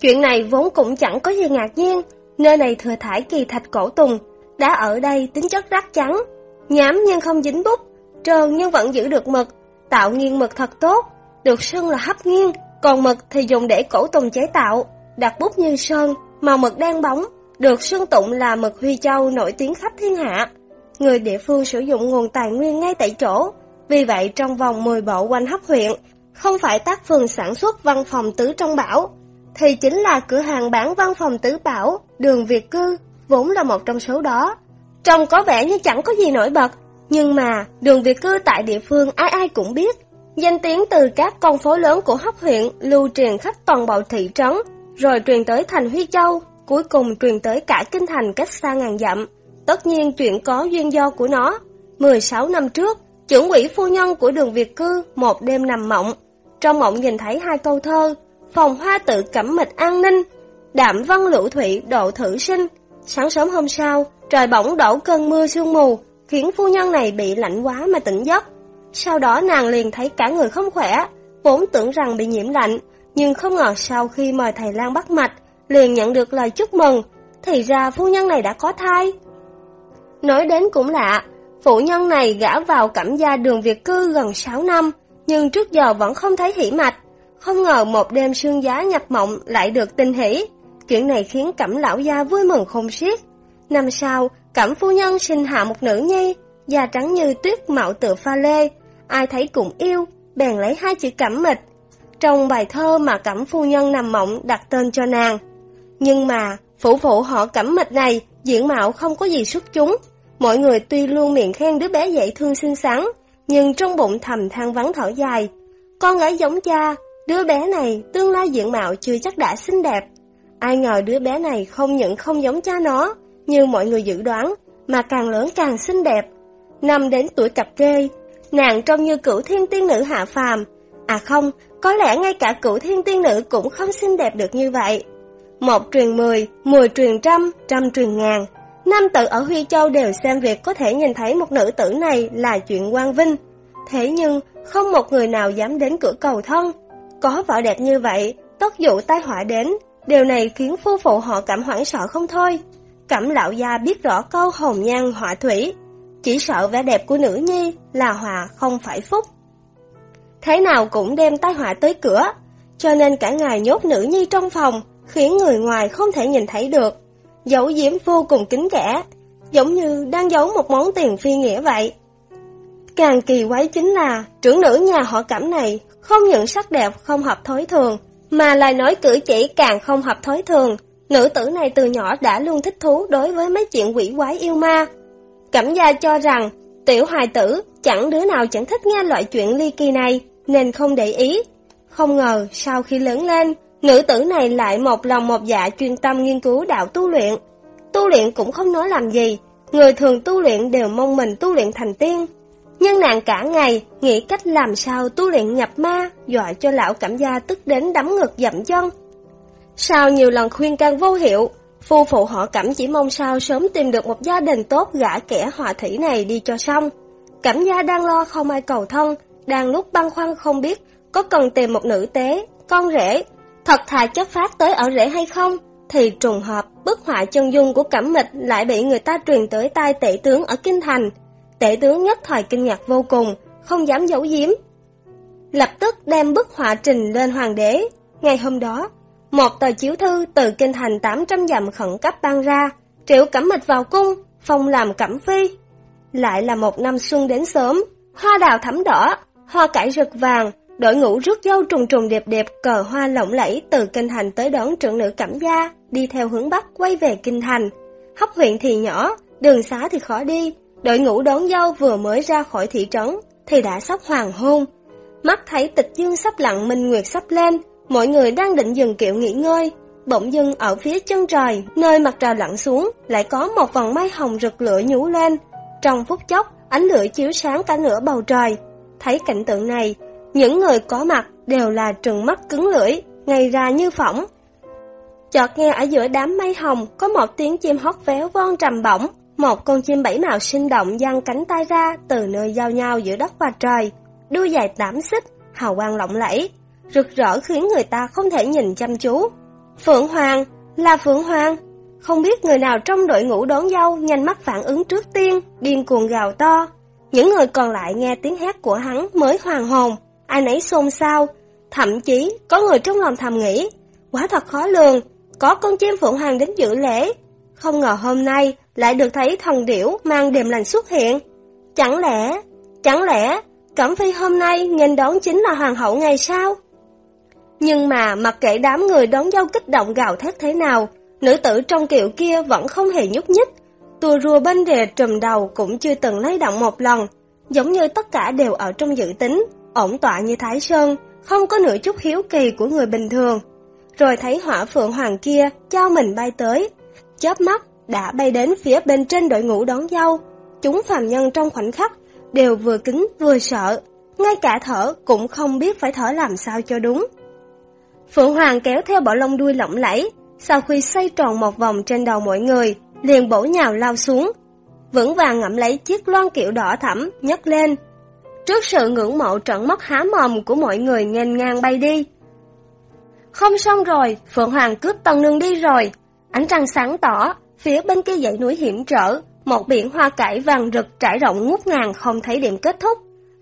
Chuyện này vốn cũng chẳng có gì ngạc nhiên Nơi này thừa thải kỳ thạch cổ tùng, đã ở đây tính chất rác trắng, nhám nhưng không dính bút, trơn nhưng vẫn giữ được mực, tạo nghiêng mực thật tốt, được sơn là hấp nghiêng, còn mực thì dùng để cổ tùng chế tạo, đặt bút như sơn, màu mực đen bóng, được sương tụng là mực Huy Châu nổi tiếng khắp thiên hạ. người địa phương sử dụng nguồn tài nguyên ngay tại chỗ. Vì vậy trong vòng 10 bộ quanh hấp huyện, không phải tác phường sản xuất văn phòng tứ trong bảo, thì chính là cửa hàng bán văn phòng tứ bảo, đường Việt Cư, vốn là một trong số đó. Trông có vẻ như chẳng có gì nổi bật, nhưng mà đường Việt Cư tại địa phương ai ai cũng biết. Danh tiếng từ các con phố lớn của hấp huyện lưu truyền khắp toàn bộ thị trấn, rồi truyền tới thành Huy Châu, cuối cùng truyền tới cả kinh thành cách xa ngàn dặm. Tất nhiên chuyện có duyên do của nó. 16 năm trước, trưởng quỹ phu nhân của đường Việt Cư một đêm nằm mộng. Trong mộng nhìn thấy hai câu thơ, phòng hoa tự cẩm mịch an ninh, đạm văn lũ thủy độ thử sinh. Sáng sớm hôm sau, trời bỗng đổ cơn mưa sương mù, khiến phu nhân này bị lạnh quá mà tỉnh giấc. Sau đó nàng liền thấy cả người không khỏe, vốn tưởng rằng bị nhiễm lạnh, nhưng không ngờ sau khi mời thầy Lan bắt mạch, liền nhận được lời chúc mừng, thì ra phu nhân này đã có thai. Nói đến cũng lạ, phụ nhân này gã vào cẩm gia đường Việt cư gần 6 năm, nhưng trước giờ vẫn không thấy hỉ mạch. Không ngờ một đêm sương giá nhập mộng lại được tin hỉ. Chuyện này khiến cẩm lão gia vui mừng không xiết. Năm sau, cẩm phu nhân sinh hạ một nữ nhi, da trắng như tuyết mạo tựa pha lê. Ai thấy cũng yêu, bèn lấy hai chữ cẩm mịch. Trong bài thơ mà cẩm phu nhân nằm mộng đặt tên cho nàng. Nhưng mà, phủ phụ họ cẩm mịch này, diễn mạo không có gì xuất chúng. Mọi người tuy luôn miệng khen đứa bé dễ thương xinh xắn, nhưng trong bụng thầm than vắng thở dài. Con gái giống cha, đứa bé này tương lai diện mạo chưa chắc đã xinh đẹp. Ai ngờ đứa bé này không những không giống cha nó, như mọi người dự đoán, mà càng lớn càng xinh đẹp. Năm đến tuổi cặp kê, nàng trông như cửu thiên tiên nữ hạ phàm. À không, có lẽ ngay cả cửu thiên tiên nữ cũng không xinh đẹp được như vậy. Một truyền mười, mười truyền trăm, trăm truyền ngàn. Nam tử ở Huy Châu đều xem việc có thể nhìn thấy một nữ tử này là chuyện quang vinh. Thế nhưng, không một người nào dám đến cửa cầu thân. Có vợ đẹp như vậy, tất dụ tai họa đến. Điều này khiến phu phụ họ cảm hoảng sợ không thôi. Cẩm lão gia biết rõ câu hồng nhan họa thủy. Chỉ sợ vẻ đẹp của nữ nhi là hòa không phải phúc. Thế nào cũng đem tai họa tới cửa, cho nên cả ngày nhốt nữ nhi trong phòng, khiến người ngoài không thể nhìn thấy được giấu giếm vô cùng kín kẽ, giống như đang giấu một món tiền phi nghĩa vậy. Càng kỳ quái chính là, trưởng nữ nhà họ cảm này không những sắc đẹp không hợp thói thường, mà lời nói cử chỉ càng không hợp thói thường. Nữ tử này từ nhỏ đã luôn thích thú đối với mấy chuyện quỷ quái yêu ma. Cảm gia cho rằng, tiểu hài tử chẳng đứa nào chẳng thích nghe loại chuyện ly kỳ này, nên không để ý. Không ngờ, sau khi lớn lên, Nữ tử này lại một lòng một dạ chuyên tâm nghiên cứu đạo tu luyện. Tu luyện cũng không nói làm gì, người thường tu luyện đều mong mình tu luyện thành tiên. Nhưng nàng cả ngày nghĩ cách làm sao tu luyện nhập ma, dọa cho lão cảm gia tức đến đấm ngực dậm chân. Sau nhiều lần khuyên can vô hiệu, phu phụ họ cảm chỉ mong sao sớm tìm được một gia đình tốt gả kẻ họa thủy này đi cho xong. Cảm gia đang lo không ai cầu thân, đang lúc băn khoăn không biết có cần tìm một nữ tế, con rể Thật thà chất phát tới ở rễ hay không? Thì trùng hợp, bức họa chân dung của Cẩm Mịch lại bị người ta truyền tới tai tể tướng ở Kinh Thành. Tể tướng nhất thời kinh ngạc vô cùng, không dám giấu giếm. Lập tức đem bức họa trình lên hoàng đế. Ngày hôm đó, một tờ chiếu thư từ Kinh Thành 800 dặm khẩn cấp ban ra, triệu Cẩm Mịch vào cung, phong làm Cẩm Phi. Lại là một năm xuân đến sớm, hoa đào thắm đỏ, hoa cải rực vàng, Đội ngũ rước dâu trùng trùng đẹp đẹp cờ hoa lộng lẫy từ kinh thành tới đón trưởng nữ cảm Gia, đi theo hướng Bắc quay về kinh thành. Hóc huyện thì nhỏ, đường xá thì khó đi, đội ngũ đón dâu vừa mới ra khỏi thị trấn thì đã sắp hoàng hôn. Mắt thấy tịch dương sắp lặn minh nguyệt sắp lên, mọi người đang định dừng kiệu nghỉ ngơi. Bỗng dưng ở phía chân trời, nơi mặt trời lặn xuống, lại có một vòng mây hồng rực lửa nhú lên. Trong phút chốc, ánh lửa chiếu sáng cả nửa bầu trời. Thấy cảnh tượng này, những người có mặt đều là trừng mắt cứng lưỡi, ngay ra như phỏng. Chợt nghe ở giữa đám mây hồng có một tiếng chim hót véo von trầm bổng, một con chim bảy màu sinh động giăng cánh tay ra từ nơi giao nhau giữa đất và trời, đuôi dài tám xích, hào quang lộng lẫy, rực rỡ khiến người ta không thể nhìn chăm chú. Phượng Hoàng, là Phượng Hoàng. Không biết người nào trong đội ngũ đón dâu nhanh mắt phản ứng trước tiên, điên cuồng gào to. Những người còn lại nghe tiếng hét của hắn mới hoàng hồn, ai nấy xôn xao, thậm chí có người trong lòng thầm nghĩ, quá thật khó lường, có con chim phượng hoàng đến dự lễ. Không ngờ hôm nay lại được thấy thần điểu mang điềm lành xuất hiện. Chẳng lẽ, chẳng lẽ Cẩm Phi hôm nay nghênh đón chính là hoàng hậu ngày sao? Nhưng mà mặc kệ đám người đón dâu kích động gào thét thế nào, nữ tử trong kiệu kia vẫn không hề nhúc nhích. Tua rùa bên rìa trùm đầu cũng chưa từng lay động một lần, giống như tất cả đều ở trong dự tính, ổn tọa như Thái Sơn, không có nửa chút hiếu kỳ của người bình thường. Rồi thấy hỏa phượng hoàng kia trao mình bay tới, chớp mắt đã bay đến phía bên trên đội ngũ đón dâu. Chúng phàm nhân trong khoảnh khắc đều vừa kính vừa sợ, ngay cả thở cũng không biết phải thở làm sao cho đúng. Phượng Hoàng kéo theo bộ lông đuôi lỏng lẫy, sau khi xoay tròn một vòng trên đầu mọi người, liền bổ nhào lao xuống. Vững vàng ngậm lấy chiếc loan kiệu đỏ thẫm, nhấc lên. Trước sự ngưỡng mộ trận mắt há mồm của mọi người nghênh ngang bay đi. Không xong rồi, Phượng Hoàng cướp tầng nương đi rồi. Ánh trăng sáng tỏ, phía bên kia dãy núi hiểm trở, một biển hoa cải vàng rực trải rộng ngút ngàn không thấy điểm kết thúc.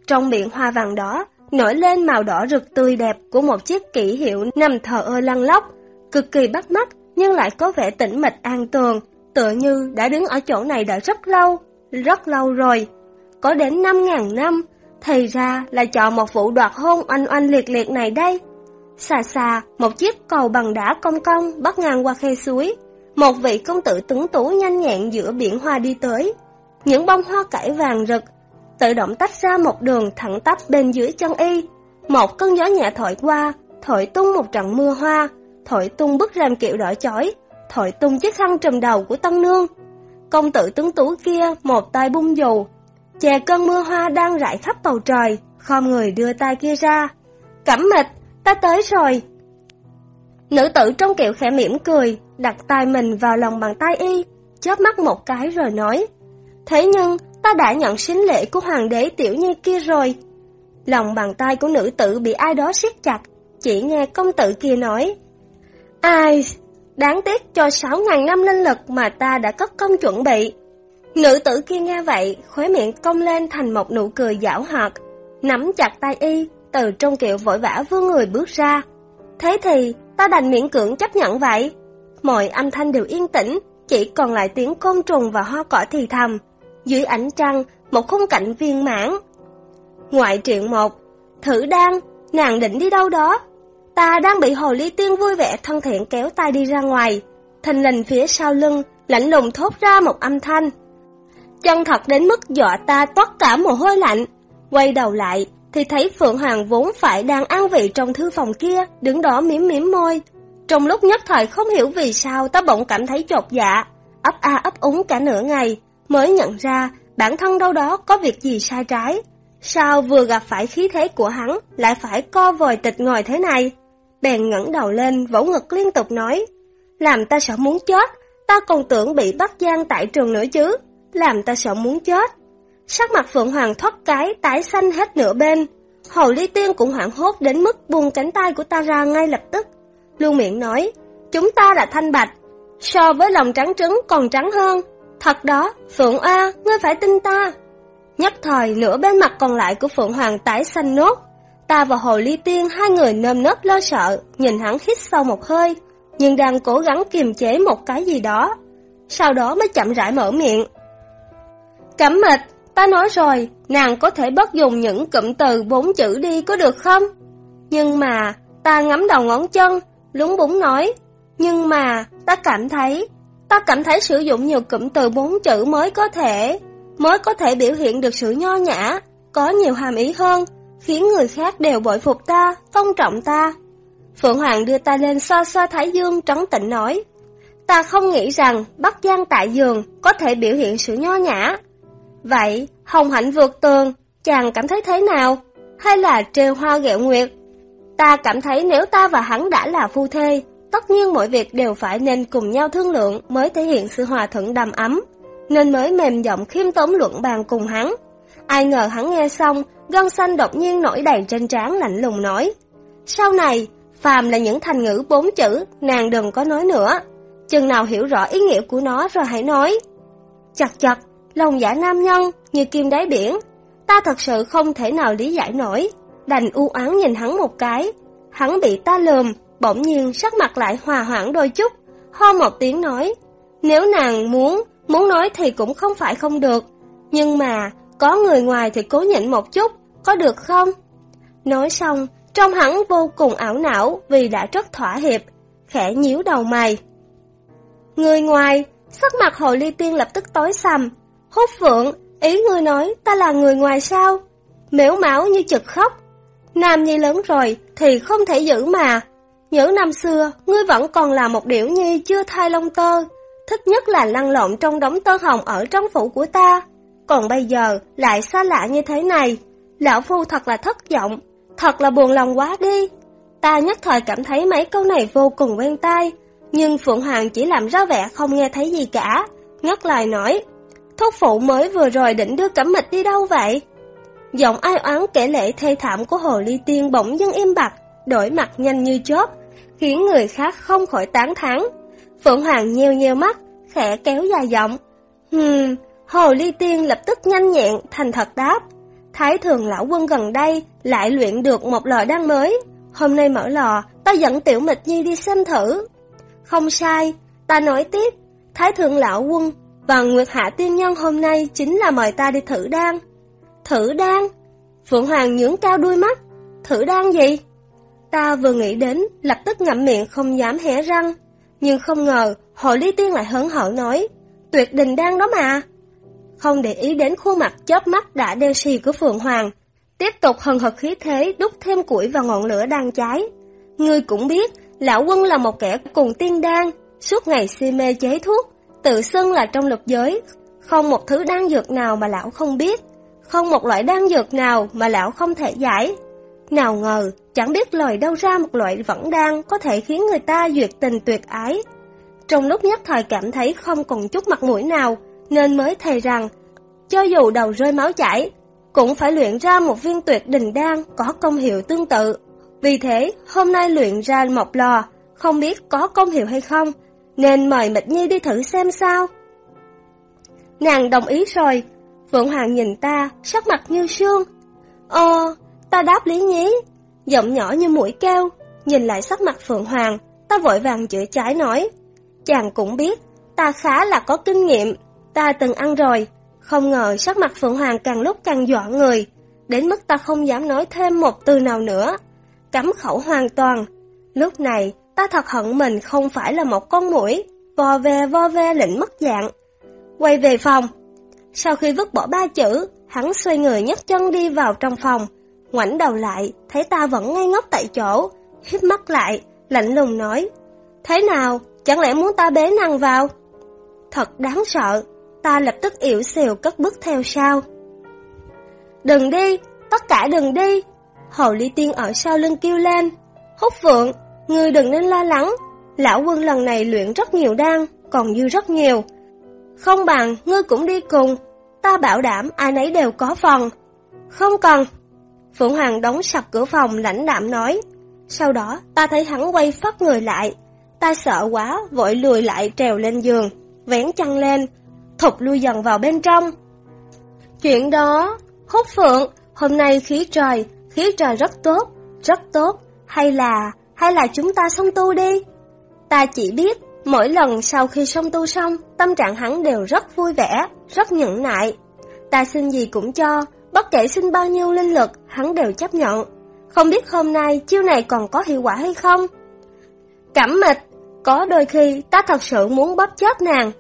Trong biển hoa vàng đó, nổi lên màu đỏ rực tươi đẹp của một chiếc kỷ hiệu nằm thờ ơ lăn lóc, cực kỳ bắt mắt nhưng lại có vẻ tĩnh mịch an tường, tựa như đã đứng ở chỗ này đã rất lâu, rất lâu rồi. Có đến 5.000 năm, thì ra là chọn một vụ đoạt hôn oanh oanh liệt liệt này đây. Xa xa, một chiếc cầu bằng đá cong cong bắt ngang qua khe suối. Một vị công tử tuấn tú nhanh nhẹn giữa biển hoa đi tới. Những bông hoa cải vàng rực, tự động tách ra một đường thẳng tắp bên dưới chân y. Một cơn gió nhẹ thổi qua, thổi tung một trận mưa hoa, thổi tung bức rèm kiệu đỏ chói, thổi tung chiếc khăn trùm đầu của Tân Nương. Công tử tuấn tú kia một tay bung dù, chè cơn mưa hoa đang rải khắp bầu trời, khom người đưa tay kia ra. Cẩm mịch, ta tới rồi. Nữ tử trong kiệu khẽ mỉm cười, đặt tay mình vào lòng bàn tay y, chớp mắt một cái rồi nói. Thế nhưng, ta đã nhận sính lễ của hoàng đế tiểu nhi kia rồi. Lòng bàn tay của nữ tử bị ai đó siết chặt, chỉ nghe công tử kia nói. Ai, đáng tiếc cho sáu ngàn năm linh lực mà ta đã cất công chuẩn bị. Nữ tử kia nghe vậy, khóe miệng cong lên thành một nụ cười giảo hoạt, nắm chặt tay y, từ trong kiệu vội vã vươn người bước ra. Thế thì, ta đành miễn cưỡng chấp nhận vậy. Mọi âm thanh đều yên tĩnh, chỉ còn lại tiếng côn trùng và hoa cỏ thì thầm. Dưới ánh trăng, một khung cảnh viên mãn. Ngoại truyện một, thử đăng, nàng định đi đâu đó? Ta đang bị hồ ly tiên vui vẻ thân thiện kéo tay đi ra ngoài. Thình lình phía sau lưng, lạnh lùng thốt ra một âm thanh. Chân thật đến mức dọa ta toát cả mồ hôi lạnh. Quay đầu lại, thì thấy Phượng Hoàng vốn phải đang an vị trong thư phòng kia, đứng đó miếm miếm môi. Trong lúc nhất thời không hiểu vì sao ta bỗng cảm thấy chột dạ, ấp a ấp úng cả nửa ngày, mới nhận ra bản thân đâu đó có việc gì sai trái. Sao vừa gặp phải khí thế của hắn, lại phải co vòi tịch ngồi thế này? Bèn ngẩng đầu lên, vỗ ngực liên tục nói, làm ta sợ muốn chết, ta còn tưởng bị bắt gian tại trường nữa chứ, làm ta sợ muốn chết. Sắc mặt Phượng Hoàng thoát cái, tái xanh hết nửa bên. Hồ Ly Tiên cũng hoảng hốt đến mức buông cánh tay của ta ra ngay lập tức. Lưu miệng nói, chúng ta là thanh bạch, so với lòng trắng trứng còn trắng hơn. Thật đó, Phượng A, ngươi phải tin ta. Nhất thời, nửa bên mặt còn lại của Phượng Hoàng tái xanh nốt. Ta và Hồ Ly Tiên hai người nơm nớp lo sợ, nhìn hắn hít sâu một hơi, nhưng đang cố gắng kiềm chế một cái gì đó. Sau đó mới chậm rãi mở miệng. Cẩm mịch, Ta nói rồi, nàng có thể bất dùng những cụm từ bốn chữ đi có được không? Nhưng mà, ta ngắm đầu ngón chân, lúng búng nói. Nhưng mà, ta cảm thấy, ta cảm thấy sử dụng nhiều cụm từ bốn chữ mới có thể, mới có thể biểu hiện được sự nho nhã, có nhiều hàm ý hơn, khiến người khác đều bội phục ta, tôn trọng ta. Phượng Hoàng đưa ta lên xoa xoa Thái Dương trấn tịnh nói. Ta không nghĩ rằng Bắc Giang tại giường có thể biểu hiện sự nho nhã, Vậy, Hồng Hạnh vượt tường, chàng cảm thấy thế nào? Hay là trêu hoa ghẹo nguyệt? Ta cảm thấy nếu ta và hắn đã là phu thê, tất nhiên mọi việc đều phải nên cùng nhau thương lượng mới thể hiện sự hòa thuận đầm ấm, nên mới mềm giọng khiêm tốn luận bàn cùng hắn. Ai ngờ hắn nghe xong, gân xanh đột nhiên nổi đầy trên trán lạnh lùng nói. Sau này, phàm là những thành ngữ bốn chữ, nàng đừng có nói nữa. Chừng nào hiểu rõ ý nghĩa của nó rồi hãy nói. Chặt chặt, Lòng dạ nam nhân như kim đáy biển, ta thật sự không thể nào lý giải nổi, đành u oán nhìn hắn một cái. Hắn bị ta lườm, bỗng nhiên sắc mặt lại hòa hoãn đôi chút, ho một tiếng nói, nếu nàng muốn muốn nói thì cũng không phải không được. Nhưng mà, có người ngoài thì cố nhịn một chút, có được không? Nói xong, trong hắn vô cùng ảo não vì đã rất thỏa hiệp, khẽ nhíu đầu mày. Người ngoài, sắc mặt hồ ly tiên lập tức tối sầm. Hốt phượng ý ngươi nói ta là người ngoài sao? Mẻo máu như chực khóc. Nam nhi lớn rồi thì không thể giữ mà. Nhớ năm xưa, ngươi vẫn còn là một điểu nhi chưa thai lông tơ. Thích nhất là lăn lộn trong đống tơ hồng ở trong phủ của ta. Còn bây giờ lại xa lạ như thế này. Lão Phu thật là thất vọng, thật là buồn lòng quá đi. Ta nhất thời cảm thấy mấy câu này vô cùng quen tai, nhưng Phượng Hoàng chỉ làm ra vẻ không nghe thấy gì cả, ngắt lời nói. Thúc phụ mới vừa rồi định đưa cẩm mịch đi đâu vậy? Giọng ai oán kể lệ thê thảm của Hồ Ly Tiên bỗng dưng im bặt, đổi mặt nhanh như chớp, khiến người khác không khỏi tán thán. Phượng Hoàng nheo nheo mắt, khẽ kéo dài giọng. Hừm, Hồ Ly Tiên lập tức nhanh nhẹn, thành thật đáp. Thái thường lão quân gần đây lại luyện được một lò đan mới. Hôm nay mở lò, ta dẫn tiểu mịch nhi đi xem thử. Không sai, ta nói tiếp, Thái thượng lão quân và Nguyệt Hạ tiên nhân hôm nay chính là mời ta đi thử đan. Thử đan? Phượng Hoàng nhướng cao đuôi mắt. Thử đan gì? Ta vừa nghĩ đến, lập tức ngậm miệng không dám hé răng. Nhưng không ngờ, Hồ Ly Tiên lại hớn hở nói, tuyệt đình đan đó mà. Không để ý đến khuôn mặt chớp mắt đã đeo xì của Phượng Hoàng, tiếp tục hần hực khí thế đúc thêm củi vào ngọn lửa đang cháy. Ngươi cũng biết, lão quân là một kẻ cùng tiên đan, suốt ngày si mê chế thuốc, tự xưng là trong lục giới, không một thứ đan dược nào mà lão không biết, không một loại đan dược nào mà lão không thể giải. Nào ngờ, chẳng biết lời đâu ra một loại vẫn đan có thể khiến người ta duyệt tình tuyệt ái. Trong lúc nhất thời cảm thấy không còn chút mặt mũi nào, nên mới thề rằng, cho dù đầu rơi máu chảy, cũng phải luyện ra một viên tuyệt đình đan có công hiệu tương tự. Vì thế, hôm nay luyện ra một lò, không biết có công hiệu hay không, nên mời Mịch Nhi đi thử xem sao. Nàng đồng ý rồi, Phượng Hoàng nhìn ta, sắc mặt như sương. Ờ, ta đáp lý nhí, giọng nhỏ như mũi keo, nhìn lại sắc mặt Phượng Hoàng, ta vội vàng chữa trái nói. Chàng cũng biết, ta khá là có kinh nghiệm, ta từng ăn rồi, không ngờ sắc mặt Phượng Hoàng càng lúc càng dọa người, đến mức ta không dám nói thêm một từ nào nữa. Cắm khẩu hoàn toàn. Lúc này, ta thật hận mình không phải là một con mũi, vò ve vo ve lĩnh mất dạng. Quay về phòng. Sau khi vứt bỏ ba chữ, hắn xoay người nhấc chân đi vào trong phòng. Ngoảnh đầu lại, thấy ta vẫn ngay ngốc tại chỗ, hít mắt lại, lạnh lùng nói. Thế nào, chẳng lẽ muốn ta bế năng vào? Thật đáng sợ, ta lập tức yểu xìu cất bước theo sau. Đừng đi, tất cả đừng đi. Hồ Ly Tiên ở sau lưng kêu lên. Hút vượng, ngươi đừng nên lo lắng. Lão quân lần này luyện rất nhiều đan, còn dư rất nhiều. Không bằng, ngươi cũng đi cùng. Ta bảo đảm ai nấy đều có phần. Không cần. Phượng Hoàng đóng sập cửa phòng lãnh đạm nói. Sau đó, ta thấy hắn quay phát người lại. Ta sợ quá, vội lùi lại trèo lên giường, vén chăn lên, thụt lui dần vào bên trong. Chuyện đó, hút phượng, hôm nay khí trời, khí trời rất tốt, rất tốt, hay là, hay là chúng ta xong tu đi? Ta chỉ biết, mỗi lần sau khi xong tu xong, tâm trạng hắn đều rất vui vẻ, rất nhẫn nại. Ta xin gì cũng cho, bất kể xin bao nhiêu linh lực, hắn đều chấp nhận. Không biết hôm nay chiêu này còn có hiệu quả hay không? Cảm mịch, có đôi khi ta thật sự muốn bóp chết nàng,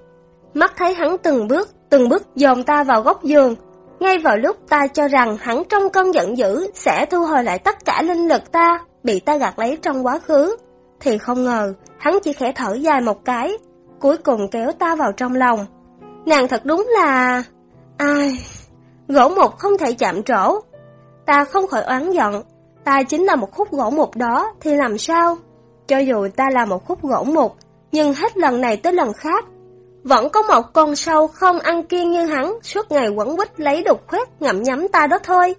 Mắt thấy hắn từng bước, từng bước dồn ta vào góc giường. Ngay vào lúc ta cho rằng hắn trong cơn giận dữ sẽ thu hồi lại tất cả linh lực ta, bị ta gạt lấy trong quá khứ. Thì không ngờ, hắn chỉ khẽ thở dài một cái, cuối cùng kéo ta vào trong lòng. Nàng thật đúng là... Ai... Gỗ mục không thể chạm trổ. Ta không khỏi oán giận, ta chính là một khúc gỗ mục đó thì làm sao? Cho dù ta là một khúc gỗ mục, nhưng hết lần này tới lần khác, vẫn có một con sâu không ăn kiêng như hắn, suốt ngày quẩn quýt lấy đục khoét ngậm nhắm ta đó thôi.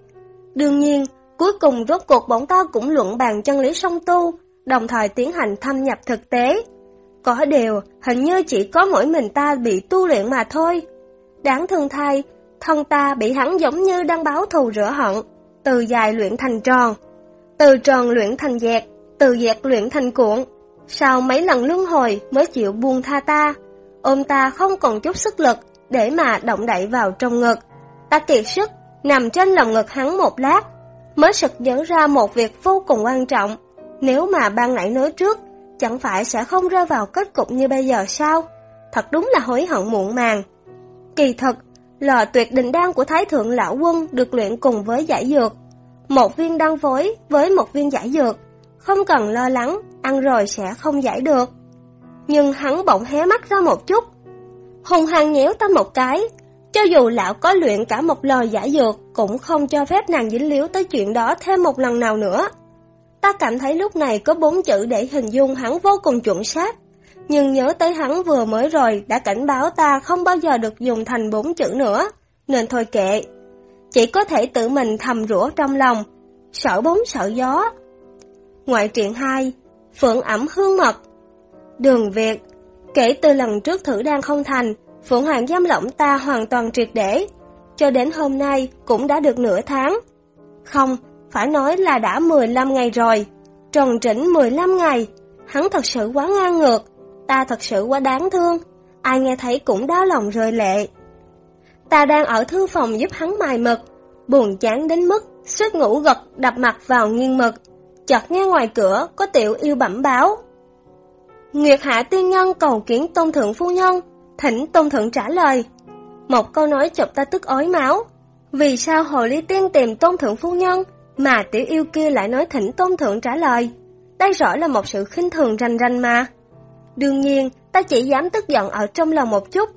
Đương nhiên, cuối cùng rốt cuộc bọn ta cũng luận bàn chân lý song tu, đồng thời tiến hành thâm nhập thực tế. Có điều, hình như chỉ có mỗi mình ta bị tu luyện mà thôi. Đáng thương thay, thân ta bị hắn giống như đang báo thù rửa hận, từ dài luyện thành tròn, từ tròn luyện thành dẹt, từ dẹt luyện thành cuộn. Sau mấy lần luân hồi mới chịu buông tha ta, ôm ta không còn chút sức lực để mà động đậy vào trong ngực. Ta kiệt sức, nằm trên lòng ngực hắn một lát, mới sực nhớ ra một việc vô cùng quan trọng. Nếu mà ban nãy nói trước, chẳng phải sẽ không rơi vào kết cục như bây giờ sao? Thật đúng là hối hận muộn màng. Kỳ thật, lò tuyệt đình đan của Thái Thượng Lão Quân được luyện cùng với giải dược. Một viên đan phối với một viên giải dược, không cần lo lắng, ăn rồi sẽ không giải được. Nhưng hắn bỗng hé mắt ra một chút. Hùng hăng nhéo ta một cái, cho dù lão có luyện cả một lò giải dược, cũng không cho phép nàng dính líu tới chuyện đó thêm một lần nào nữa. Ta cảm thấy lúc này có bốn chữ để hình dung hắn vô cùng chuẩn xác. Nhưng nhớ tới hắn vừa mới rồi đã cảnh báo ta không bao giờ được dùng thành bốn chữ nữa, nên thôi kệ. Chỉ có thể tự mình thầm rủa trong lòng, sợ bóng sợ gió. Ngoại truyện 2 Phượng ẩm hương mật Đường Việt Kể từ lần trước thử đang không thành, Phượng Hoàng giam lỏng ta hoàn toàn triệt để. Cho đến hôm nay cũng đã được nửa tháng. Không, phải nói là đã 15 ngày rồi. Tròn trĩnh 15 ngày. Hắn thật sự quá ngang ngược. Ta thật sự quá đáng thương. Ai nghe thấy cũng đau lòng rơi lệ. Ta đang ở thư phòng giúp hắn mài mực. Buồn chán đến mức suýt ngủ gật đập mặt vào nghiêng mực. Chợt nghe ngoài cửa có tiểu yêu bẩm báo. Nguyệt hạ tiên nhân cầu kiến tôn thượng phu nhân, thỉnh tôn thượng trả lời. Một câu nói chọc ta tức ói máu. Vì sao hồ ly tiên tìm tôn thượng phu nhân, mà tiểu yêu kia lại nói thỉnh tôn thượng trả lời? Đây rõ là một sự khinh thường rành rành mà. Đương nhiên, ta chỉ dám tức giận ở trong lòng một chút,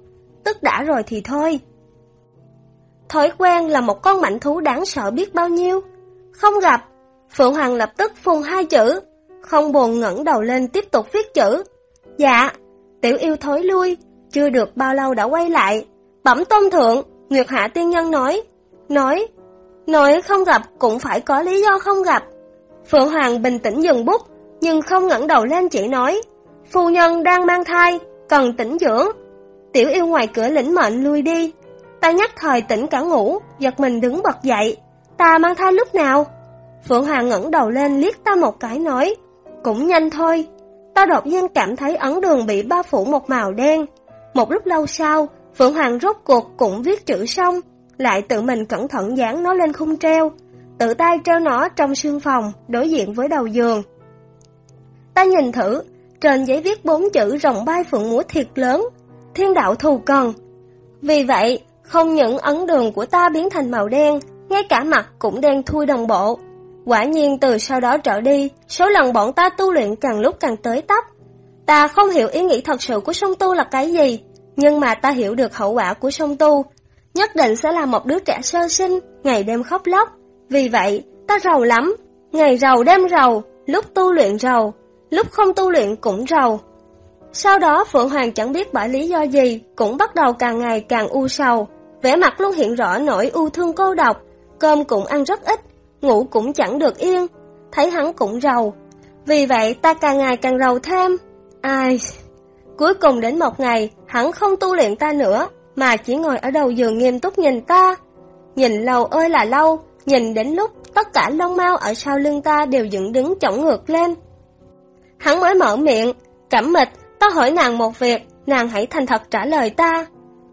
tức đã rồi thì thôi. Thói quen là một con mạnh thú đáng sợ biết bao nhiêu. Không gặp, Phượng Hoàng lập tức phun hai chữ, không buồn ngẩng đầu lên tiếp tục viết chữ. Dạ, tiểu yêu thối lui, chưa được bao lâu đã quay lại. Bẩm tôn thượng, Nguyệt Hạ tiên nhân nói, nói, nói không gặp cũng phải có lý do không gặp. Phượng Hoàng bình tĩnh dừng bút, nhưng không ngẩng đầu lên chỉ nói, phu nhân đang mang thai, cần tỉnh dưỡng. Tiểu yêu ngoài cửa lĩnh mệnh lui đi. Ta nhắc thời tỉnh cả ngủ, giật mình đứng bật dậy. Ta mang thai lúc nào? Phượng Hoàng ngẩng đầu lên liếc ta một cái nói, cũng nhanh thôi. Ta đột nhiên cảm thấy ấn đường bị bao phủ một màu đen. Một lúc lâu sau, Phượng Hoàng rốt cuộc cũng viết chữ xong, lại tự mình cẩn thận dán nó lên khung treo, tự tay treo nó trong sương phòng, đối diện với đầu giường. Ta nhìn thử, trên giấy viết bốn chữ rồng bay phượng múa thiệt lớn, thiên đạo thù cần. Vì vậy, không những ấn đường của ta biến thành màu đen, ngay cả mặt cũng đen thui đồng bộ. Quả nhiên từ sau đó trở đi, số lần bọn ta tu luyện càng lúc càng tới tấp. Ta không hiểu ý nghĩ thật sự của song tu là cái gì, nhưng mà ta hiểu được hậu quả của song tu. Nhất định sẽ là một đứa trẻ sơ sinh, ngày đêm khóc lóc. Vì vậy, ta rầu lắm, ngày rầu đêm rầu, lúc tu luyện rầu, lúc không tu luyện cũng rầu. Sau đó Phượng Hoàng chẳng biết bởi lý do gì, cũng bắt đầu càng ngày càng u sầu, vẻ mặt luôn hiện rõ nỗi u thương cô độc, cơm cũng ăn rất ít, ngủ cũng chẳng được yên, thấy hắn cũng rầu. Vì vậy ta càng ngày càng rầu thêm. Ai... Cuối cùng đến một ngày, hắn không tu luyện ta nữa, mà chỉ ngồi ở đầu giường nghiêm túc nhìn ta. Nhìn lâu ơi là lâu, nhìn đến lúc tất cả lông mau ở sau lưng ta đều dựng đứng chổng ngược lên. Hắn mới mở miệng, cẩm mịch, ta hỏi nàng một việc, nàng hãy thành thật trả lời ta.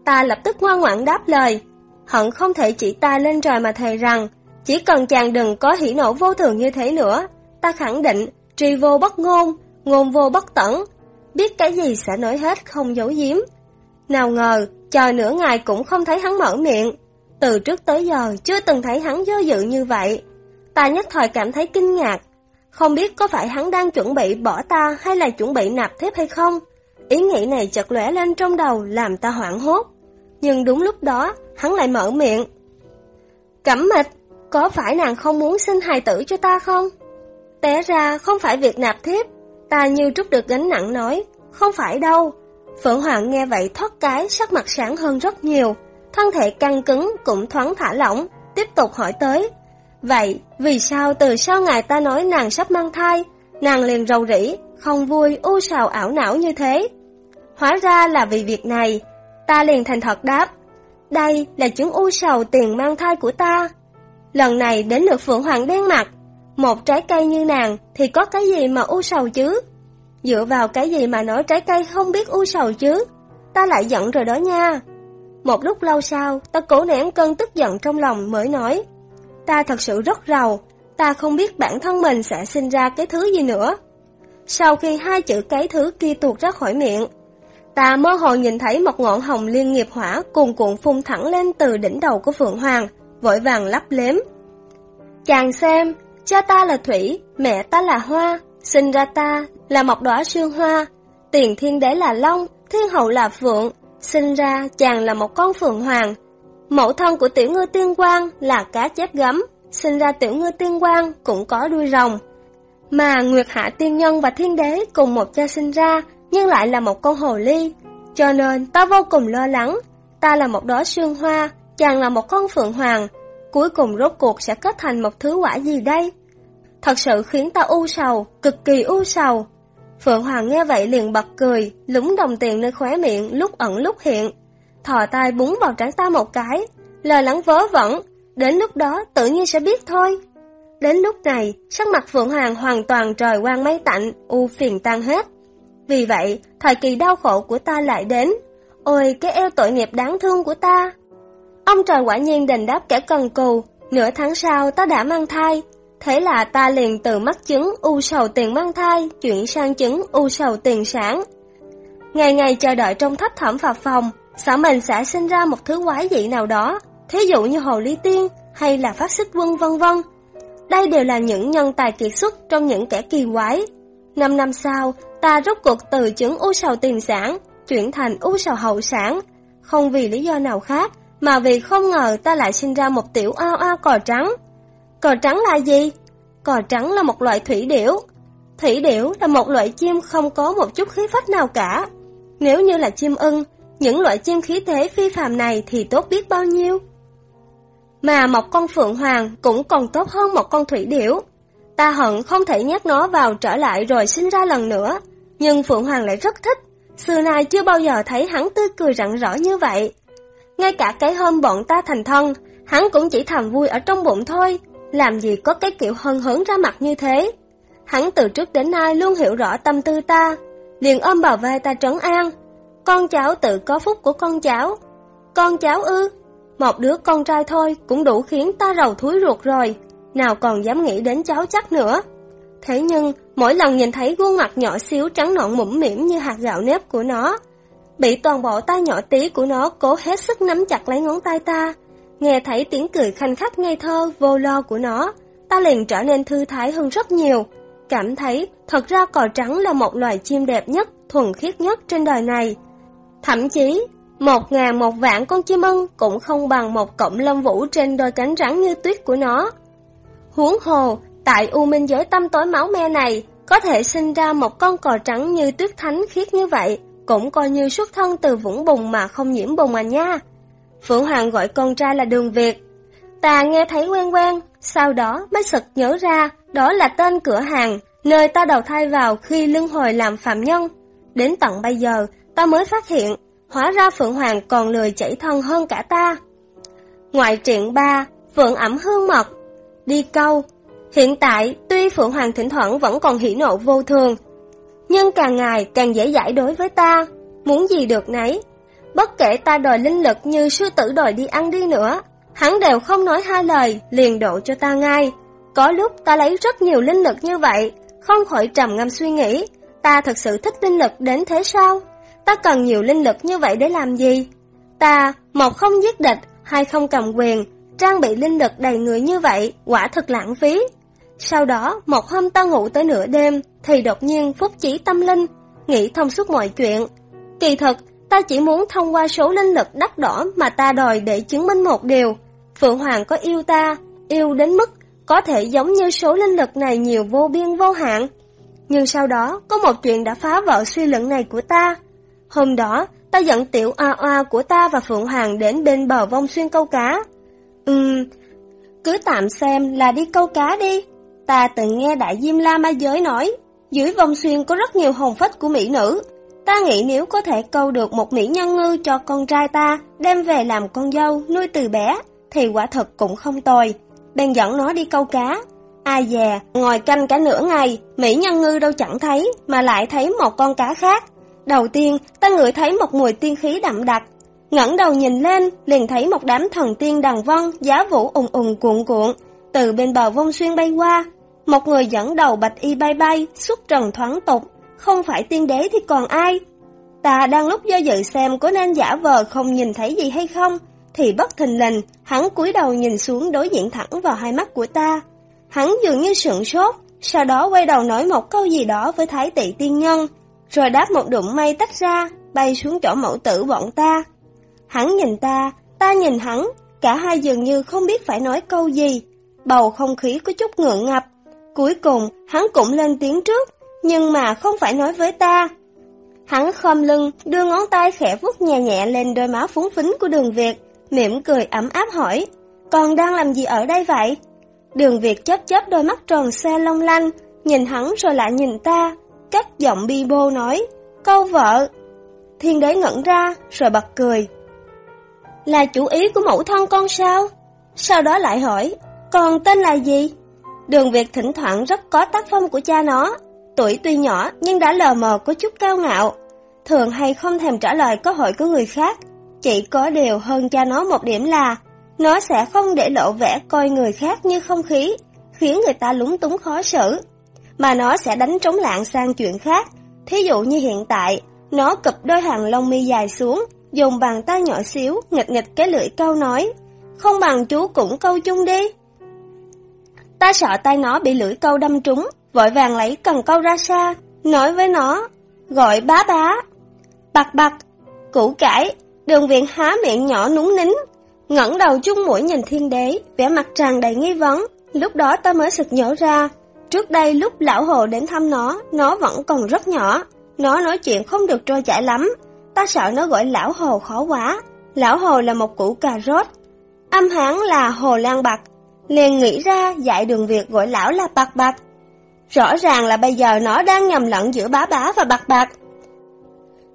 Ta lập tức ngoan ngoãn đáp lời. Hận không thể chỉ ta lên trời mà thề rằng, chỉ cần chàng đừng có hỉ nộ vô thường như thế nữa, ta khẳng định, tri vô bất ngôn, ngôn vô bất tẩn, biết cái gì sẽ nói hết không giấu giếm. Nào ngờ, chờ nửa ngày cũng không thấy hắn mở miệng, từ trước tới giờ chưa từng thấy hắn do dự như vậy. Ta nhất thời cảm thấy kinh ngạc, không biết có phải hắn đang chuẩn bị bỏ ta hay là chuẩn bị nạp thiếp hay không. Ý nghĩ này chợt lóe lên trong đầu làm ta hoảng hốt. Nhưng đúng lúc đó, hắn lại mở miệng. Cẩm mịch, có phải nàng không muốn sinh hài tử cho ta không? Té ra không phải việc nạp thiếp, ta như trút được gánh nặng nói, không phải đâu. Phượng Hoàng nghe vậy thoát cái sắc mặt sáng hơn rất nhiều, thân thể căng cứng cũng thoáng thả lỏng, tiếp tục hỏi tới. Vậy, vì sao từ sau ngày ta nói nàng sắp mang thai, nàng liền rầu rĩ, không vui, u sầu ảo não như thế? Hóa ra là vì việc này, ta liền thành thật đáp. Đây là chứng u sầu tiền mang thai của ta. Lần này đến lượt Phượng Hoàng đen mặt. Một trái cây như nàng thì có cái gì mà u sầu chứ? Dựa vào cái gì mà nói trái cây không biết u sầu chứ? ta lại giận rồi đó nha. Một lúc lâu sau, ta cố nén cơn tức giận trong lòng mới nói. Ta thật sự rất rầu, ta không biết bản thân mình sẽ sinh ra cái thứ gì nữa. Sau khi hai chữ cái thứ kia tuột ra khỏi miệng, ta mơ hồ nhìn thấy một ngọn hồng liên nghiệp hỏa cuồn cuộn phun thẳng lên từ đỉnh đầu của Phượng Hoàng, vội vàng lắp lếm. Chàng xem, cha ta là thủy, mẹ ta là hoa, sinh ra ta là một đóa sương hoa, tiền thiên đế là long, thiên hậu là phượng, sinh ra chàng là một con phượng hoàng. Mẫu thân của tiểu ngư tiên quang là cá chép gấm, sinh ra tiểu ngư tiên quang cũng có đuôi rồng. Mà Nguyệt Hạ Tiên Nhân và Thiên Đế cùng một cha sinh ra, nhưng lại là một con hồ ly. Cho nên ta vô cùng lo lắng, ta là một đóa sương hoa, chàng là một con phượng hoàng. Cuối cùng rốt cuộc sẽ kết thành một thứ quả gì đây? Thật sự khiến ta u sầu, cực kỳ u sầu. Phượng Hoàng nghe vậy liền bật cười, lúng đồng tiền nơi khóe miệng lúc ẩn lúc hiện. Thò tay búng vào trán ta một cái, lời lắng vớ vẩn, đến lúc đó tự nhiên sẽ biết thôi. Đến lúc này, sắc mặt Phượng Hoàng hoàn toàn trời quang mây tạnh, u phiền tan hết. Vì vậy, thời kỳ đau khổ của ta lại đến. Ôi, cái eo tội nghiệp đáng thương của ta! Ông trời quả nhiên đền đáp kẻ cần cù, nửa tháng sau ta đã mang thai. Thế là ta liền từ mắc chứng u sầu tiền mang thai chuyển sang chứng u sầu tiền sản. Ngày ngày chờ đợi trong thấp thẩm phập phòng, sợ mình sẽ sinh ra một thứ quái dị nào đó, thí dụ như hồ ly tiên hay là phát xích quân vân vân. Đây đều là những nhân tài kiệt xuất trong những kẻ kỳ quái. Năm năm sau, ta rốt cuộc từ chứng u sầu tiền sản, chuyển thành u sầu hậu sản. Không vì lý do nào khác, mà vì không ngờ ta lại sinh ra một tiểu ao ao cò trắng. Cò trắng là gì? Cò trắng là một loại thủy điểu. Thủy điểu là một loại chim không có một chút khí phách nào cả. Nếu như là chim ưng, những loại chim khí thế phi phàm này thì tốt biết bao nhiêu. Mà một con phượng hoàng cũng còn tốt hơn một con thủy điểu. Ta hận không thể nhét nó vào trở lại rồi sinh ra lần nữa. Nhưng phượng hoàng lại rất thích. Xưa nay chưa bao giờ thấy hắn tươi cười rạng rỡ như vậy. Ngay cả cái hôm bọn ta thành thân, hắn cũng chỉ thầm vui ở trong bụng thôi. Làm gì có cái kiểu hân hớn ra mặt như thế. Hắn từ trước đến nay luôn hiểu rõ tâm tư ta. Liền ôm bảo vai ta trấn an. Con cháu tự có phúc của con cháu. Con cháu ư? Một đứa con trai thôi cũng đủ khiến ta rầu thúi ruột rồi, nào còn dám nghĩ đến cháu chắc nữa. Thế nhưng, mỗi lần nhìn thấy gương mặt nhỏ xíu trắng nọn mũm mỉm như hạt gạo nếp của nó, bị toàn bộ tay nhỏ tí của nó cố hết sức nắm chặt lấy ngón tay ta, nghe thấy tiếng cười khanh khách ngây thơ, vô lo của nó, ta liền trở nên thư thái hơn rất nhiều, cảm thấy thật ra cò trắng là một loài chim đẹp nhất, thuần khiết nhất trên đời này. Thậm chí, một ngàn một vạn con chim ưng cũng không bằng một cọng lông vũ trên đôi cánh rắn như tuyết của nó. Huống hồ, tại U Minh giới tâm tối máu me này, có thể sinh ra một con cò trắng như tuyết thánh khiết như vậy, cũng coi như xuất thân từ vũng bùn mà không nhiễm bùn à nha. Phượng Hoàng gọi con trai là Đường Việt. Ta nghe thấy quen quen, sau đó mới sực nhớ ra đó là tên cửa hàng, nơi ta đầu thai vào khi lưng hồi làm phạm nhân. Đến tận bây giờ, ta mới phát hiện hóa ra Phượng Hoàng còn lười chảy thân hơn cả ta. Ngoại truyện 3, Phượng ẩm hương mật, đi câu. Hiện tại, tuy Phượng Hoàng thỉnh thoảng vẫn còn hỉ nộ vô thường, nhưng càng ngày càng dễ dãi đối với ta, muốn gì được nấy. Bất kể ta đòi linh lực như sư tử đòi đi ăn đi nữa, hắn đều không nói hai lời, liền độ cho ta ngay. Có lúc ta lấy rất nhiều linh lực như vậy, không khỏi trầm ngâm suy nghĩ, ta thật sự thích linh lực đến thế sao? Ta cần nhiều linh lực như vậy để làm gì? Ta, một không giết địch, hai không cầm quyền, trang bị linh lực đầy người như vậy, quả thật lãng phí. Sau đó, một hôm ta ngủ tới nửa đêm, thì đột nhiên phúc chỉ tâm linh, nghĩ thông suốt mọi chuyện. Kỳ thật ta chỉ muốn thông qua số linh lực đắt đỏ mà ta đòi để chứng minh một điều. Phượng Hoàng có yêu ta, yêu đến mức có thể giống như số linh lực này nhiều vô biên vô hạn. Nhưng sau đó, có một chuyện đã phá vỡ suy luận này của ta. Hôm đó, ta dẫn tiểu oa oa của ta và Phượng Hoàng đến bên bờ vong xuyên câu cá. Ừm, cứ tạm xem là đi câu cá đi. Ta từng nghe Đại Diêm La Ma Giới nói, dưới vòng xuyên có rất nhiều hồn phách của mỹ nữ. Ta nghĩ nếu có thể câu được một mỹ nhân ngư cho con trai ta, đem về làm con dâu, nuôi từ bé, thì quả thật cũng không tồi. Bèn dẫn nó đi câu cá. Ai dè, ngồi canh cả nửa ngày, mỹ nhân ngư đâu chẳng thấy, mà lại thấy một con cá khác. Đầu tiên, ta ngửi thấy một mùi tiên khí đậm đặc. ngẩng đầu nhìn lên, liền thấy một đám thần tiên đằng vân, giá vũ ùng ùng cuộn cuộn, từ bên bờ vông xuyên bay qua. Một người dẫn đầu bạch y bay bay, xuất trần thoáng tục, không phải tiên đế thì còn ai? Ta đang lúc do dự xem có nên giả vờ không nhìn thấy gì hay không, thì bất thình lình, hắn cúi đầu nhìn xuống đối diện thẳng vào hai mắt của ta. Hắn dường như sượng sốt, sau đó quay đầu nói một câu gì đó với thái tỷ tiên nhân, rồi đáp một đụng mây tách ra, bay xuống chỗ mẫu tử bọn ta. Hắn nhìn ta, ta nhìn hắn, cả hai dường như không biết phải nói câu gì. Bầu không khí có chút ngượng ngập. Cuối cùng, hắn cũng lên tiếng trước, nhưng mà không phải nói với ta. Hắn khom lưng, đưa ngón tay khẽ vuốt nhẹ nhẹ lên đôi má phúng phính của đường Việt, mỉm cười ấm áp hỏi, còn đang làm gì ở đây vậy? Đường Việt chớp chớp đôi mắt tròn xe long lanh, nhìn hắn rồi lại nhìn ta, cất giọng bi bô nói, câu vợ. Thiên đế ngẩn ra, rồi bật cười. Là chủ ý của mẫu thân con sao? Sau đó lại hỏi, con tên là gì? Đường Việt thỉnh thoảng rất có tác phong của cha nó, tuổi tuy nhỏ nhưng đã lờ mờ có chút cao ngạo, thường hay không thèm trả lời câu hỏi của người khác, chỉ có điều hơn cha nó một điểm là nó sẽ không để lộ vẻ coi người khác như không khí, khiến người ta lúng túng khó xử, mà nó sẽ đánh trống lạng sang chuyện khác. Thí dụ như hiện tại, nó cụp đôi hàng lông mi dài xuống, dùng bàn tay nhỏ xíu, nghịch nghịch cái lưỡi câu nói, không bằng chú cũng câu chung đi. Ta sợ tay nó bị lưỡi câu đâm trúng, vội vàng lấy cần câu ra xa, nói với nó, gọi bá bá. Bạc bạc, củ cải, đường viện há miệng nhỏ núng nín, ngẩng đầu chung mũi nhìn thiên đế, vẻ mặt tràn đầy nghi vấn. Lúc đó ta mới sực nhớ ra, trước đây lúc lão hồ đến thăm nó, nó vẫn còn rất nhỏ. Nó nói chuyện không được trôi chảy lắm, ta sợ nó gọi lão hồ khó quá. Lão hồ là một củ cà rốt, âm hán là hồ lan bạc, liền nghĩ ra dạy đường Việt gọi lão là bạc bạc. Rõ ràng là bây giờ nó đang nhầm lẫn giữa bá bá và bạc bạc.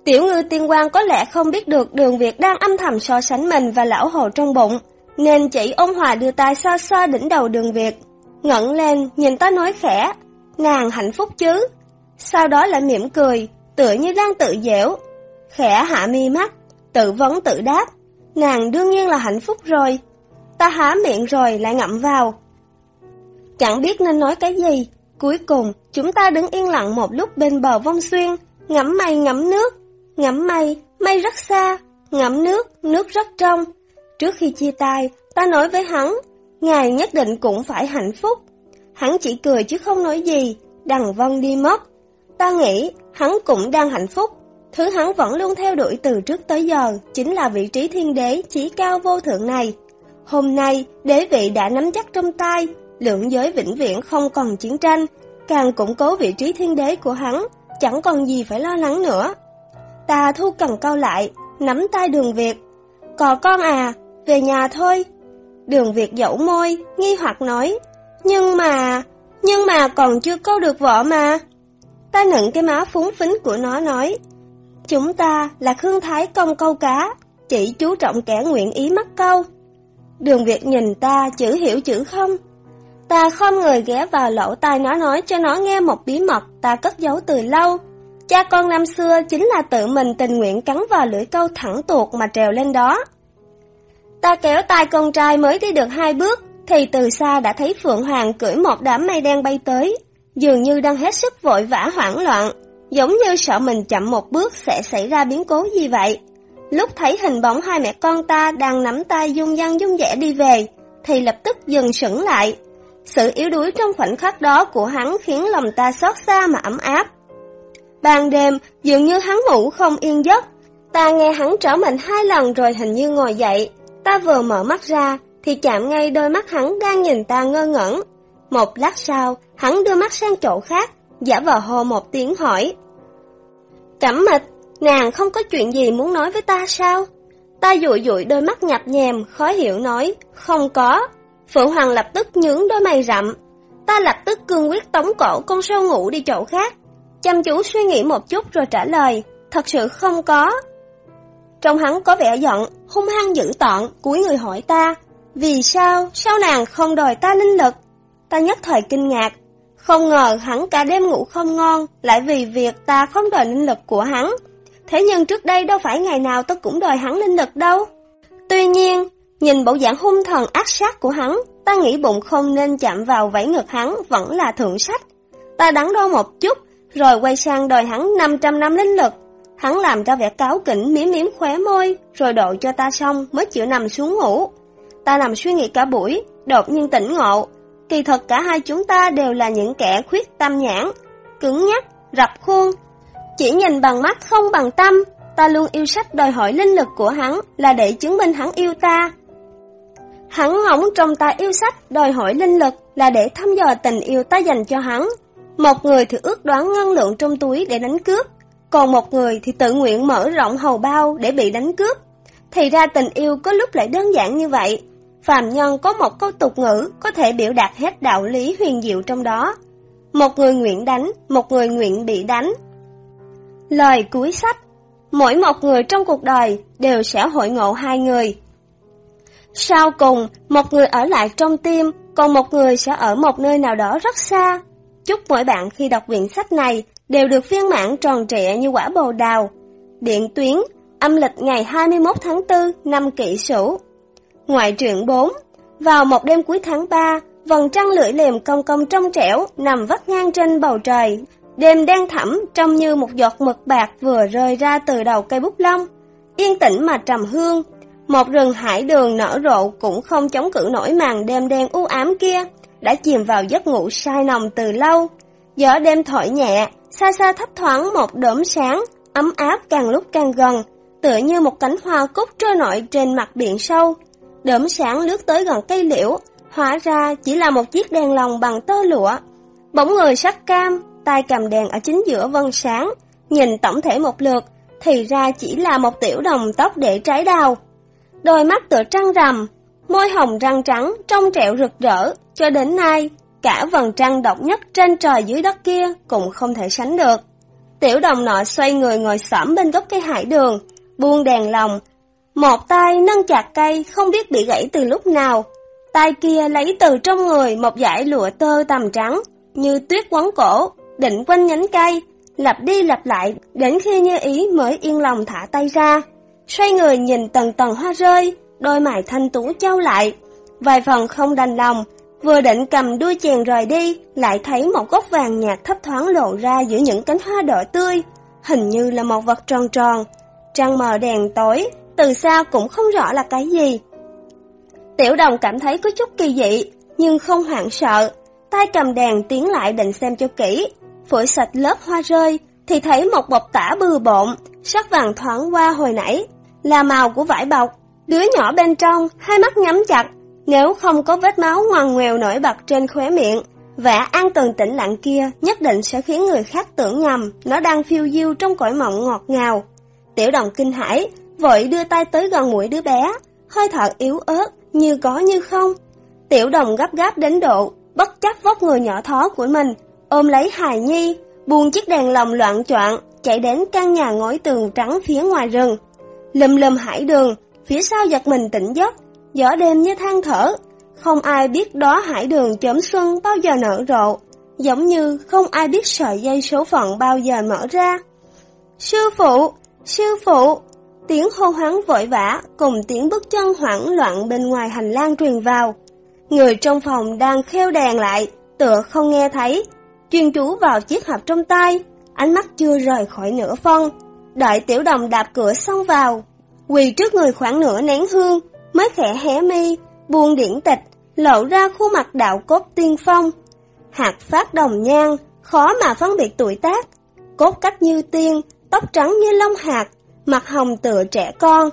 Tiểu ngư tiên quan có lẽ không biết được đường Việt đang âm thầm so sánh mình và lão hồ trong bụng, nên chỉ ôn hòa đưa tay xoa xoa đỉnh đầu đường Việt. ngẩng lên, nhìn ta nói khẽ, nàng hạnh phúc chứ. Sau đó lại mỉm cười, tựa như đang tự dẻo. Khẽ hạ mi mắt, tự vấn tự đáp, nàng đương nhiên là hạnh phúc rồi. Ta há miệng rồi lại ngậm vào. Chẳng biết nên nói cái gì, cuối cùng chúng ta đứng yên lặng một lúc bên bờ vong xuyên, ngắm mây ngắm nước, Ngắm mây, mây rất xa, ngắm nước, nước rất trong. Trước khi chia tay, ta nói với hắn, ngài nhất định cũng phải hạnh phúc. Hắn chỉ cười chứ không nói gì, đằng vân đi mất. Ta nghĩ, hắn cũng đang hạnh phúc. Thứ hắn vẫn luôn theo đuổi từ trước tới giờ, chính là vị trí thiên đế chỉ cao vô thượng này. Hôm nay, đế vị đã nắm chắc trong tay, lượng giới vĩnh viễn không còn chiến tranh, càng củng cố vị trí thiên đế của hắn, chẳng còn gì phải lo lắng nữa. Ta thu cần câu lại, nắm tay đường Việt. Cò con à, về nhà thôi. Đường Việt dẫu môi, nghi hoặc nói. Nhưng mà, nhưng mà còn chưa câu được vợ mà. Ta nựng cái má phúng phính của nó nói. Chúng ta là Khương Thái công câu cá, chỉ chú trọng kẻ nguyện ý mắc câu. Đường Việt nhìn ta chữ hiểu chữ không. Ta không người ghé vào lỗ tai nó nói cho nó nghe một bí mật ta cất giấu từ lâu. Cha con năm xưa chính là tự mình tình nguyện cắn vào lưỡi câu thẳng tuột mà trèo lên đó. Ta kéo tay con trai mới đi được hai bước, thì từ xa đã thấy Phượng Hoàng cưỡi một đám mây đen bay tới, dường như đang hết sức vội vã hoảng loạn, giống như sợ mình chậm một bước sẽ xảy ra biến cố gì vậy. Lúc thấy hình bóng hai mẹ con ta đang nắm tay dung dăng dung dẻ đi về, thì lập tức dừng sững lại. Sự yếu đuối trong khoảnh khắc đó của hắn khiến lòng ta xót xa mà ấm áp. Ban đêm, dường như hắn ngủ không yên giấc. Ta nghe hắn trở mình hai lần rồi hình như ngồi dậy. Ta vừa mở mắt ra, thì chạm ngay đôi mắt hắn đang nhìn ta ngơ ngẩn. Một lát sau, hắn đưa mắt sang chỗ khác, giả vờ hồ một tiếng hỏi. Cẩm mịch, nàng không có chuyện gì muốn nói với ta sao? Ta dụi dụi đôi mắt nhập nhèm, khó hiểu nói, không có. Phượng Hoàng lập tức nhướng đôi mày rậm. Ta lập tức cương quyết tống cổ con sâu ngủ đi chỗ khác, Chăm chú suy nghĩ một chút rồi trả lời, thật sự không có. Trong hắn có vẻ giận, hung hăng dữ tợn, cúi người hỏi ta, vì sao, sao nàng không đòi ta linh lực? Ta nhất thời kinh ngạc, không ngờ hắn cả đêm ngủ không ngon, lại vì việc ta không đòi linh lực của hắn, thế nhưng trước đây đâu phải ngày nào tôi cũng đòi hắn linh lực đâu. Tuy nhiên, nhìn bộ dạng hung thần ác sát của hắn, ta nghĩ bụng không nên chạm vào vảy ngực hắn vẫn là thượng sách. Ta đắn đo một chút, rồi quay sang đòi hắn 500 năm linh lực. Hắn làm ra vẻ cáo kỉnh miếm miếm khóe môi, rồi độ cho ta xong mới chịu nằm xuống ngủ. Ta nằm suy nghĩ cả buổi, đột nhiên tỉnh ngộ. Kỳ thật cả hai chúng ta đều là những kẻ khuyết tâm nhãn, cứng nhắc, rập khuôn. Chỉ nhìn bằng mắt không bằng tâm, ta luôn yêu sách đòi hỏi linh lực của hắn là để chứng minh hắn yêu ta. Hắn ngóng trong ta yêu sách đòi hỏi linh lực là để thăm dò tình yêu ta dành cho hắn. Một người thì ước đoán ngân lượng trong túi để đánh cướp, còn một người thì tự nguyện mở rộng hầu bao để bị đánh cướp. Thì ra tình yêu có lúc lại đơn giản như vậy. Phàm nhân có một câu tục ngữ có thể biểu đạt hết đạo lý huyền diệu trong đó. Một người nguyện đánh, một người nguyện bị đánh. Lời cuối sách Mỗi một người trong cuộc đời đều sẽ hội ngộ hai người. Sau cùng, một người ở lại trong tim, còn một người sẽ ở một nơi nào đó rất xa. Chúc mỗi bạn khi đọc quyển sách này đều được viên mãn tròn trịa như quả bồ đào. Điện tuyến, âm lịch ngày 21 tháng 4 năm kỷ sửu. Ngoại truyện 4 Vào một đêm cuối tháng 3, vầng trăng lưỡi liềm cong cong trong trẻo nằm vắt ngang trên bầu trời. Đêm đen thẳm trông như một giọt mực bạc vừa rơi ra từ đầu cây bút lông. Yên tĩnh mà trầm hương, một rừng hải đường nở rộ cũng không chống cự nổi màn đêm đen u ám kia, đã chìm vào giấc ngủ say nồng từ lâu. Gió đêm thổi nhẹ, xa xa thấp thoáng một đốm sáng, ấm áp càng lúc càng gần, tựa như một cánh hoa cúc trôi nổi trên mặt biển sâu. Đốm sáng lướt tới gần cây liễu, hóa ra chỉ là một chiếc đèn lồng bằng tơ lụa. Bóng người sắc cam, tay cầm đèn ở chính giữa vân sáng, nhìn tổng thể một lượt, thì ra chỉ là một tiểu đồng tóc để trái đào. Đôi mắt tựa trăng rằm, môi hồng răng trắng, trong trẻo rực rỡ, cho đến nay, cả vầng trăng độc nhất trên trời dưới đất kia cũng không thể sánh được. Tiểu đồng nọ xoay người ngồi xổm bên gốc cây hải đường, buông đèn lồng. Một tay nâng chặt cây không biết bị gãy từ lúc nào, tay kia lấy từ trong người một dải lụa tơ tầm trắng, như tuyết quấn cổ, định quanh nhánh cây, lặp đi lặp lại đến khi như ý mới yên lòng thả tay ra. Xoay người nhìn tầng tầng hoa rơi, đôi mày thanh tú trao lại, vài phần không đành lòng, vừa định cầm đuôi chèn rời đi, lại thấy một gốc vàng nhạt thấp thoáng lộ ra giữa những cánh hoa đỏ tươi, hình như là một vật tròn tròn. Trăng mờ đèn tối, từ xa cũng không rõ là cái gì. Tiểu đồng cảm thấy có chút kỳ dị, nhưng không hoảng sợ, tay cầm đèn tiến lại định xem cho kỹ, phổi sạch lớp hoa rơi, thì thấy một bọc tả bừa bộn, sắc vàng thoáng qua hồi nãy, là màu của vải bọc. Đứa nhỏ bên trong, hai mắt nhắm chặt, nếu không có vết máu ngoằn ngoèo nổi bật trên khóe miệng, vẻ an tường tĩnh lặng kia nhất định sẽ khiến người khác tưởng nhầm nó đang phiêu diêu trong cõi mộng ngọt ngào. Tiểu đồng kinh hãi, vội đưa tay tới gần mũi đứa bé, hơi thở yếu ớt, như có như không. Tiểu đồng gấp gáp đến độ, bất chấp vóc người nhỏ thó của mình, ôm lấy hài nhi, buông chiếc đèn lồng loạn choạng chạy đến căn nhà ngói tường trắng phía ngoài rừng. Lầm lầm hải đường, phía sau giật mình tỉnh giấc, gió đêm như than thở. Không ai biết đó hải đường chớm xuân bao giờ nở rộ, giống như không ai biết sợi dây số phận bao giờ mở ra. Sư phụ! Sư phụ! Tiếng hô hoáng vội vã cùng tiếng bước chân hoảng loạn bên ngoài hành lang truyền vào. Người trong phòng đang kheo đèn lại, tựa không nghe thấy, chuyên chú vào chiếc hộp trong tay, ánh mắt chưa rời khỏi nửa phân. Đợi tiểu đồng đạp cửa xông vào, quỳ trước người khoảng nửa nén hương, mới khẽ hé mi, buông điển tịch, lộ ra khuôn mặt đạo cốt tiên phong. Hạt phát đồng nhan, khó mà phân biệt tuổi tác, cốt cách như tiên, tóc trắng như lông hạt, mặt hồng tựa trẻ con.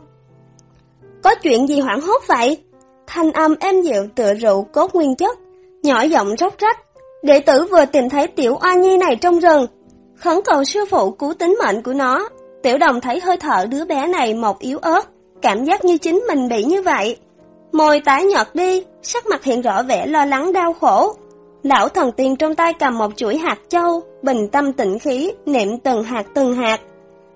Có chuyện gì hoảng hốt vậy? Thanh âm êm dịu tựa rượu cốt nguyên chất, nhỏ giọng róc rách. Đệ tử vừa tìm thấy tiểu oa nhi này trong rừng, khẩn cầu sư phụ cứu tính mệnh của nó. Tiểu đồng thấy hơi thở đứa bé này một yếu ớt, cảm giác như chính mình bị như vậy. Môi tái nhợt đi, sắc mặt hiện rõ vẻ lo lắng đau khổ. Lão thần tiên trong tay cầm một chuỗi hạt châu, bình tâm tĩnh khí, niệm từng hạt từng hạt.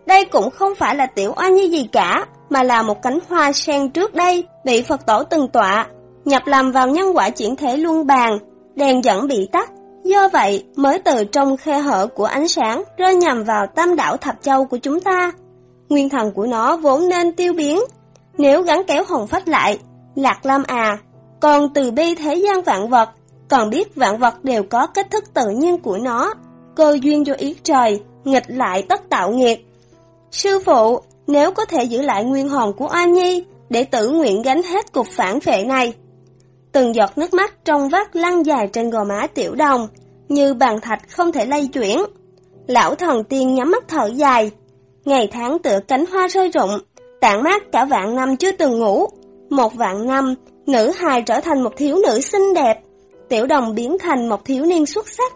Đây cũng không phải là tiểu oa nhi gì cả, mà là một cánh hoa sen trước đây bị Phật tổ từng tọa, nhập làm vào nhân quả chuyển thể luân bàn, đèn dẫn bị tắt, do vậy mới từ trong khe hở của ánh sáng rơi nhằm vào tam đảo thập châu của chúng ta. nguyên thần của nó vốn nên tiêu biến. Nếu gắn kéo hồn phách lại, Lạc Lam à, còn từ bi thế gian vạn vật, còn biết vạn vật đều có cách thức tự nhiên của nó, cơ duyên do ý trời, nghịch lại tất tạo nghiệt. Sư phụ, nếu có thể giữ lại nguyên hồn của An Nhi, để tử nguyện gánh hết cục phản vệ này. Từng giọt nước mắt trong vắt lăn dài trên gò má tiểu đồng, như bàn thạch không thể lay chuyển. Lão thần tiên nhắm mắt thở dài, ngày tháng tựa cánh hoa rơi rụng, tản mát cả vạn năm chưa từng ngủ. Một vạn năm, nữ hài trở thành một thiếu nữ xinh đẹp, tiểu đồng biến thành một thiếu niên xuất sắc.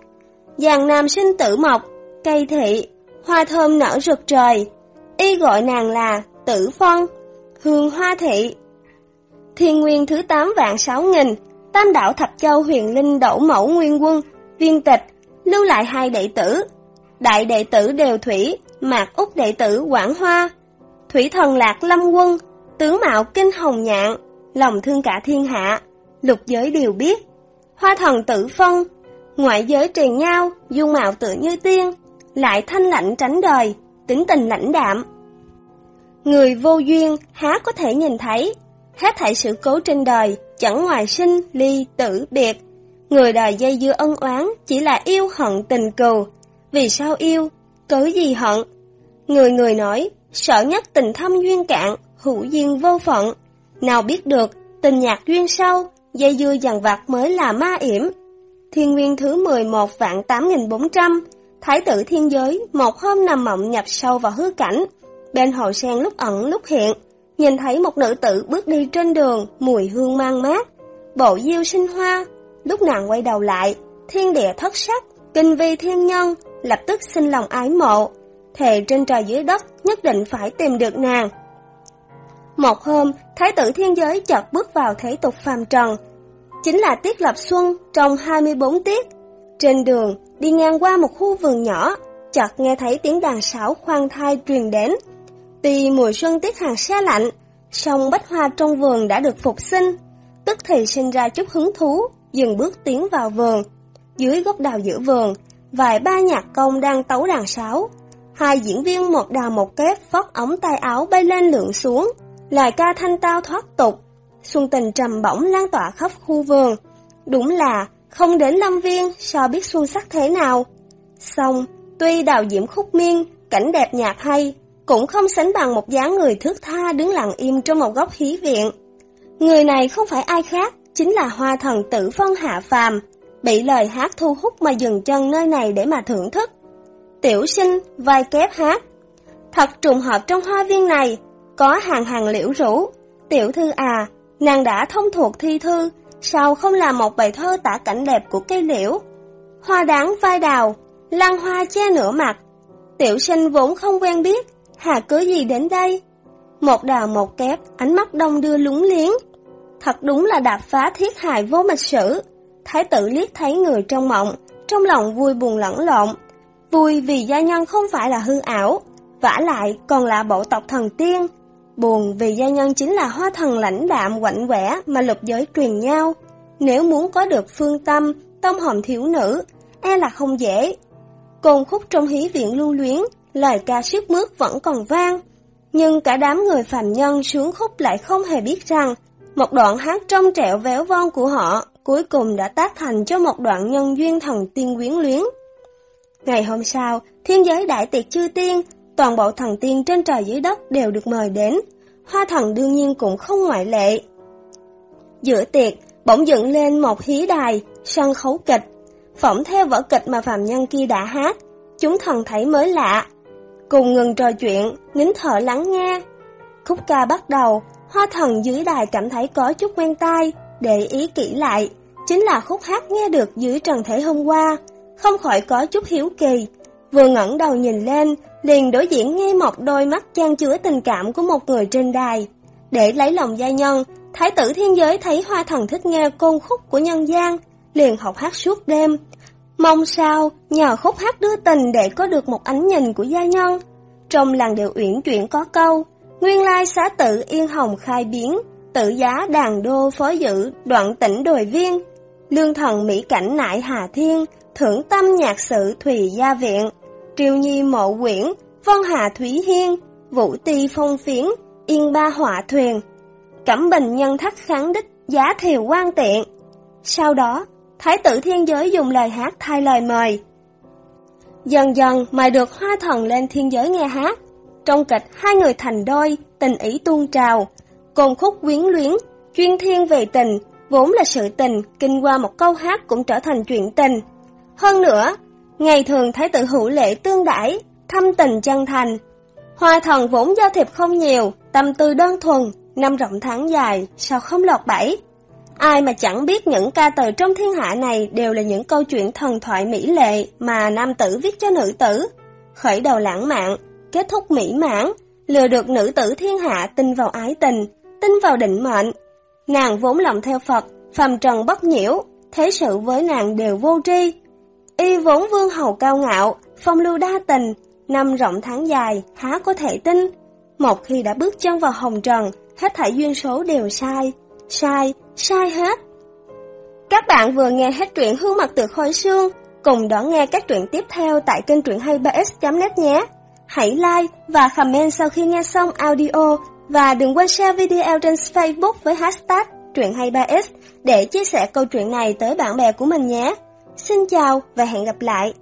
Giàng nam sinh tử mộc, cây thị, hoa thơm nở rực trời. Y gọi nàng là tử phong, hương hoa thị. Thiên nguyên thứ 8 vạn 6 nghìn, tam đạo thập châu huyền linh đổ mẫu nguyên quân, viên tịch, lưu lại hai đệ tử. Đại đệ tử đều thủy, mạc úc đệ tử quảng hoa. Thủy thần lạc lâm quân, tướng mạo kinh hồng nhạn, lòng thương cả thiên hạ, lục giới đều biết. Hoa thần tử phong, ngoại giới truyền nhau, dung mạo tự như tiên, lại thanh lạnh tránh đời, tính tình lãnh đạm. Người vô duyên há có thể nhìn thấy, hết thảy sự cố trên đời, chẳng ngoài sinh, ly, tử, biệt. Người đời dây dưa ân oán chỉ là yêu hận tình cừu. Vì sao yêu? Cớ gì hận? Người người nói, sợ nhất tình thâm duyên cạn, hữu duyên vô phận. Nào biết được, tình nhạc duyên sâu, dây dưa dằn vặt mới là ma yểm. Thiên nguyên thứ 11 vạn 8400, Thái tử thiên giới, một hôm nằm mộng nhập sâu vào hư cảnh. Bên hồ sen lúc ẩn lúc hiện, nhìn thấy một nữ tử bước đi trên đường, mùi hương mang mát. Bộ diêu sinh hoa, lúc nàng quay đầu lại, thiên địa thất sắc, kinh vi thiên nhân, lập tức sinh lòng ái mộ. Thề trên trời dưới đất nhất định phải tìm được nàng. Một hôm, Thái tử thiên giới chợt bước vào thế tục phàm trần. Chính là tiết lập xuân trong 24 tiết. Trên đường, đi ngang qua một khu vườn nhỏ, chợt nghe thấy tiếng đàn sáo khoan thai truyền đến. Tuy mùa xuân tiết hàng xe lạnh, song bách hoa trong vườn đã được phục sinh, tức thì sinh ra chút hứng thú, dừng bước tiến vào vườn. Dưới gốc đào giữa vườn, vài ba nhạc công đang tấu đàn sáo. Hai diễn viên một đào một kép vót ống tay áo bay lên lượn xuống, lời ca thanh tao thoát tục. Xuân tình trầm bổng lan tỏa khắp khu vườn. Đúng là không đến lâm viên sao biết xuân sắc thế nào. Xong, tuy đào diễm khúc miên, cảnh đẹp nhạc hay, cũng không sánh bằng một dáng người thước tha đứng lặng im trong một góc hí viện. Người này không phải ai khác, chính là hoa thần tử phân hạ phàm, bị lời hát thu hút mà dừng chân nơi này để mà thưởng thức. Tiểu sinh, vai kép hát. Thật trùng hợp trong hoa viên này, có hàng hàng liễu rủ. Tiểu thư à, nàng đã thông thuộc thi thư, sao không làm một bài thơ tả cảnh đẹp của cây liễu? Hoa đáng vai đào, lan hoa che nửa mặt. Tiểu sinh vốn không quen biết, hà cớ gì đến đây? Một đào một kép, ánh mắt đông đưa lúng liếng. Thật đúng là đạp phá thiết hài vô mạch sử. Thái tử liếc thấy người trong mộng, trong lòng vui buồn lẫn lộn. Vui vì gia nhân không phải là hư ảo, vả lại còn là bộ tộc thần tiên. Buồn vì gia nhân chính là hoa thần lãnh đạm quạnh quẻ mà lục giới truyền nhau. Nếu muốn có được phương tâm, tâm hồn thiếu nữ, e là không dễ. Cồn khúc trong hí viện lưu luyến, lời ca sức mướt vẫn còn vang. Nhưng cả đám người phàm nhân sướng khúc lại không hề biết rằng, một đoạn hát trong trẻo véo von của họ cuối cùng đã tác thành cho một đoạn nhân duyên thần tiên quyến luyến. Ngày hôm sau, thiên giới đại tiệc chư tiên, toàn bộ thần tiên trên trời dưới đất đều được mời đến, hoa thần đương nhiên cũng không ngoại lệ. Giữa tiệc, bỗng dựng lên một hí đài, sân khấu kịch, phỏng theo vở kịch mà phàm nhân kia đã hát, chúng thần thấy mới lạ. Cùng ngừng trò chuyện, nín thở lắng nghe. Khúc ca bắt đầu, hoa thần dưới đài cảm thấy có chút quen tai, để ý kỹ lại, chính là khúc hát nghe được dưới trần thể hôm qua, không khỏi có chút hiếu kỳ. Vừa ngẩng đầu nhìn lên, liền đối diện nghe một đôi mắt trang chứa tình cảm của một người trên đài. Để lấy lòng gia nhân, Thái tử thiên giới thấy hoa thần thích nghe côn khúc của nhân gian, liền học hát suốt đêm. Mong sao, nhờ khúc hát đưa tình để có được một ánh nhìn của gia nhân. Trong làng điệu uyển chuyển có câu, nguyên lai xá tự yên hồng khai biến, tự giá đàn đô phó dự đoạn tỉnh đồi viên, lương thần mỹ cảnh nại hà thiên, thưởng tâm nhạc sự thùy gia viện, triều nhi mộ quyển, vân hà thủy hiên, vũ ti phong phiến, yên ba họa thuyền. Cẩm bình nhân thắt kháng đích, giá thiều quan tiện. Sau đó, Thái tử thiên giới dùng lời hát thay lời mời. Dần dần mời được hoa thần lên thiên giới nghe hát. Trong kịch hai người thành đôi, tình ý tuôn trào, cùng khúc quyến luyến, chuyên thiên về tình, vốn là sự tình, kinh qua một câu hát cũng trở thành chuyện tình. Hơn nữa, ngày thường thái tử hữu lệ tương đãi, thâm tình chân thành. Hoa thần vốn giao thiệp không nhiều, tâm tư đơn thuần, năm rộng tháng dài, sao không lọt bẫy. Ai mà chẳng biết những ca từ trong thiên hạ này đều là những câu chuyện thần thoại mỹ lệ mà nam tử viết cho nữ tử. Khởi đầu lãng mạn, kết thúc mỹ mãn, lừa được nữ tử thiên hạ tin vào ái tình, tin vào định mệnh. Nàng vốn lòng theo Phật, phàm trần bất nhiễu, thế sự với nàng đều vô tri. Y vốn vương hầu cao ngạo, phong lưu đa tình, năm rộng tháng dài, há có thể tin. Một khi đã bước chân vào hồng trần, hết thảy duyên số đều sai, sai, sai hết. Các bạn vừa nghe hết truyện Hương mặt từ khói xương, cùng đón nghe các truyện tiếp theo tại kênh truyện 23s.net nhé. Hãy like và comment sau khi nghe xong audio và đừng quên share video trên Facebook với hashtag truyện 23s để chia sẻ câu chuyện này tới bạn bè của mình nhé. Xin chào và hẹn gặp lại!